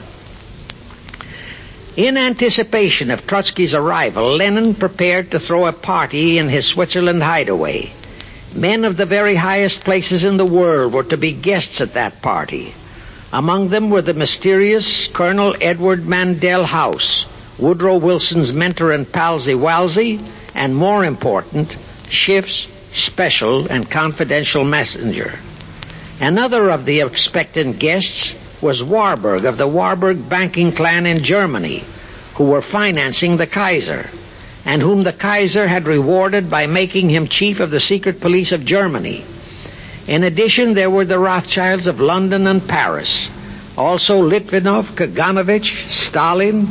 In anticipation of Trotsky's arrival, Lenin prepared to throw a party in his Switzerland hideaway. Men of the very highest places in the world were to be guests at that party. Among them were the mysterious Colonel Edward Mandell House, Woodrow Wilson's mentor and palsy walsy, and more important, Schiff's special and confidential messenger. Another of the expectant guests was Warburg of the Warburg banking clan in Germany, who were financing the Kaiser, and whom the Kaiser had rewarded by making him chief of the secret police of Germany. In addition, there were the Rothschilds of London and Paris, also Litvinov, Kaganovich, Stalin,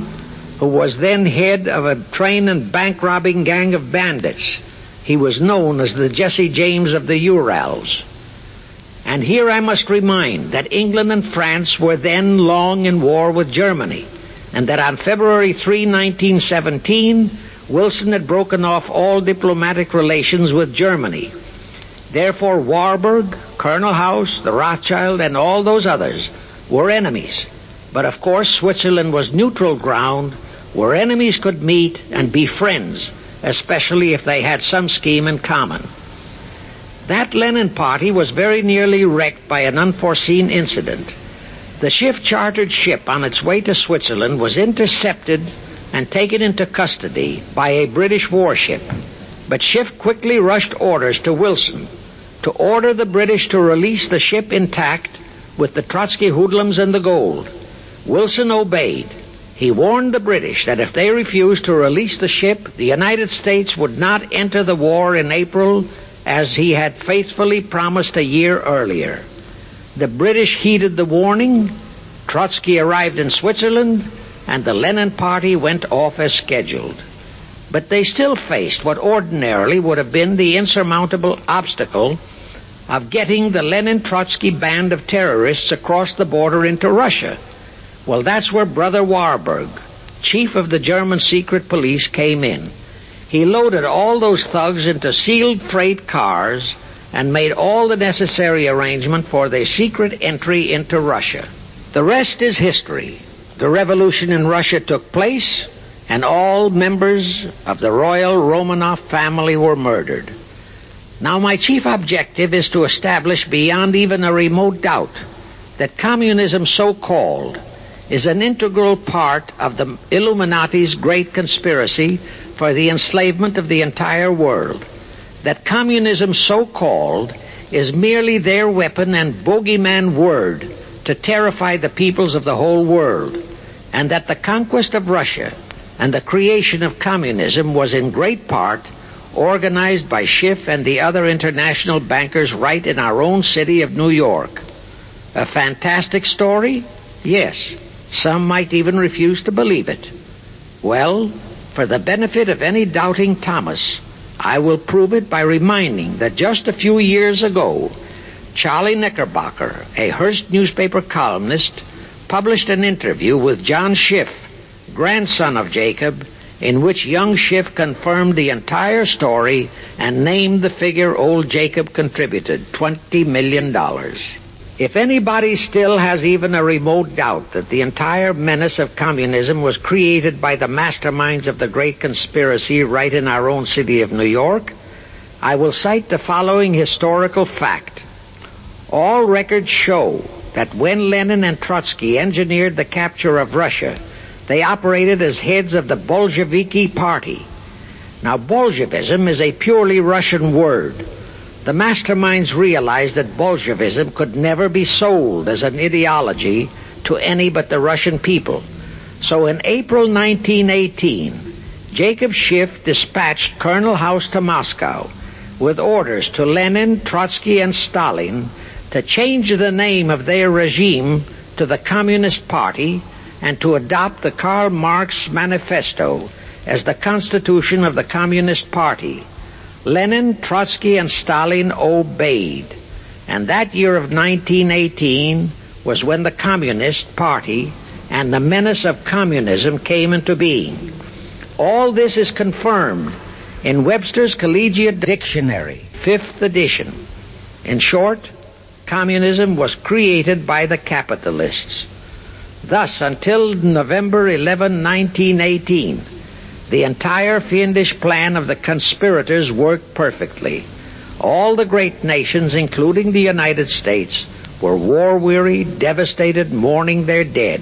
who was then head of a train and bank robbing gang of bandits. He was known as the Jesse James of the Urals. And here I must remind that England and France were then long in war with Germany, and that on February 3, 1917, Wilson had broken off all diplomatic relations with Germany. Therefore, Warburg, Colonel House, the Rothschild, and all those others were enemies. But of course, Switzerland was neutral ground where enemies could meet and be friends, especially if they had some scheme in common. That Lenin party was very nearly wrecked by an unforeseen incident. The Schiff chartered ship on its way to Switzerland was intercepted and taken into custody by a British warship. But Schiff quickly rushed orders to Wilson to order the British to release the ship intact with the Trotsky hoodlums and the gold. Wilson obeyed. He warned the British that if they refused to release the ship, the United States would not enter the war in April as he had faithfully promised a year earlier. The British heeded the warning, Trotsky arrived in Switzerland, and the Lenin Party went off as scheduled. But they still faced what ordinarily would have been the insurmountable obstacle of getting the Lenin Trotsky band of terrorists across the border into Russia. Well, that's where Brother Warburg, chief of the German secret police, came in. He loaded all those thugs into sealed freight cars and made all the necessary arrangement for their secret entry into Russia. The rest is history. The revolution in Russia took place, and all members of the royal Romanov family were murdered. Now, my chief objective is to establish beyond even a remote doubt that communism, so called, is an integral part of the Illuminati's great conspiracy for the enslavement of the entire world. That communism, so called, is merely their weapon and bogeyman word to terrify the peoples of the whole world, and that the conquest of Russia and the creation of communism was in great part organized by Schiff and the other international bankers right in our own city of New York. A fantastic story? Yes. Some might even refuse to believe it. Well, for the benefit of any doubting Thomas, I will prove it by reminding that just a few years ago, Charlie Knickerbocker, a Hearst newspaper columnist, published an interview with John Schiff, grandson of Jacob, in which young Schiff confirmed the entire story and named the figure old Jacob contributed, $20 million. If anybody still has even a remote doubt that the entire menace of communism was created by the masterminds of the great conspiracy right in our own city of New York, I will cite the following historical fact. All records show that when Lenin and Trotsky engineered the capture of Russia, they operated as heads of the Bolsheviki Party. Now, Bolshevism is a purely Russian word the masterminds realized that Bolshevism could never be sold as an ideology to any but the Russian people. So in April 1918, Jacob Schiff dispatched Colonel House to Moscow with orders to Lenin, Trotsky, and Stalin to change the name of their regime to the Communist Party and to adopt the Karl Marx Manifesto as the constitution of the Communist Party. Lenin, Trotsky, and Stalin obeyed. And that year of 1918 was when the Communist Party and the menace of communism came into being. All this is confirmed in Webster's Collegiate Dictionary, fifth edition. In short, communism was created by the capitalists. Thus, until November 11, 1918, the entire fiendish plan of the conspirators worked perfectly. All the great nations, including the United States, were war weary, devastated, mourning their dead.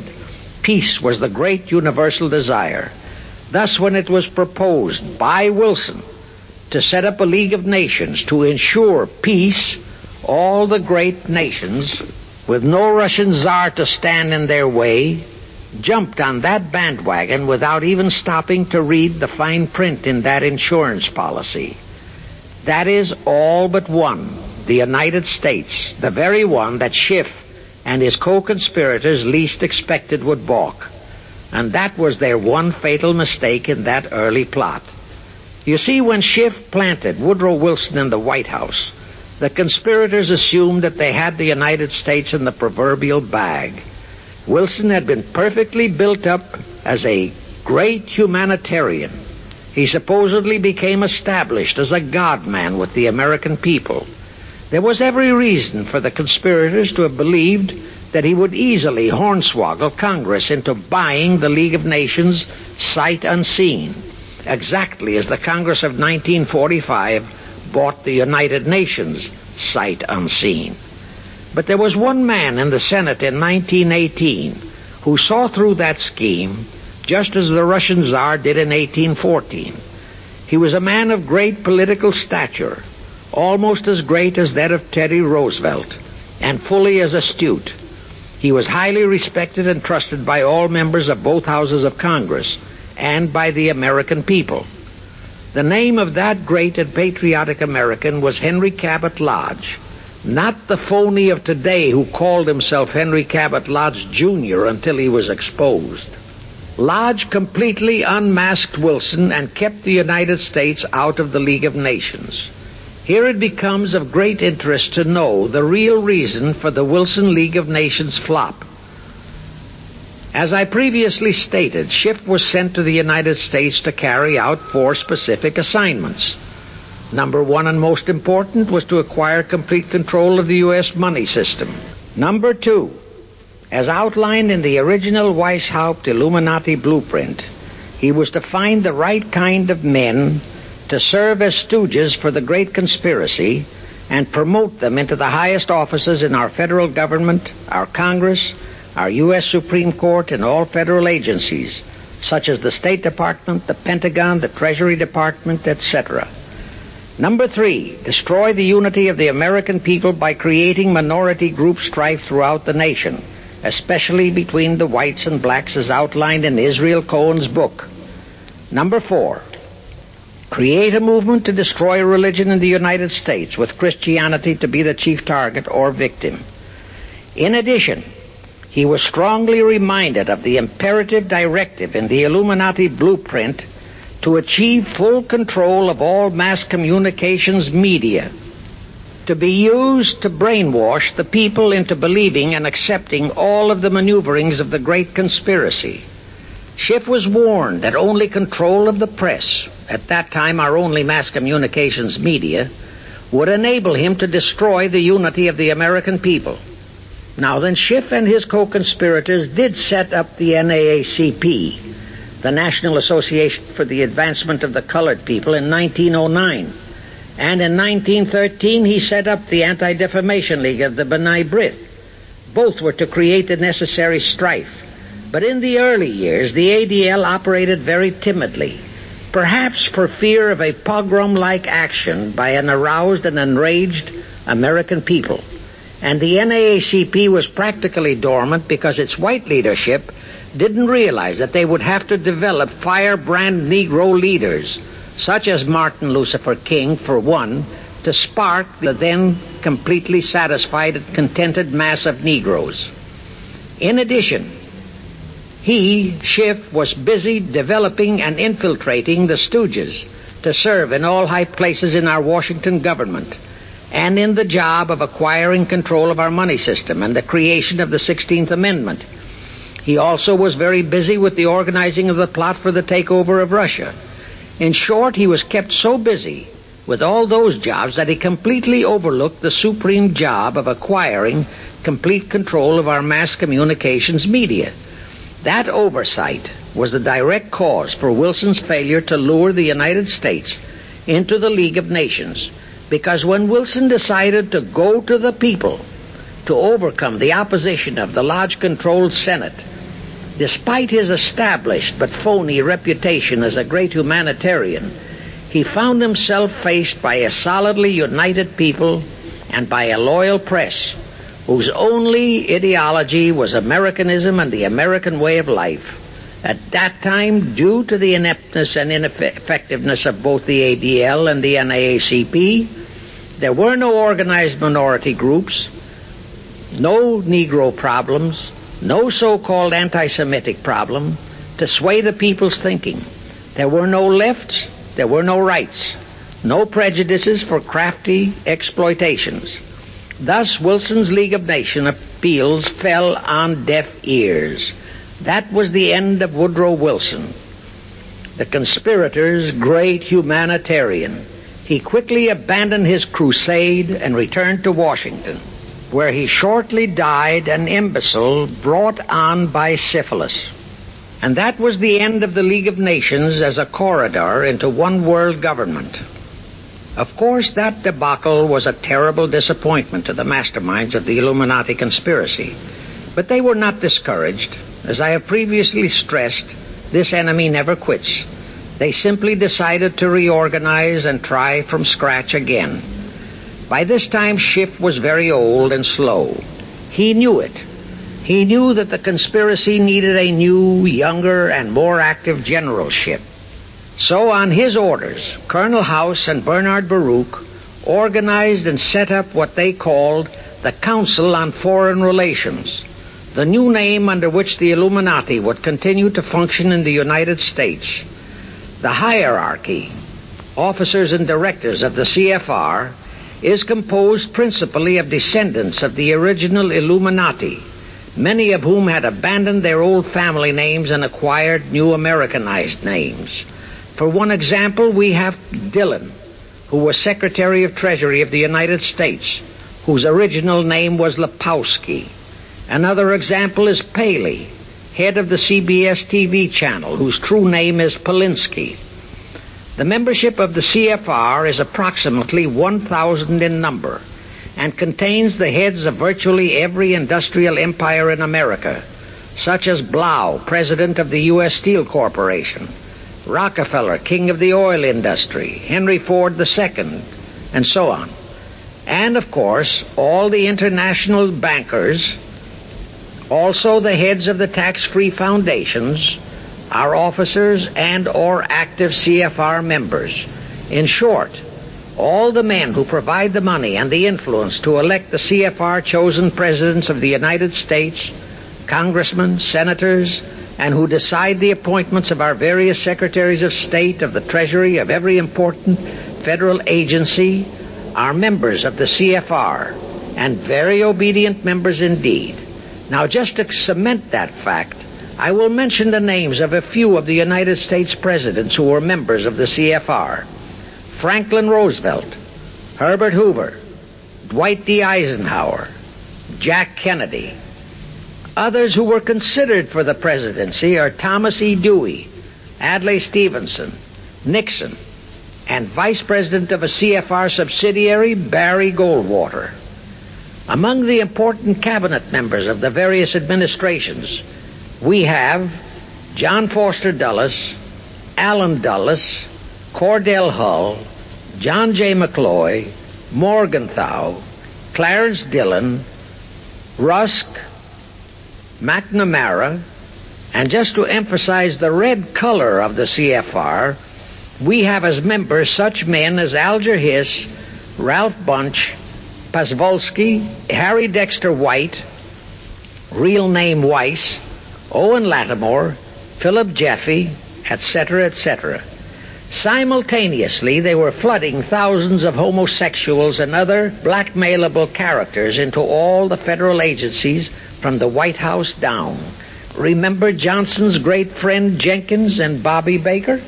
Peace was the great universal desire. Thus, when it was proposed by Wilson to set up a League of Nations to ensure peace, all the great nations, with no Russian czar to stand in their way, jumped on that bandwagon without even stopping to read the fine print in that insurance policy. That is all but one, the United States, the very one that Schiff and his co-conspirators least expected would balk. And that was their one fatal mistake in that early plot. You see, when Schiff planted Woodrow Wilson in the White House, the conspirators assumed that they had the United States in the proverbial bag. Wilson had been perfectly built up as a great humanitarian. He supposedly became established as a God man with the American people. There was every reason for the conspirators to have believed that he would easily hornswoggle Congress into buying the League of Nations sight unseen, exactly as the Congress of 1945 bought the United Nations sight unseen. But there was one man in the Senate in 1918 who saw through that scheme just as the Russian Tsar did in 1814. He was a man of great political stature, almost as great as that of Teddy Roosevelt, and fully as astute. He was highly respected and trusted by all members of both houses of Congress and by the American people. The name of that great and patriotic American was Henry Cabot Lodge, not the phony of today who called himself Henry Cabot Lodge Jr. until he was exposed. Lodge completely unmasked Wilson and kept the United States out of the League of Nations. Here it becomes of great interest to know the real reason for the Wilson League of Nations flop. As I previously stated, Schiff was sent to the United States to carry out four specific assignments. Number one and most important was to acquire complete control of the U.S. money system. Number two, as outlined in the original Weishaupt Illuminati blueprint, he was to find the right kind of men to serve as stooges for the great conspiracy and promote them into the highest offices in our federal government, our Congress, our U.S. Supreme Court, and all federal agencies, such as the State Department, the Pentagon, the Treasury Department, etc. Number three, destroy the unity of the American people by creating minority group strife throughout the nation, especially between the whites and blacks as outlined in Israel Cohen's book. Number four, create a movement to destroy religion in the United States with Christianity to be the chief target or victim. In addition, he was strongly reminded of the imperative directive in the Illuminati blueprint to achieve full control of all mass communications media, to be used to brainwash the people into believing and accepting all of the maneuverings of the great conspiracy. Schiff was warned that only control of the press, at that time our only mass communications media, would enable him to destroy the unity of the American people. Now then, Schiff and his co-conspirators did set up the NAACP, the National Association for the Advancement of the Colored People, in 1909. And in 1913, he set up the Anti-Defamation League of the B'nai B'rith. Both were to create the necessary strife. But in the early years, the ADL operated very timidly, perhaps for fear of a pogrom-like action by an aroused and enraged American people. And the NAACP was practically dormant because its white leadership didn't realize that they would have to develop firebrand Negro leaders, such as Martin Lucifer King, for one, to spark the then completely satisfied and contented mass of Negroes. In addition, he, Schiff, was busy developing and infiltrating the Stooges to serve in all high places in our Washington government and in the job of acquiring control of our money system and the creation of the 16th Amendment. He also was very busy with the organizing of the plot for the takeover of Russia. In short, he was kept so busy with all those jobs that he completely overlooked the supreme job of acquiring complete control of our mass communications media. That oversight was the direct cause for Wilson's failure to lure the United States into the League of Nations. Because when Wilson decided to go to the people to overcome the opposition of the Lodge controlled Senate, despite his established but phony reputation as a great humanitarian, he found himself faced by a solidly united people and by a loyal press whose only ideology was Americanism and the American way of life. At that time, due to the ineptness and ineffectiveness of both the ADL and the NAACP, there were no organized minority groups, no Negro problems, no so-called anti-Semitic problem to sway the people's thinking. There were no lefts, there were no rights, no prejudices for crafty exploitations. Thus, Wilson's League of Nations appeals fell on deaf ears. That was the end of Woodrow Wilson, the conspirator's great humanitarian. He quickly abandoned his crusade and returned to Washington, where he shortly died an imbecile brought on by syphilis. And that was the end of the League of Nations as a corridor into one world government. Of course, that debacle was a terrible disappointment to the masterminds of the Illuminati conspiracy. But they were not discouraged. As I have previously stressed, this enemy never quits. They simply decided to reorganize and try from scratch again. By this time, Schiff was very old and slow. He knew it. He knew that the conspiracy needed a new, younger, and more active generalship. So, on his orders, Colonel House and Bernard Baruch organized and set up what they called the Council on Foreign Relations, the new name under which the Illuminati would continue to function in the United States. The hierarchy, officers and directors of the CFR, is composed principally of descendants of the original Illuminati, many of whom had abandoned their old family names and acquired new Americanized names. For one example, we have Dillon, who was Secretary of Treasury of the United States, whose original name was Lapowski. Another example is Paley, head of the CBS TV channel, whose true name is Polinsky. The membership of the CFR is approximately 1,000 in number and contains the heads of virtually every industrial empire in America, such as Blough, president of the U.S. Steel Corporation, Rockefeller, king of the oil industry, Henry Ford II, and so on. And of course, all the international bankers, also the heads of the tax-free foundations, are officers and or active CFR members. In short, all the men who provide the money and the influence to elect the CFR chosen presidents of the United States, congressmen, senators, and who decide the appointments of our various secretaries of state, of the Treasury, of every important federal agency, are members of the CFR, and very obedient members indeed. Now, just to cement that fact, I will mention the names of a few of the United States presidents who were members of the CFR. Franklin Roosevelt, Herbert Hoover, Dwight D. Eisenhower, Jack Kennedy, Others who were considered for the presidency are Thomas E. Dewey, Adlai Stevenson, Nixon, and Vice President of a CFR subsidiary, Barry Goldwater. Among the important cabinet members of the various administrations, we have John Foster Dulles, Allen Dulles, Cordell Hull, John J. McCloy, Morgenthau, Clarence Dillon, Rusk, McNamara, and just to emphasize the red color of the CFR, we have as members such men as Alger Hiss, Ralph Bunche, Pasvolsky, Harry Dexter White, real name Weiss, Owen Lattimore, Philip Jaffe, etc., etc. Simultaneously, they were flooding thousands of homosexuals and other blackmailable characters into all the federal agencies from the White House down. Remember Johnson's great friend Jenkins and Bobby Baker?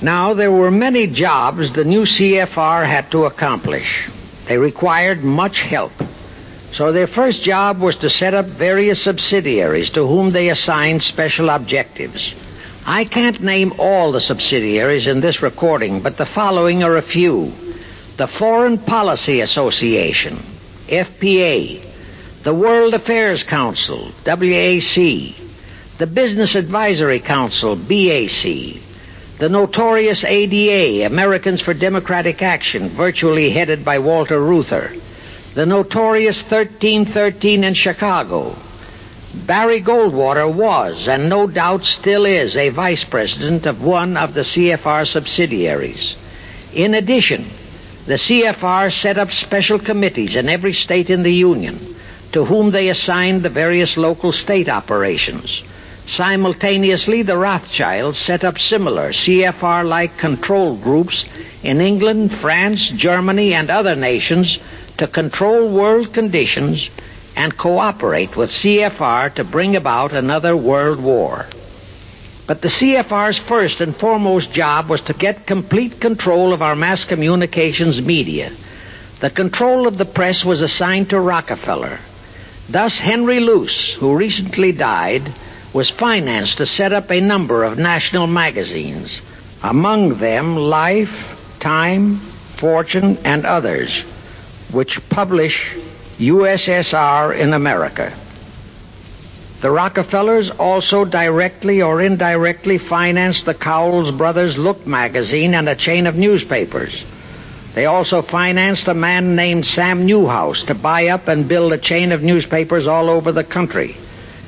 Now, there were many jobs the new CFR had to accomplish. They required much help. So their first job was to set up various subsidiaries to whom they assigned special objectives. I can't name all the subsidiaries in this recording, but the following are a few. The Foreign Policy Association, FPA, the World Affairs Council, WAC, the Business Advisory Council, BAC, the notorious ADA, Americans for Democratic Action, virtually headed by Walter Reuther, the notorious 1313 in Chicago. Barry Goldwater was, and no doubt still is, a vice president of one of the CFR subsidiaries. In addition, the CFR set up special committees in every state in the Union to whom they assigned the various local state operations. Simultaneously, the Rothschilds set up similar CFR-like control groups in England, France, Germany, and other nations to control world conditions and cooperate with CFR to bring about another world war. But the CFR's first and foremost job was to get complete control of our mass communications media. The control of the press was assigned to Rockefeller. Thus, Henry Luce, who recently died, was financed to set up a number of national magazines, among them Life, Time, Fortune, and others which publish USSR in America. The Rockefellers also directly or indirectly financed the Cowles Brothers Look magazine and a chain of newspapers. They also financed a man named Sam Newhouse to buy up and build a chain of newspapers all over the country.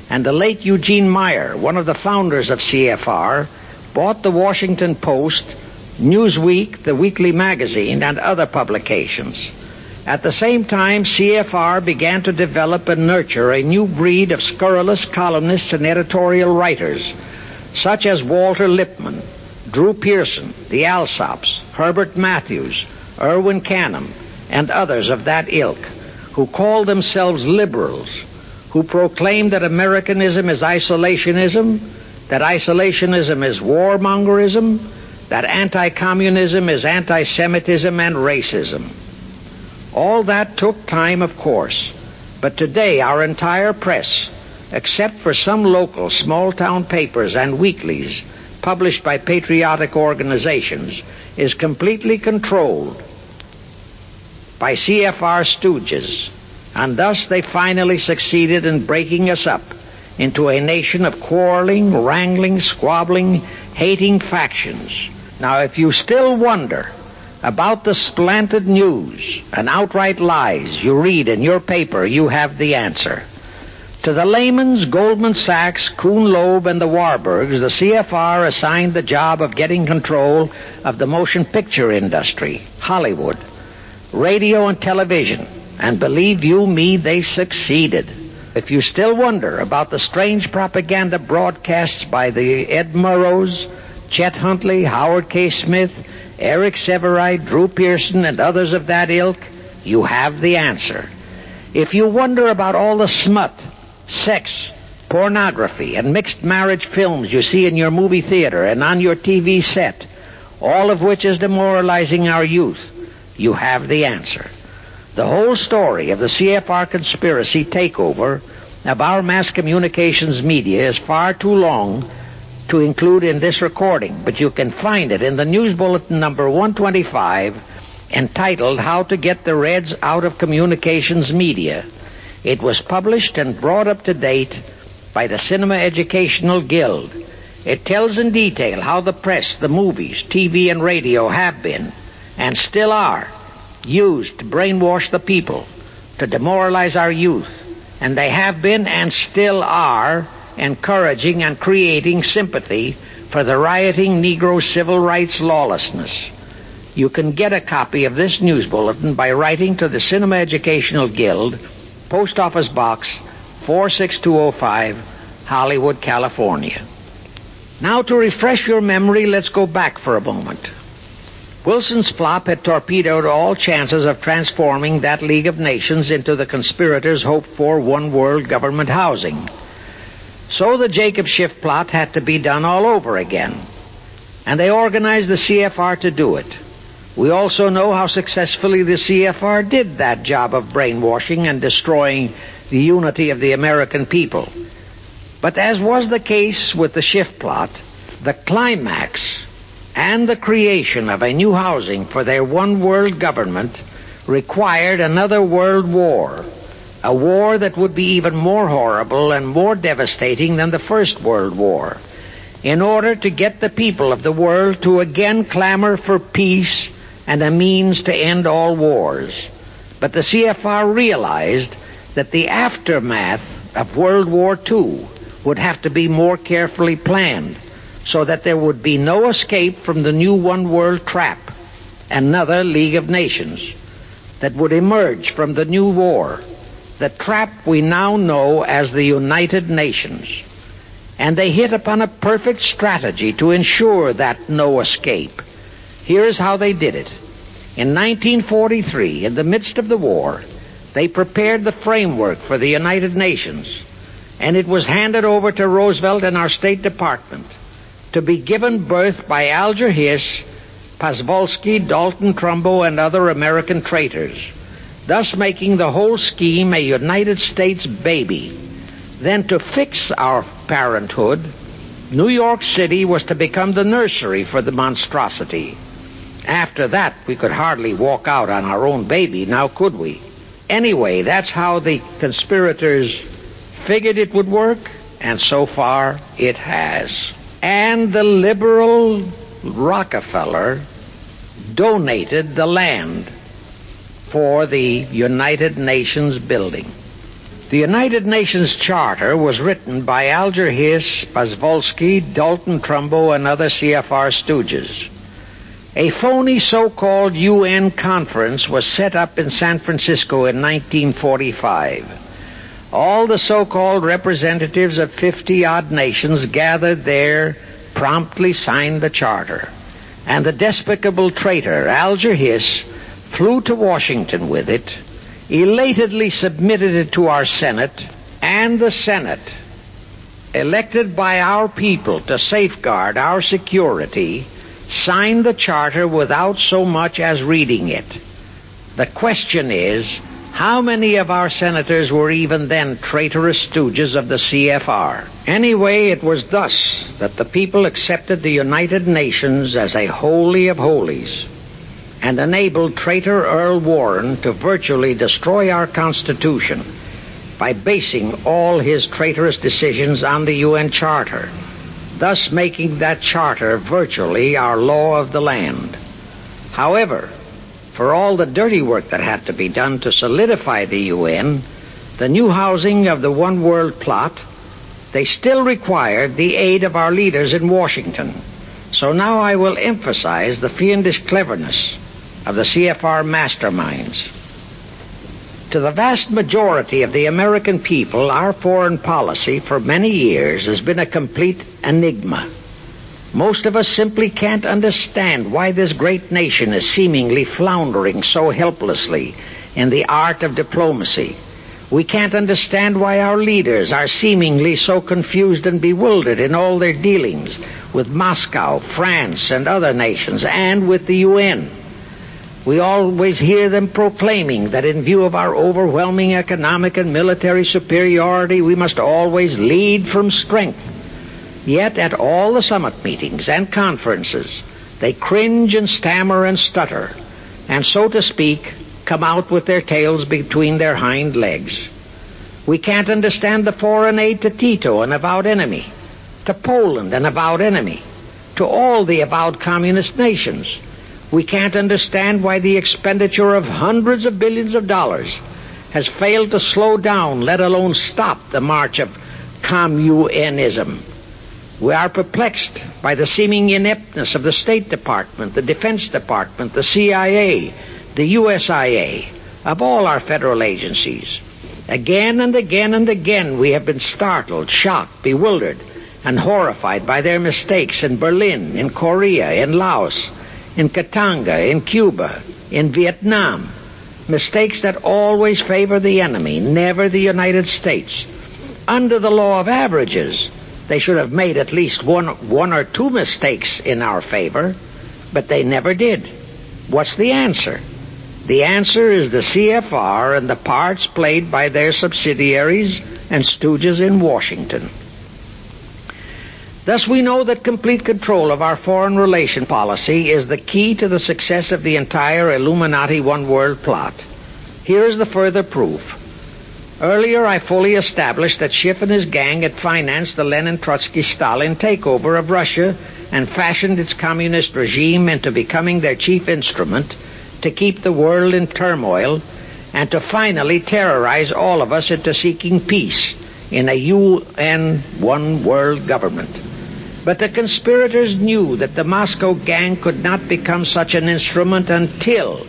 And the late Eugene Meyer, one of the founders of CFR, bought the Washington Post, Newsweek, the weekly magazine, and other publications. At the same time, CFR began to develop and nurture a new breed of scurrilous columnists and editorial writers, such as Walter Lippmann, Drew Pearson, the Alsops, Herbert Matthews, Erwin Canham, and others of that ilk, who called themselves liberals, who proclaimed that Americanism is isolationism, that isolationism is warmongerism, that anti-communism is anti-Semitism and racism. All that took time, of course. But today, our entire press, except for some local small town papers and weeklies published by patriotic organizations, is completely controlled by CFR stooges. And thus they finally succeeded in breaking us up into a nation of quarreling, wrangling, squabbling, hating factions. Now, if you still wonder about the slanted news and outright lies you read in your paper, you have the answer. To the Lehmans, Goldman Sachs, Kuhn Loeb, and the Warburgs, the CFR assigned the job of getting control of the motion picture industry, Hollywood, radio and television, and believe you me, they succeeded. If you still wonder about the strange propaganda broadcasts by the Ed Murrows, Chet Huntley, Howard K. Smith, Eric Sevareid, Drew Pearson, and others of that ilk, you have the answer. If you wonder about all the smut, sex, pornography, and mixed marriage films you see in your movie theater and on your TV set, all of which is demoralizing our youth, you have the answer. The whole story of the CFR conspiracy takeover of our mass communications media is far too long to include in this recording, but you can find it in the news bulletin number 125 entitled How to Get the Reds Out of Communications Media. It was published and brought up to date by the Cinema Educational Guild. It tells in detail how the press, the movies, TV, and radio have been, and still are, used to brainwash the people, to demoralize our youth, and they have been and still are encouraging and creating sympathy for the rioting Negro civil rights lawlessness. You can get a copy of this news bulletin by writing to the Cinema Educational Guild, Post Office Box 46205, Hollywood, California. Now to refresh your memory, let's go back for a moment. Wilson's flop had torpedoed all chances of transforming that League of Nations into the conspirators' hoped for one world government housing. So the Jacob Schiff plot had to be done all over again. And they organized the CFR to do it. We also know how successfully the CFR did that job of brainwashing and destroying the unity of the American people. But as was the case with the Schiff plot, the climax and the creation of a new housing for their one world government required another world war, a war that would be even more horrible and more devastating than the First World War, in order to get the people of the world to again clamor for peace and a means to end all wars. But the CFR realized that the aftermath of World War II would have to be more carefully planned so that there would be no escape from the new one world trap, another League of Nations that would emerge from the new war, the trap we now know as the United Nations. And they hit upon a perfect strategy to ensure that no escape. Here's how they did it. In 1943, in the midst of the war, they prepared the framework for the United Nations, and it was handed over to Roosevelt and our State Department to be given birth by Alger Hiss, Pasvolsky, Dalton Trumbo, and other American traitors, thus making the whole scheme a United States baby. Then to fix our parenthood, New York City was to become the nursery for the monstrosity. After that, we could hardly walk out on our own baby, now could we? Anyway, that's how the conspirators figured it would work, and so far it has. And the liberal Rockefeller donated the land for the United Nations building. The United Nations Charter was written by Alger Hiss, Pasvolsky, Dalton Trumbo, and other CFR stooges. A phony so-called UN conference was set up in San Francisco in 1945. All the so-called representatives of 50-odd nations gathered there promptly signed the charter. And the despicable traitor, Alger Hiss, flew to Washington with it, elatedly submitted it to our Senate, and the Senate, elected by our people to safeguard our security, signed the charter without so much as reading it. The question is, how many of our senators were even then traitorous stooges of the CFR? Anyway, it was thus that the people accepted the United Nations as a holy of holies and enabled traitor Earl Warren to virtually destroy our Constitution by basing all his traitorous decisions on the UN Charter thus making that charter virtually our law of the land. However, for all the dirty work that had to be done to solidify the UN, the new housing of the One World plot, they still required the aid of our leaders in Washington. So now I will emphasize the fiendish cleverness of the CFR masterminds. To the vast majority of the American people, our foreign policy for many years has been a complete enigma. Most of us simply can't understand why this great nation is seemingly floundering so helplessly in the art of diplomacy. We can't understand why our leaders are seemingly so confused and bewildered in all their dealings with Moscow, France, and other nations, and with the UN. We always hear them proclaiming that in view of our overwhelming economic and military superiority, we must always lead from strength. Yet at all the summit meetings and conferences, they cringe and stammer and stutter, and so to speak, come out with their tails between their hind legs. We can't understand the foreign aid to Tito, an avowed enemy, to Poland, an avowed enemy, to all the avowed communist nations, we can't understand why the expenditure of hundreds of billions of dollars has failed to slow down, let alone stop, the march of communism. We are perplexed by the seeming ineptness of the State Department, the Defense Department, the CIA, the USIA, of all our federal agencies. Again and again and again we have been startled, shocked, bewildered, and horrified by their mistakes in Berlin, in Korea, in Laos, in Katanga, in Cuba, in Vietnam. Mistakes that always favor the enemy, never the United States. Under the law of averages, they should have made at least one, one or two mistakes in our favor, but they never did. What's the answer? The answer is the CFR and the parts played by their subsidiaries and stooges in Washington. Thus we know that complete control of our foreign relation policy is the key to the success of the entire Illuminati One World plot. Here is the further proof. Earlier I fully established that Schiff and his gang had financed the Lenin-Trotsky-Stalin takeover of Russia and fashioned its communist regime into becoming their chief instrument to keep the world in turmoil and to finally terrorize all of us into seeking peace in a UN one world government. But the conspirators knew that the Moscow gang could not become such an instrument until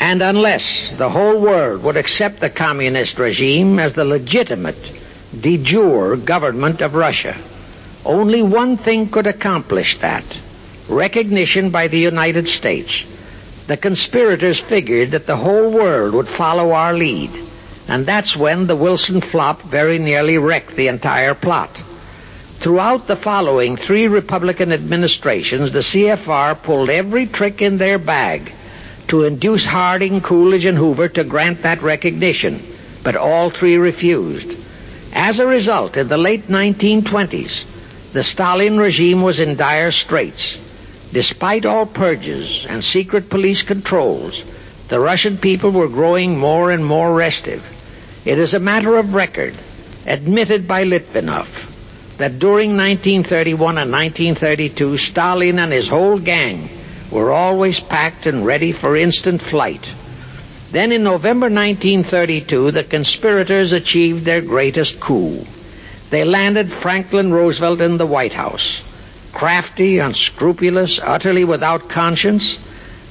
and unless the whole world would accept the communist regime as the legitimate de jure government of Russia. Only one thing could accomplish that recognition by the United States. The conspirators figured that the whole world would follow our lead, and that's when the Wilson flop very nearly wrecked the entire plot. Throughout the following three Republican administrations, the CFR pulled every trick in their bag to induce Harding, Coolidge, and Hoover to grant that recognition, but all three refused. As a result, in the late 1920s, the Stalin regime was in dire straits. Despite all purges and secret police controls, the Russian people were growing more and more restive. It is a matter of record, admitted by Litvinov, that during 1931 and 1932, Stalin and his whole gang were always packed and ready for instant flight. Then in November 1932, the conspirators achieved their greatest coup. They landed Franklin Roosevelt in the White House. Crafty, unscrupulous, utterly without conscience,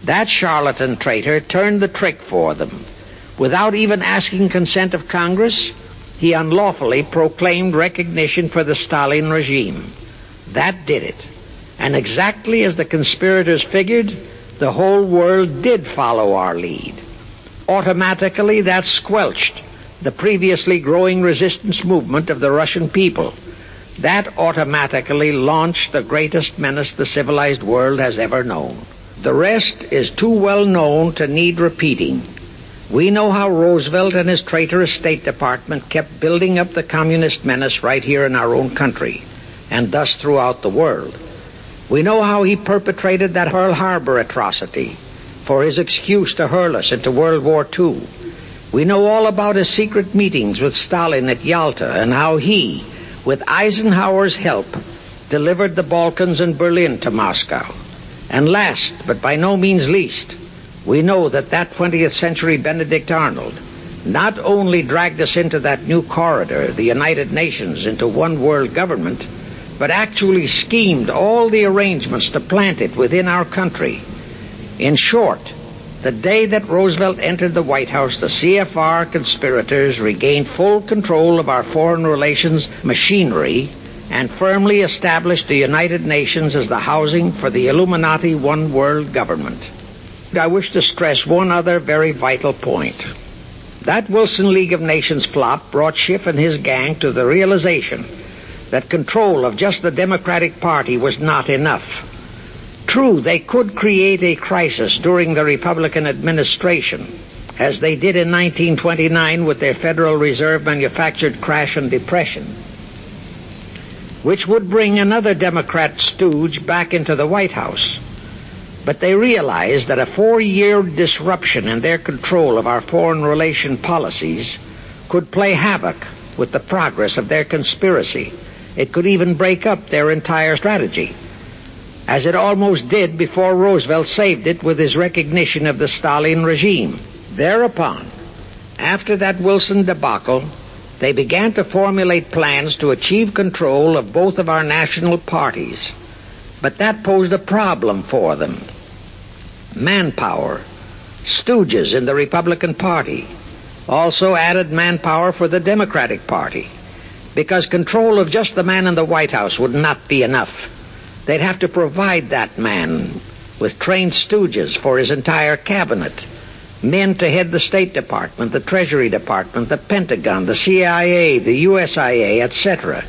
that charlatan traitor turned the trick for them. Without even asking consent of Congress, he unlawfully proclaimed recognition for the Stalin regime. That did it. And exactly as the conspirators figured, the whole world did follow our lead. Automatically, that squelched the previously growing resistance movement of the Russian people. That automatically launched the greatest menace the civilized world has ever known. The rest is too well known to need repeating. We know how Roosevelt and his traitorous State Department kept building up the communist menace right here in our own country, and thus throughout the world. We know how he perpetrated that Pearl Harbor atrocity for his excuse to hurl us into World War II. We know all about his secret meetings with Stalin at Yalta and how he, with Eisenhower's help, delivered the Balkans and Berlin to Moscow. And last, but by no means least, we know that that 20th century Benedict Arnold not only dragged us into that new corridor, the United Nations, into one world government, but actually schemed all the arrangements to plant it within our country. In short, the day that Roosevelt entered the White House, the CFR conspirators regained full control of our foreign relations machinery and firmly established the United Nations as the housing for the Illuminati one world government. I wish to stress one other very vital point. That Wilson League of Nations flop brought Schiff and his gang to the realization that control of just the Democratic Party was not enough. True, they could create a crisis during the Republican administration, as they did in 1929 with their Federal Reserve manufactured crash and depression, which would bring another Democrat stooge back into the White House. But they realized that a four-year disruption in their control of our foreign relation policies could play havoc with the progress of their conspiracy. It could even break up their entire strategy, as it almost did before Roosevelt saved it with his recognition of the Stalin regime. Thereupon, after that Wilson debacle, they began to formulate plans to achieve control of both of our national parties. But that posed a problem for them. Manpower. Stooges in the Republican Party. Also added manpower for the Democratic Party. Because control of just the man in the White House would not be enough. They'd have to provide that man with trained stooges for his entire cabinet. Men to head the State Department, the Treasury Department, the Pentagon, the CIA, the USIA, etc.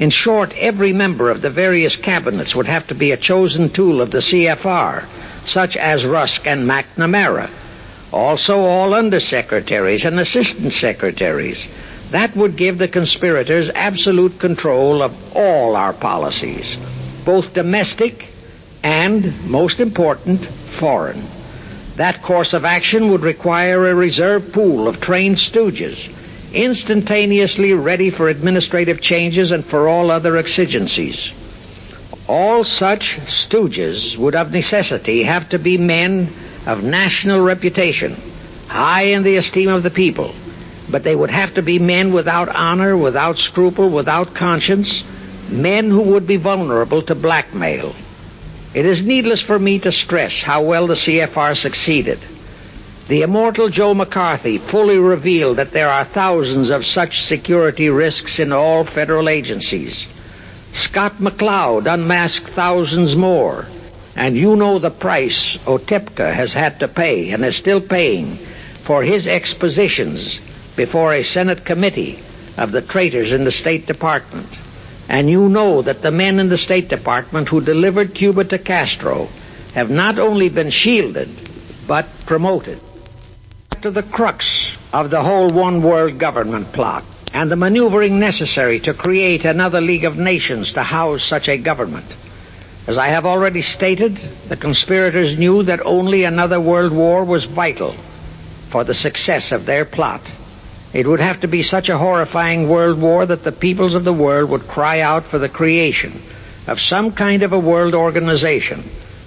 In short, every member of the various cabinets would have to be a chosen tool of the CFR, such as Rusk and McNamara. Also all undersecretaries and assistant secretaries. That would give the conspirators absolute control of all our policies, both domestic and, most important, foreign. That course of action would require a reserve pool of trained stooges, instantaneously ready for administrative changes and for all other exigencies. All such stooges would of necessity have to be men of national reputation, high in the esteem of the people, but they would have to be men without honor, without scruple, without conscience, men who would be vulnerable to blackmail. It is needless for me to stress how well the CFR succeeded. The immortal Joe McCarthy fully revealed that there are thousands of such security risks in all federal agencies. Scott McLeod unmasked thousands more. And you know the price Otepka has had to pay and is still paying for his expositions before a Senate committee of the traitors in the State Department. And you know that the men in the State Department who delivered Cuba to Castro have not only been shielded, but promoted. To the crux of the whole one world government plot and the maneuvering necessary to create another League of Nations to house such a government. As I have already stated, the conspirators knew that only another world war was vital for the success of their plot. It would have to be such a horrifying world war that the peoples of the world would cry out for the creation of some kind of a world organization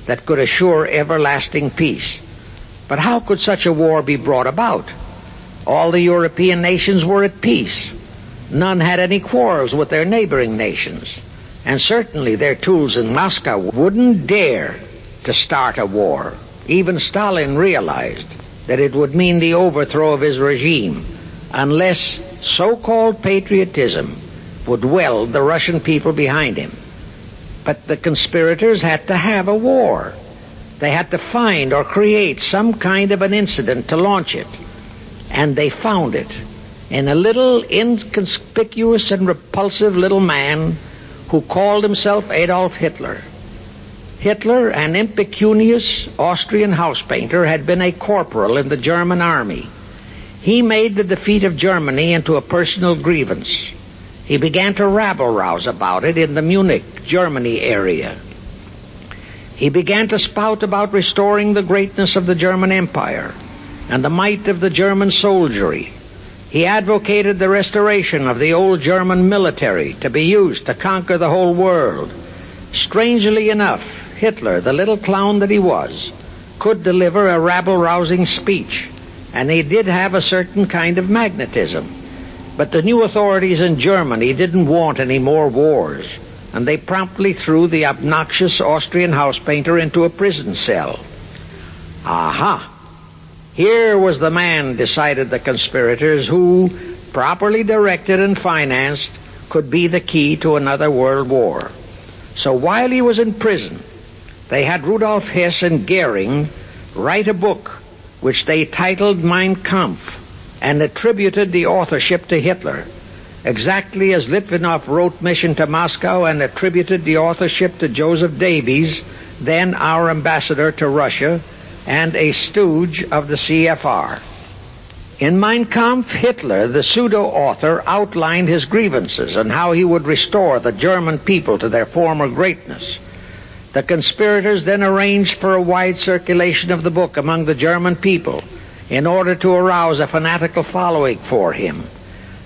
that could assure everlasting peace. But how could such a war be brought about? All the European nations were at peace. None had any quarrels with their neighboring nations. And certainly their tools in Moscow wouldn't dare to start a war. Even Stalin realized that it would mean the overthrow of his regime unless so-called patriotism would weld the Russian people behind him. But the conspirators had to have a war. They had to find or create some kind of an incident to launch it. And they found it in a little inconspicuous and repulsive little man who called himself Adolf Hitler. Hitler, an impecunious Austrian house painter, had been a corporal in the German army. He made the defeat of Germany into a personal grievance. He began to rabble rouse about it in the Munich, Germany area. He began to spout about restoring the greatness of the German Empire and the might of the German soldiery. He advocated the restoration of the old German military to be used to conquer the whole world. Strangely enough, Hitler, the little clown that he was, could deliver a rabble rousing speech and he did have a certain kind of magnetism. But the new authorities in Germany didn't want any more wars, and they promptly threw the obnoxious Austrian house painter into a prison cell. Aha! Here was the man, decided the conspirators, who, properly directed and financed, could be the key to another world war. So while he was in prison, they had Rudolf Hess and Goering write a book which they titled Mein Kampf and attributed the authorship to Hitler, exactly as Litvinov wrote Mission to Moscow and attributed the authorship to Joseph Davies, then our ambassador to Russia and a stooge of the CFR. In Mein Kampf, Hitler, the pseudo-author, outlined his grievances and how he would restore the German people to their former greatness. The conspirators then arranged for a wide circulation of the book among the German people in order to arouse a fanatical following for him.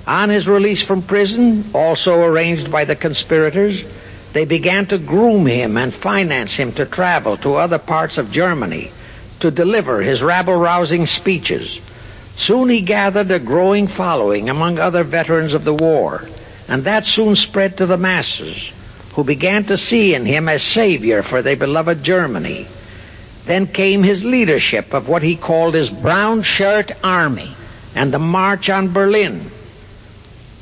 On his release from prison, also arranged by the conspirators, they began to groom him and finance him to travel to other parts of Germany to deliver his rabble-rousing speeches. Soon he gathered a growing following among other veterans of the war, and that soon spread to the masses who began to see in him a savior for their beloved Germany. Then came his leadership of what he called his brown shirt army and the march on Berlin.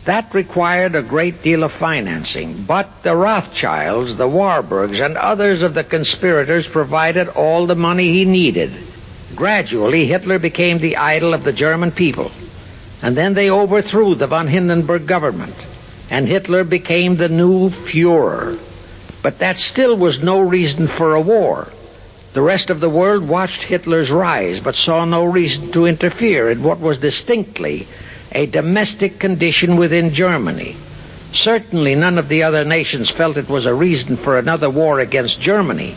That required a great deal of financing, but the Rothschilds, the Warburgs, and others of the conspirators provided all the money he needed. Gradually, Hitler became the idol of the German people, and then they overthrew the von Hindenburg government and Hitler became the new Fuhrer. But that still was no reason for a war. The rest of the world watched Hitler's rise, but saw no reason to interfere in what was distinctly a domestic condition within Germany. Certainly none of the other nations felt it was a reason for another war against Germany,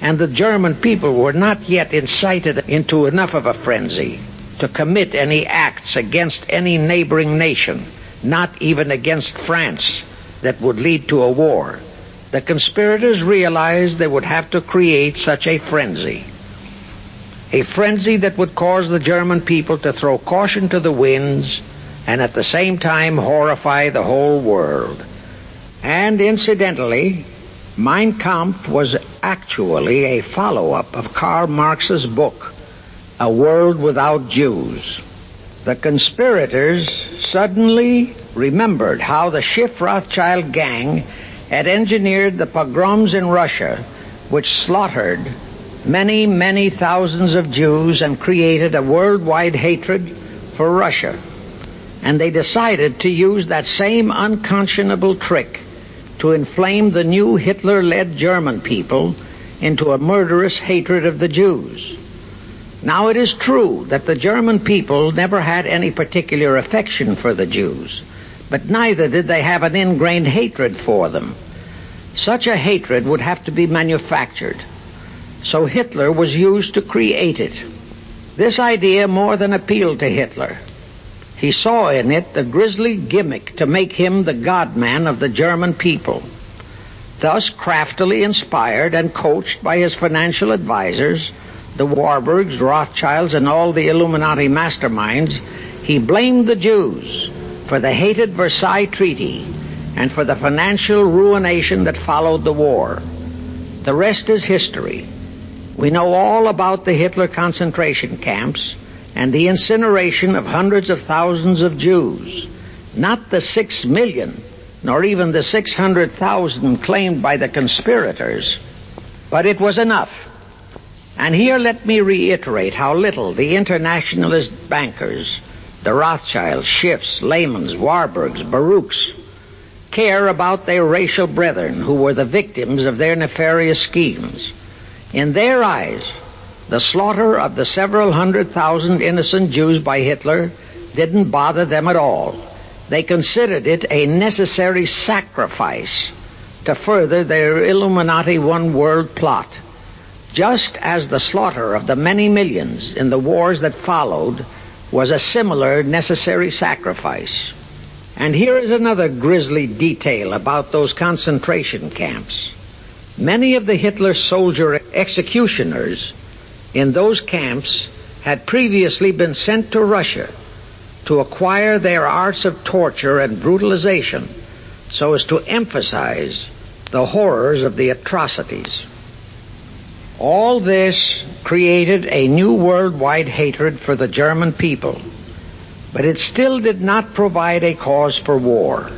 and the German people were not yet incited into enough of a frenzy to commit any acts against any neighboring nation, not even against France, that would lead to a war. The conspirators realized they would have to create such a frenzy. A frenzy that would cause the German people to throw caution to the winds and at the same time horrify the whole world. And incidentally, Mein Kampf was actually a follow-up of Karl Marx's book, A World Without Jews. The conspirators suddenly remembered how the Schiff Rothschild gang had engineered the pogroms in Russia, which slaughtered many, many thousands of Jews and created a worldwide hatred for Russia. And they decided to use that same unconscionable trick to inflame the new Hitler-led German people into a murderous hatred of the Jews. Now it is true that the German people never had any particular affection for the Jews but neither did they have an ingrained hatred for them. Such a hatred would have to be manufactured. So Hitler was used to create it. This idea more than appealed to Hitler. He saw in it the grisly gimmick to make him the godman of the German people. Thus, craftily inspired and coached by his financial advisers, the Warburgs, Rothschilds, and all the Illuminati masterminds, he blamed the Jews for the hated Versailles Treaty and for the financial ruination that followed the war. The rest is history. We know all about the Hitler concentration camps and the incineration of hundreds of thousands of Jews. Not the six million, nor even the 600,000 claimed by the conspirators, but it was enough. And here let me reiterate how little the internationalist bankers the Rothschilds, Schiffs, Lehmans, Warburgs, Baruchs, care about their racial brethren who were the victims of their nefarious schemes. In their eyes, the slaughter of the several hundred thousand innocent Jews by Hitler didn't bother them at all. They considered it a necessary sacrifice to further their Illuminati one world plot. Just as the slaughter of the many millions in the wars that followed was a similar necessary sacrifice. And here is another grisly detail about those concentration camps. Many of the Hitler soldier executioners in those camps had previously been sent to Russia to acquire their arts of torture and brutalization so as to emphasize the horrors of the atrocities. All this created a new worldwide hatred for the German people, but it still did not provide a cause for war.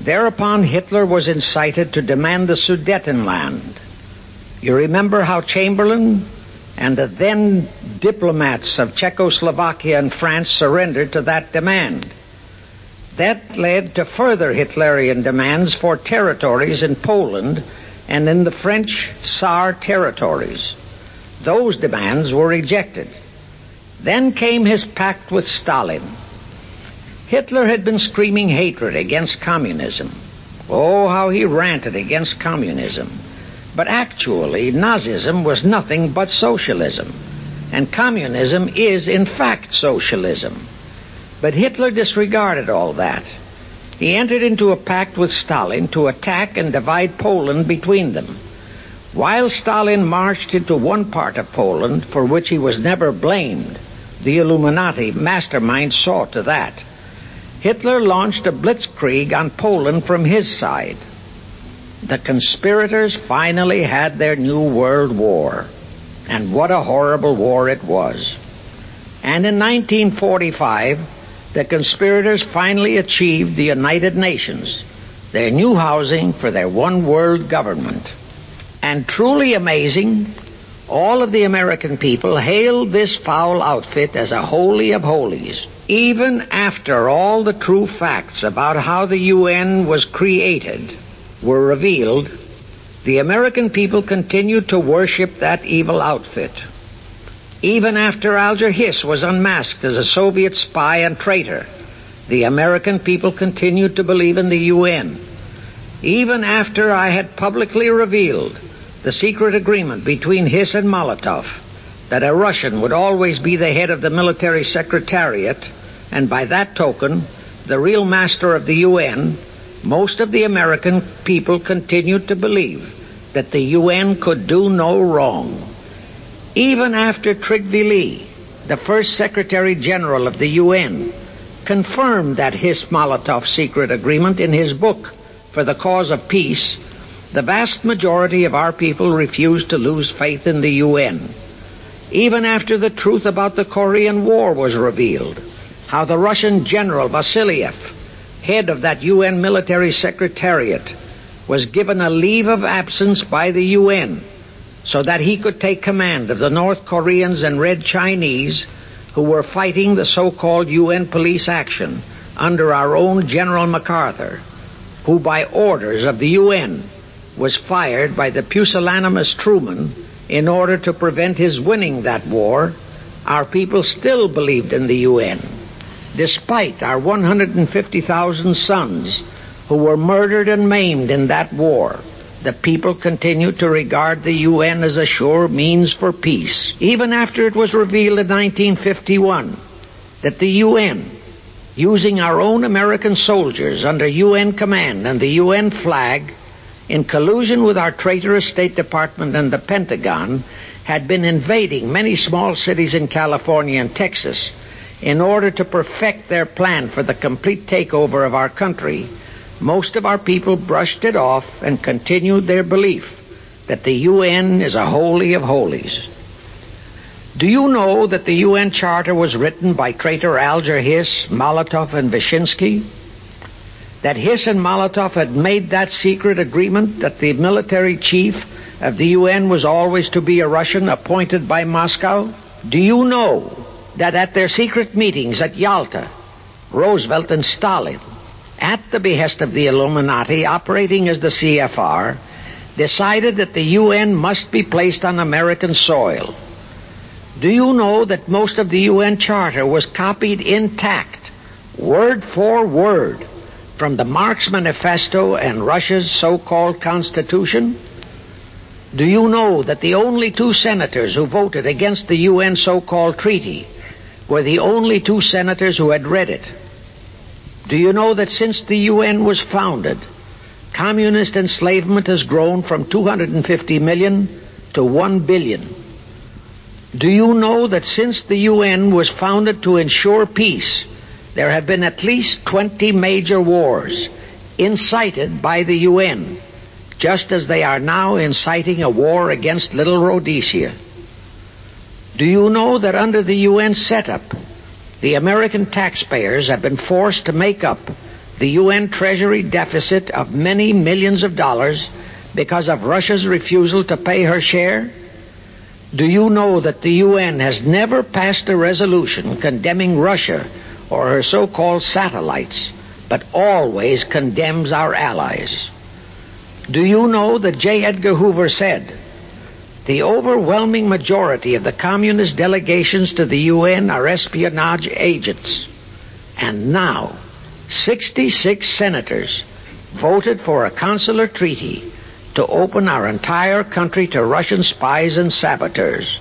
Thereupon Hitler was incited to demand the Sudetenland. You remember how Chamberlain and the then diplomats of Czechoslovakia and France surrendered to that demand. That led to further Hitlerian demands for territories in Poland and in the French Saar territories. Those demands were rejected. Then came his pact with Stalin. Hitler had been screaming hatred against communism. Oh, how he ranted against communism. But actually, Nazism was nothing but socialism. And communism is, in fact, socialism. But Hitler disregarded all that. He entered into a pact with Stalin to attack and divide Poland between them. While Stalin marched into one part of Poland, for which he was never blamed, the Illuminati mastermind saw to that. Hitler launched a blitzkrieg on Poland from his side. The conspirators finally had their new world war. And what a horrible war it was. And in 1945, the conspirators finally achieved the United Nations, their new housing for their one world government. And truly amazing, all of the American people hailed this foul outfit as a holy of holies, even after all the true facts about how the UN was created were revealed. the American people continued to worship that evil outfit. Even after Alger Hiss was unmasked as a Soviet spy and traitor, the American people continued to believe in the UN. Even after I had publicly revealed the secret agreement between Hiss and Molotov that a Russian would always be the head of the military secretariat, and by that token, the real master of the UN, most of the American people continued to believe that the UN could do no wrong. Even after Trygve Lie, the first Secretary General of the UN, confirmed that Hiss-Molotov secret agreement in his book for the cause of peace, the vast majority of our people refused to lose faith in the UN. Even after the truth about the Korean War was revealed, how the Russian General Vasiliev, head of that UN military secretariat, was given a leave of absence by the UN so that he could take command of the North Koreans and Red Chinese who were fighting the so-called UN police action under our own General MacArthur, who by orders of the UN was fired by the pusillanimous Truman in order to prevent his winning that war, our people still believed in the UN, despite our 150,000 sons who were murdered and maimed in that war, the people continued to regard the UN as a sure means for peace, even after it was revealed in 1951 that the UN, using our own American soldiers under UN command and the UN flag, in collusion with our traitorous State Department and the Pentagon, had been invading many small cities in California and Texas in order to perfect their plan for the complete takeover of our country most of our people brushed it off and continued their belief that the UN is a holy of holies. Do you know that the UN Charter was written by traitor Alger Hiss, Molotov, and Vyshinsky? That Hiss and Molotov had made that secret agreement that the military chief of the UN was always to be a Russian appointed by Moscow? Do you know that at their secret meetings at Yalta, Roosevelt and Stalin at the behest of the Illuminati operating as the CFR, decided that the UN must be placed on American soil. Do you know that most of the UN Charter was copied intact, word for word, from the Marx Manifesto and Russia's so-called Constitution? Do you know that the only two senators who voted against the UN so-called treaty were the only two senators who had read it? Do you know that since the UN was founded, communist enslavement has grown from 250 million to 1 billion? Do you know that since the UN was founded to ensure peace, there have been at least 20 major wars incited by the UN, just as they are now inciting a war against Little Rhodesia? Do you know that under the UN setup, the American taxpayers have been forced to make up the UN Treasury deficit of many millions of dollars because of Russia's refusal to pay her share? Do you know that the UN has never passed a resolution condemning Russia or her so-called satellites, but always condemns our allies? Do you know that J. Edgar Hoover said, the overwhelming majority of the communist delegations to the UN are espionage agents. And now, 66 senators voted for a consular treaty to open our entire country to Russian spies and saboteurs.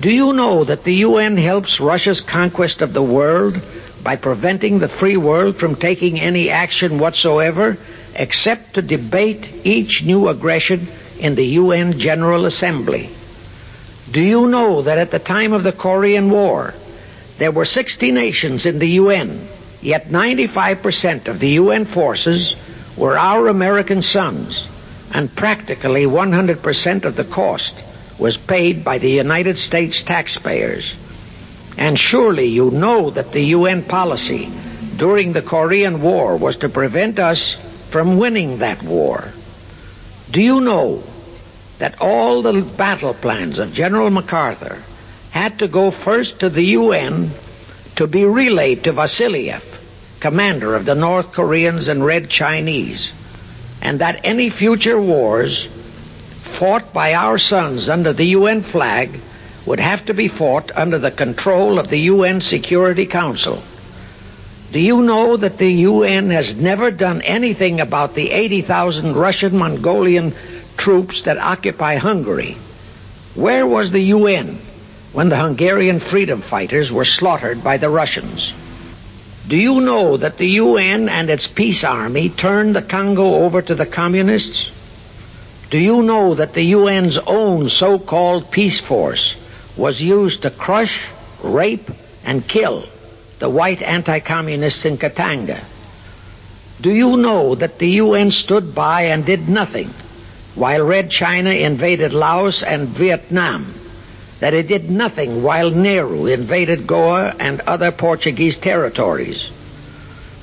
Do you know that the UN helps Russia's conquest of the world by preventing the free world from taking any action whatsoever except to debate each new aggression in the UN General Assembly. Do you know that at the time of the Korean War, there were 60 nations in the UN, yet 95% of the UN forces were our American sons, and practically 100% of the cost was paid by the United States taxpayers. And surely you know that the UN policy during the Korean War was to prevent us from winning that war. Do you know that all the battle plans of General MacArthur had to go first to the UN to be relayed to Vasiliev, commander of the North Koreans and Red Chinese, and that any future wars fought by our sons under the UN flag would have to be fought under the control of the UN Security Council. Do you know that the UN has never done anything about the 80,000 Russian Mongolian troops that occupy Hungary? Where was the UN when the Hungarian freedom fighters were slaughtered by the Russians? Do you know that the UN and its peace army turned the Congo over to the communists? Do you know that the UN's own so-called peace force was used to crush, rape, and kill the white anti-communists in Katanga? Do you know that the UN stood by and did nothing while Red China invaded Laos and Vietnam? That it did nothing while Nehru invaded Goa and other Portuguese territories?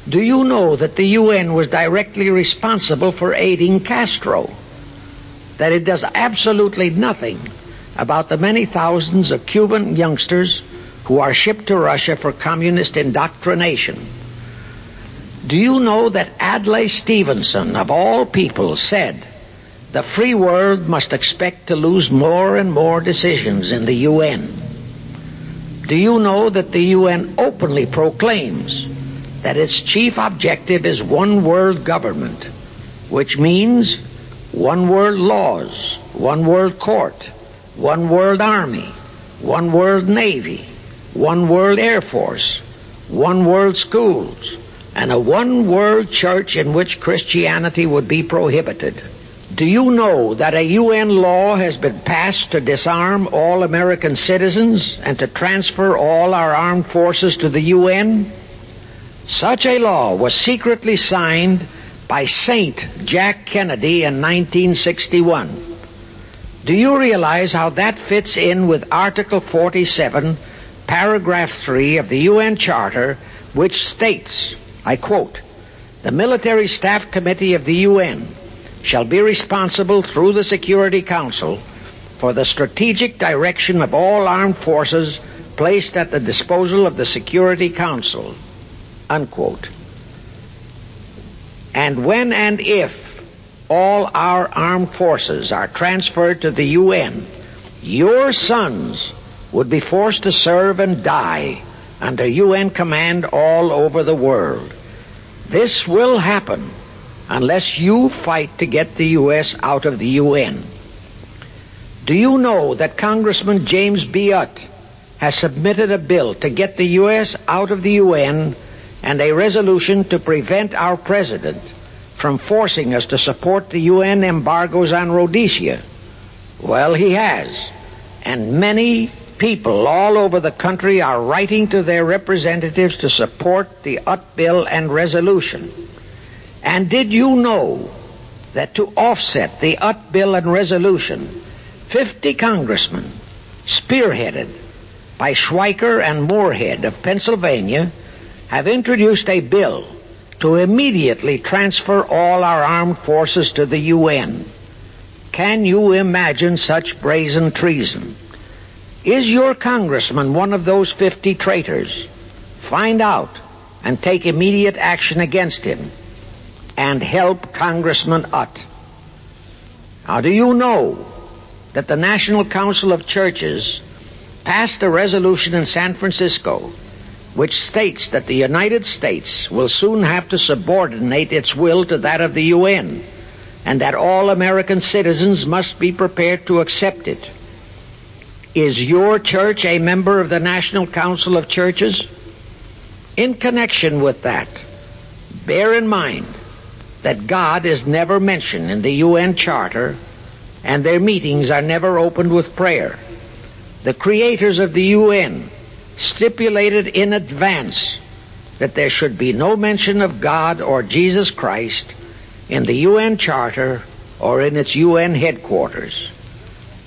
Do you know that the UN was directly responsible for aiding Castro? That it does absolutely nothing about the many thousands of Cuban youngsters who are shipped to Russia for communist indoctrination. Do you know that Adlai Stevenson, of all people, said the free world must expect to lose more and more decisions in the UN? Do you know that the UN openly proclaims that its chief objective is one world government, which means one world laws, one world court, one world army, one world navy, one world air force, one world schools, and a one world church in which Christianity would be prohibited. Do you know that a UN law has been passed to disarm all American citizens and to transfer all our armed forces to the UN? Such a law was secretly signed by Saint Jack Kennedy in 1961. Do you realize how that fits in with Article 47 paragraph 3 of the UN Charter, which states, I quote, the Military Staff Committee of the UN shall be responsible through the Security Council for the strategic direction of all armed forces placed at the disposal of the Security Council. Unquote. And when and if all our armed forces are transferred to the UN, your sons would be forced to serve and die under UN command all over the world. This will happen unless you fight to get the U.S. out of the UN. Do you know that Congressman James Utt has submitted a bill to get the U.S. out of the UN and a resolution to prevent our president from forcing us to support the UN embargoes on Rhodesia? Well, he has. And many people all over the country are writing to their representatives to support the Utt bill and resolution. And did you know that to offset the Utt bill and resolution, 50 congressmen, spearheaded by Schweiker and Moorhead of Pennsylvania, have introduced a bill to immediately transfer all our armed forces to the UN. Can you imagine such brazen treason? Is your congressman one of those 50 traitors? Find out and take immediate action against him and help Congressman Utt. Now, do you know that the National Council of Churches passed a resolution in San Francisco which states that the United States will soon have to subordinate its will to that of the UN and that all American citizens must be prepared to accept it? Is your church a member of the National Council of Churches? In connection with that, bear in mind that God is never mentioned in the UN Charter and their meetings are never opened with prayer. The creators of the UN stipulated in advance that there should be no mention of God or Jesus Christ in the UN Charter or in its UN headquarters.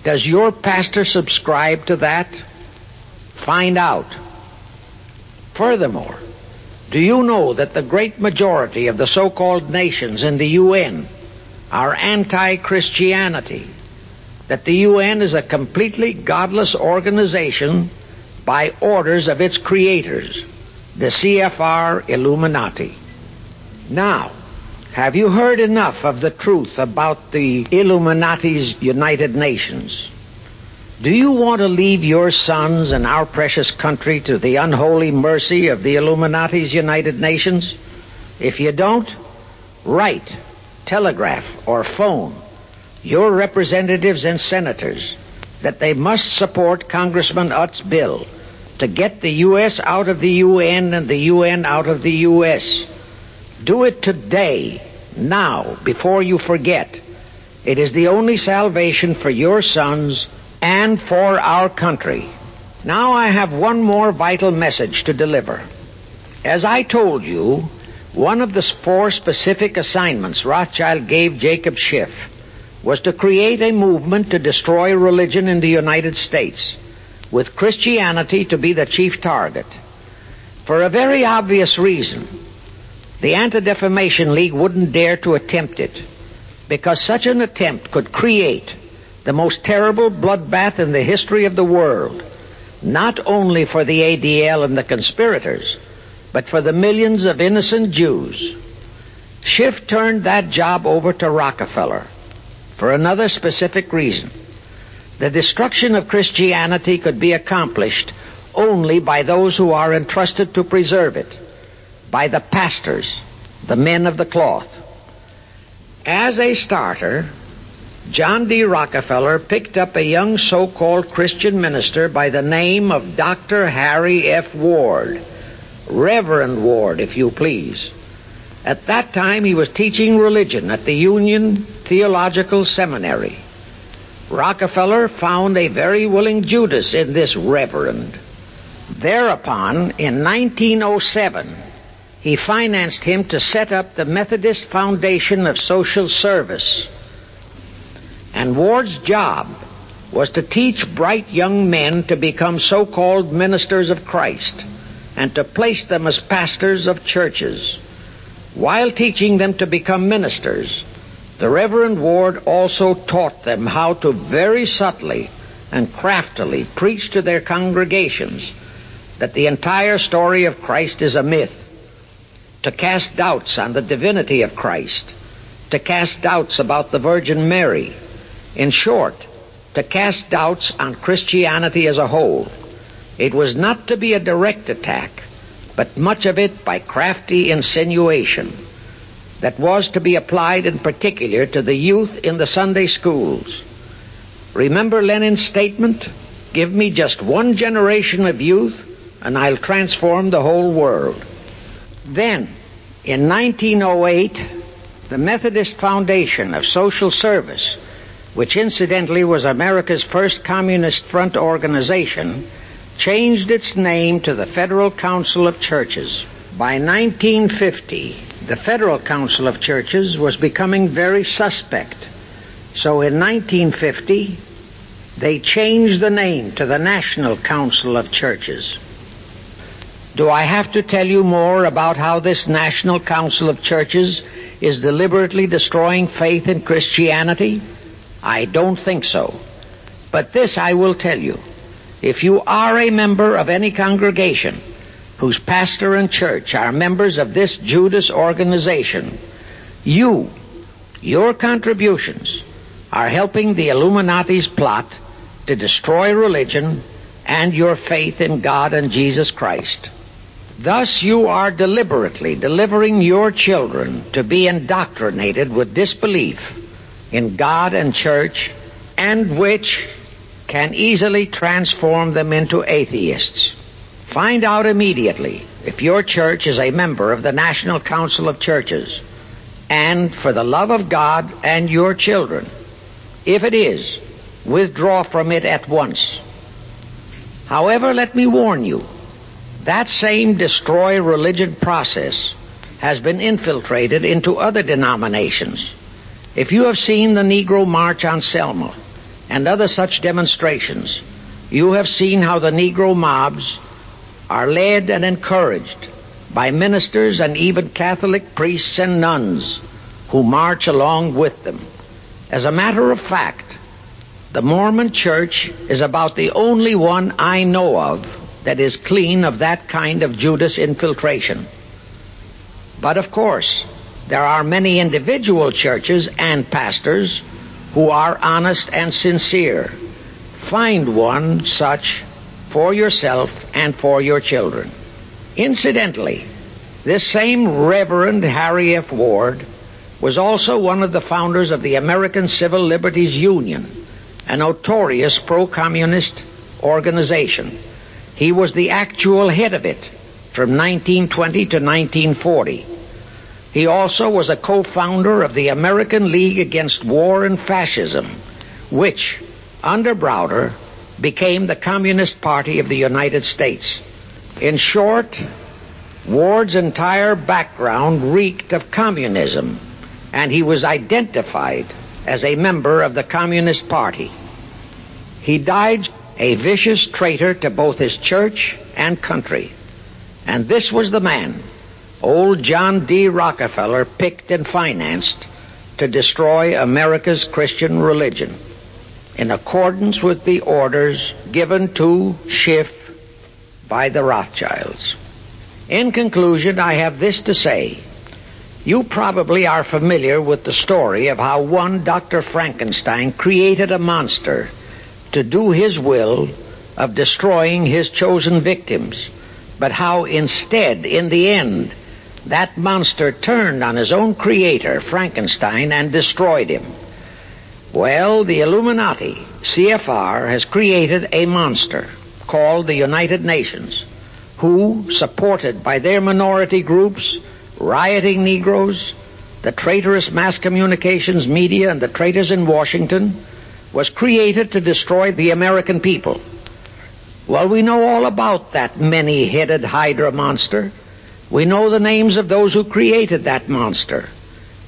Does your pastor subscribe to that? Find out. Furthermore, do you know that the great majority of the so-called nations in the UN are anti-Christianity? That the UN is a completely godless organization by orders of its creators, the CFR Illuminati. Now, Have you heard enough of the truth about the Illuminati's United Nations? Do you want to leave your sons and our precious country to the unholy mercy of the Illuminati's United Nations? If you don't, write, telegraph, or phone your representatives and senators that they must support Congressman Utt's bill to get the U.S. out of the UN and the UN out of the U.S. Do it today, now, before you forget. It is the only salvation for your sons and for our country. Now I have one more vital message to deliver. As I told you, one of the four specific assignments Rothschild gave Jacob Schiff was to create a movement to destroy religion in the United States, with Christianity to be the chief target. For a very obvious reason, the Anti-Defamation League wouldn't dare to attempt it, because such an attempt could create the most terrible bloodbath in the history of the world, not only for the ADL and the conspirators, but for the millions of innocent Jews. Schiff turned that job over to Rockefeller for another specific reason. The destruction of Christianity could be accomplished only by those who are entrusted to preserve it, by the pastors, the men of the cloth. As a starter, John D. Rockefeller picked up a young so-called Christian minister by the name of Dr. Harry F. Ward. Reverend Ward, if you please. At that time, he was teaching religion at the Union Theological Seminary. Rockefeller found a very willing Judas in this reverend. Thereupon, in 1907, he financed him to set up the Methodist Foundation of Social Service and Ward's job was to teach bright young men to become so-called ministers of Christ and to place them as pastors of churches. While teaching them to become ministers, the Reverend Ward also taught them how to very subtly and craftily preach to their congregations that the entire story of Christ is a myth, to cast doubts on the divinity of Christ, to cast doubts about the Virgin Mary, in short, to cast doubts on Christianity as a whole. It was not to be a direct attack, but much of it by crafty insinuation that was to be applied in particular to the youth in the Sunday schools. Remember Lenin's statement? Give me just one generation of youth and I'll transform the whole world. Then, in 1908, the Methodist Foundation of Social Service which incidentally was America's first Communist Front organization, changed its name to the Federal Council of Churches. By 1950, the Federal Council of Churches was becoming very suspect. So in 1950, they changed the name to the National Council of Churches. Do I have to tell you more about how this National Council of Churches is deliberately destroying faith in Christianity? I don't think so. But this I will tell you. If you are a member of any congregation whose pastor and church are members of this Judas organization, you, your contributions, are helping the Illuminati's plot to destroy religion and your faith in God and Jesus Christ. Thus you are deliberately delivering your children to be indoctrinated with disbelief in God and church and which can easily transform them into atheists. Find out immediately if your church is a member of the National Council of Churches and for the love of God and your children. If it is, withdraw from it at once. However, let me warn you, that same destroy religion process has been infiltrated into other denominations if you have seen the Negro March on Selma and other such demonstrations, you have seen how the Negro mobs are led and encouraged by ministers and even Catholic priests and nuns who march along with them. As a matter of fact, the Mormon church is about the only one I know of that is clean of that kind of Judas infiltration. But of course, there are many individual churches and pastors who are honest and sincere. Find one such for yourself and for your children. Incidentally, this same Reverend Harry F. Ward was also one of the founders of the American Civil Liberties Union, a notorious pro-communist organization. He was the actual head of it from 1920 to 1940. He also was a co-founder of the American League Against War and Fascism, which, under Browder, became the Communist Party of the United States. In short, Ward's entire background reeked of communism, and he was identified as a member of the Communist Party. He died a vicious traitor to both his church and country. And this was the man old John D. Rockefeller picked and financed to destroy America's Christian religion in accordance with the orders given to Schiff by the Rothschilds. In conclusion, I have this to say. You probably are familiar with the story of how one Dr. Frankenstein created a monster to do his will of destroying his chosen victims, but how instead, in the end, that monster turned on his own creator, Frankenstein, and destroyed him. Well, the Illuminati, CFR, has created a monster called the United Nations, who, supported by their minority groups, rioting Negroes, the traitorous mass communications media, and the traitors in Washington, was created to destroy the American people. Well, we know all about that many-headed Hydra monster. We know the names of those who created that monster.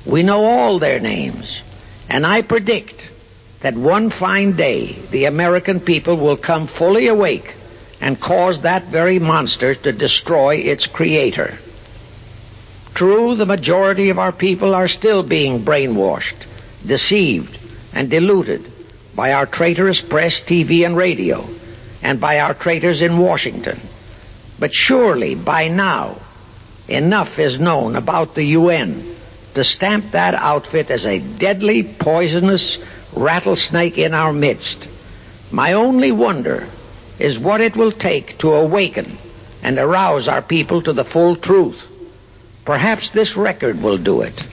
We know all their names. And I predict that one fine day the American people will come fully awake and cause that very monster to destroy its creator. True, the majority of our people are still being brainwashed, deceived, and deluded by our traitorous press, TV, and radio, and by our traitors in Washington. But surely by now, enough is known about the UN to stamp that outfit as a deadly, poisonous rattlesnake in our midst. My only wonder is what it will take to awaken and arouse our people to the full truth. Perhaps this record will do it.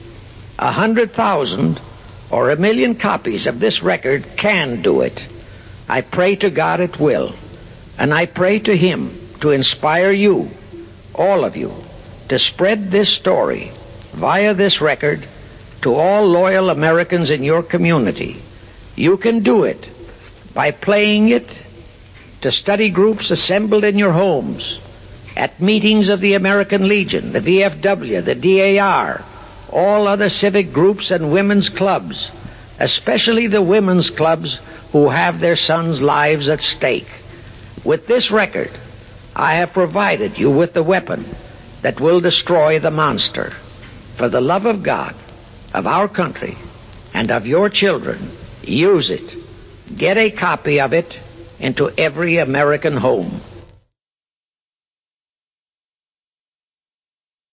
A hundred thousand or a million copies of this record can do it. I pray to God it will. And I pray to Him to inspire you, all of you, to spread this story via this record to all loyal Americans in your community. You can do it by playing it to study groups assembled in your homes, at meetings of the American Legion, the VFW, the DAR, all other civic groups and women's clubs, especially the women's clubs who have their sons' lives at stake. With this record, I have provided you with the weapon that will destroy the monster. For the love of God, of our country, and of your children, use it. Get a copy of it into every American home.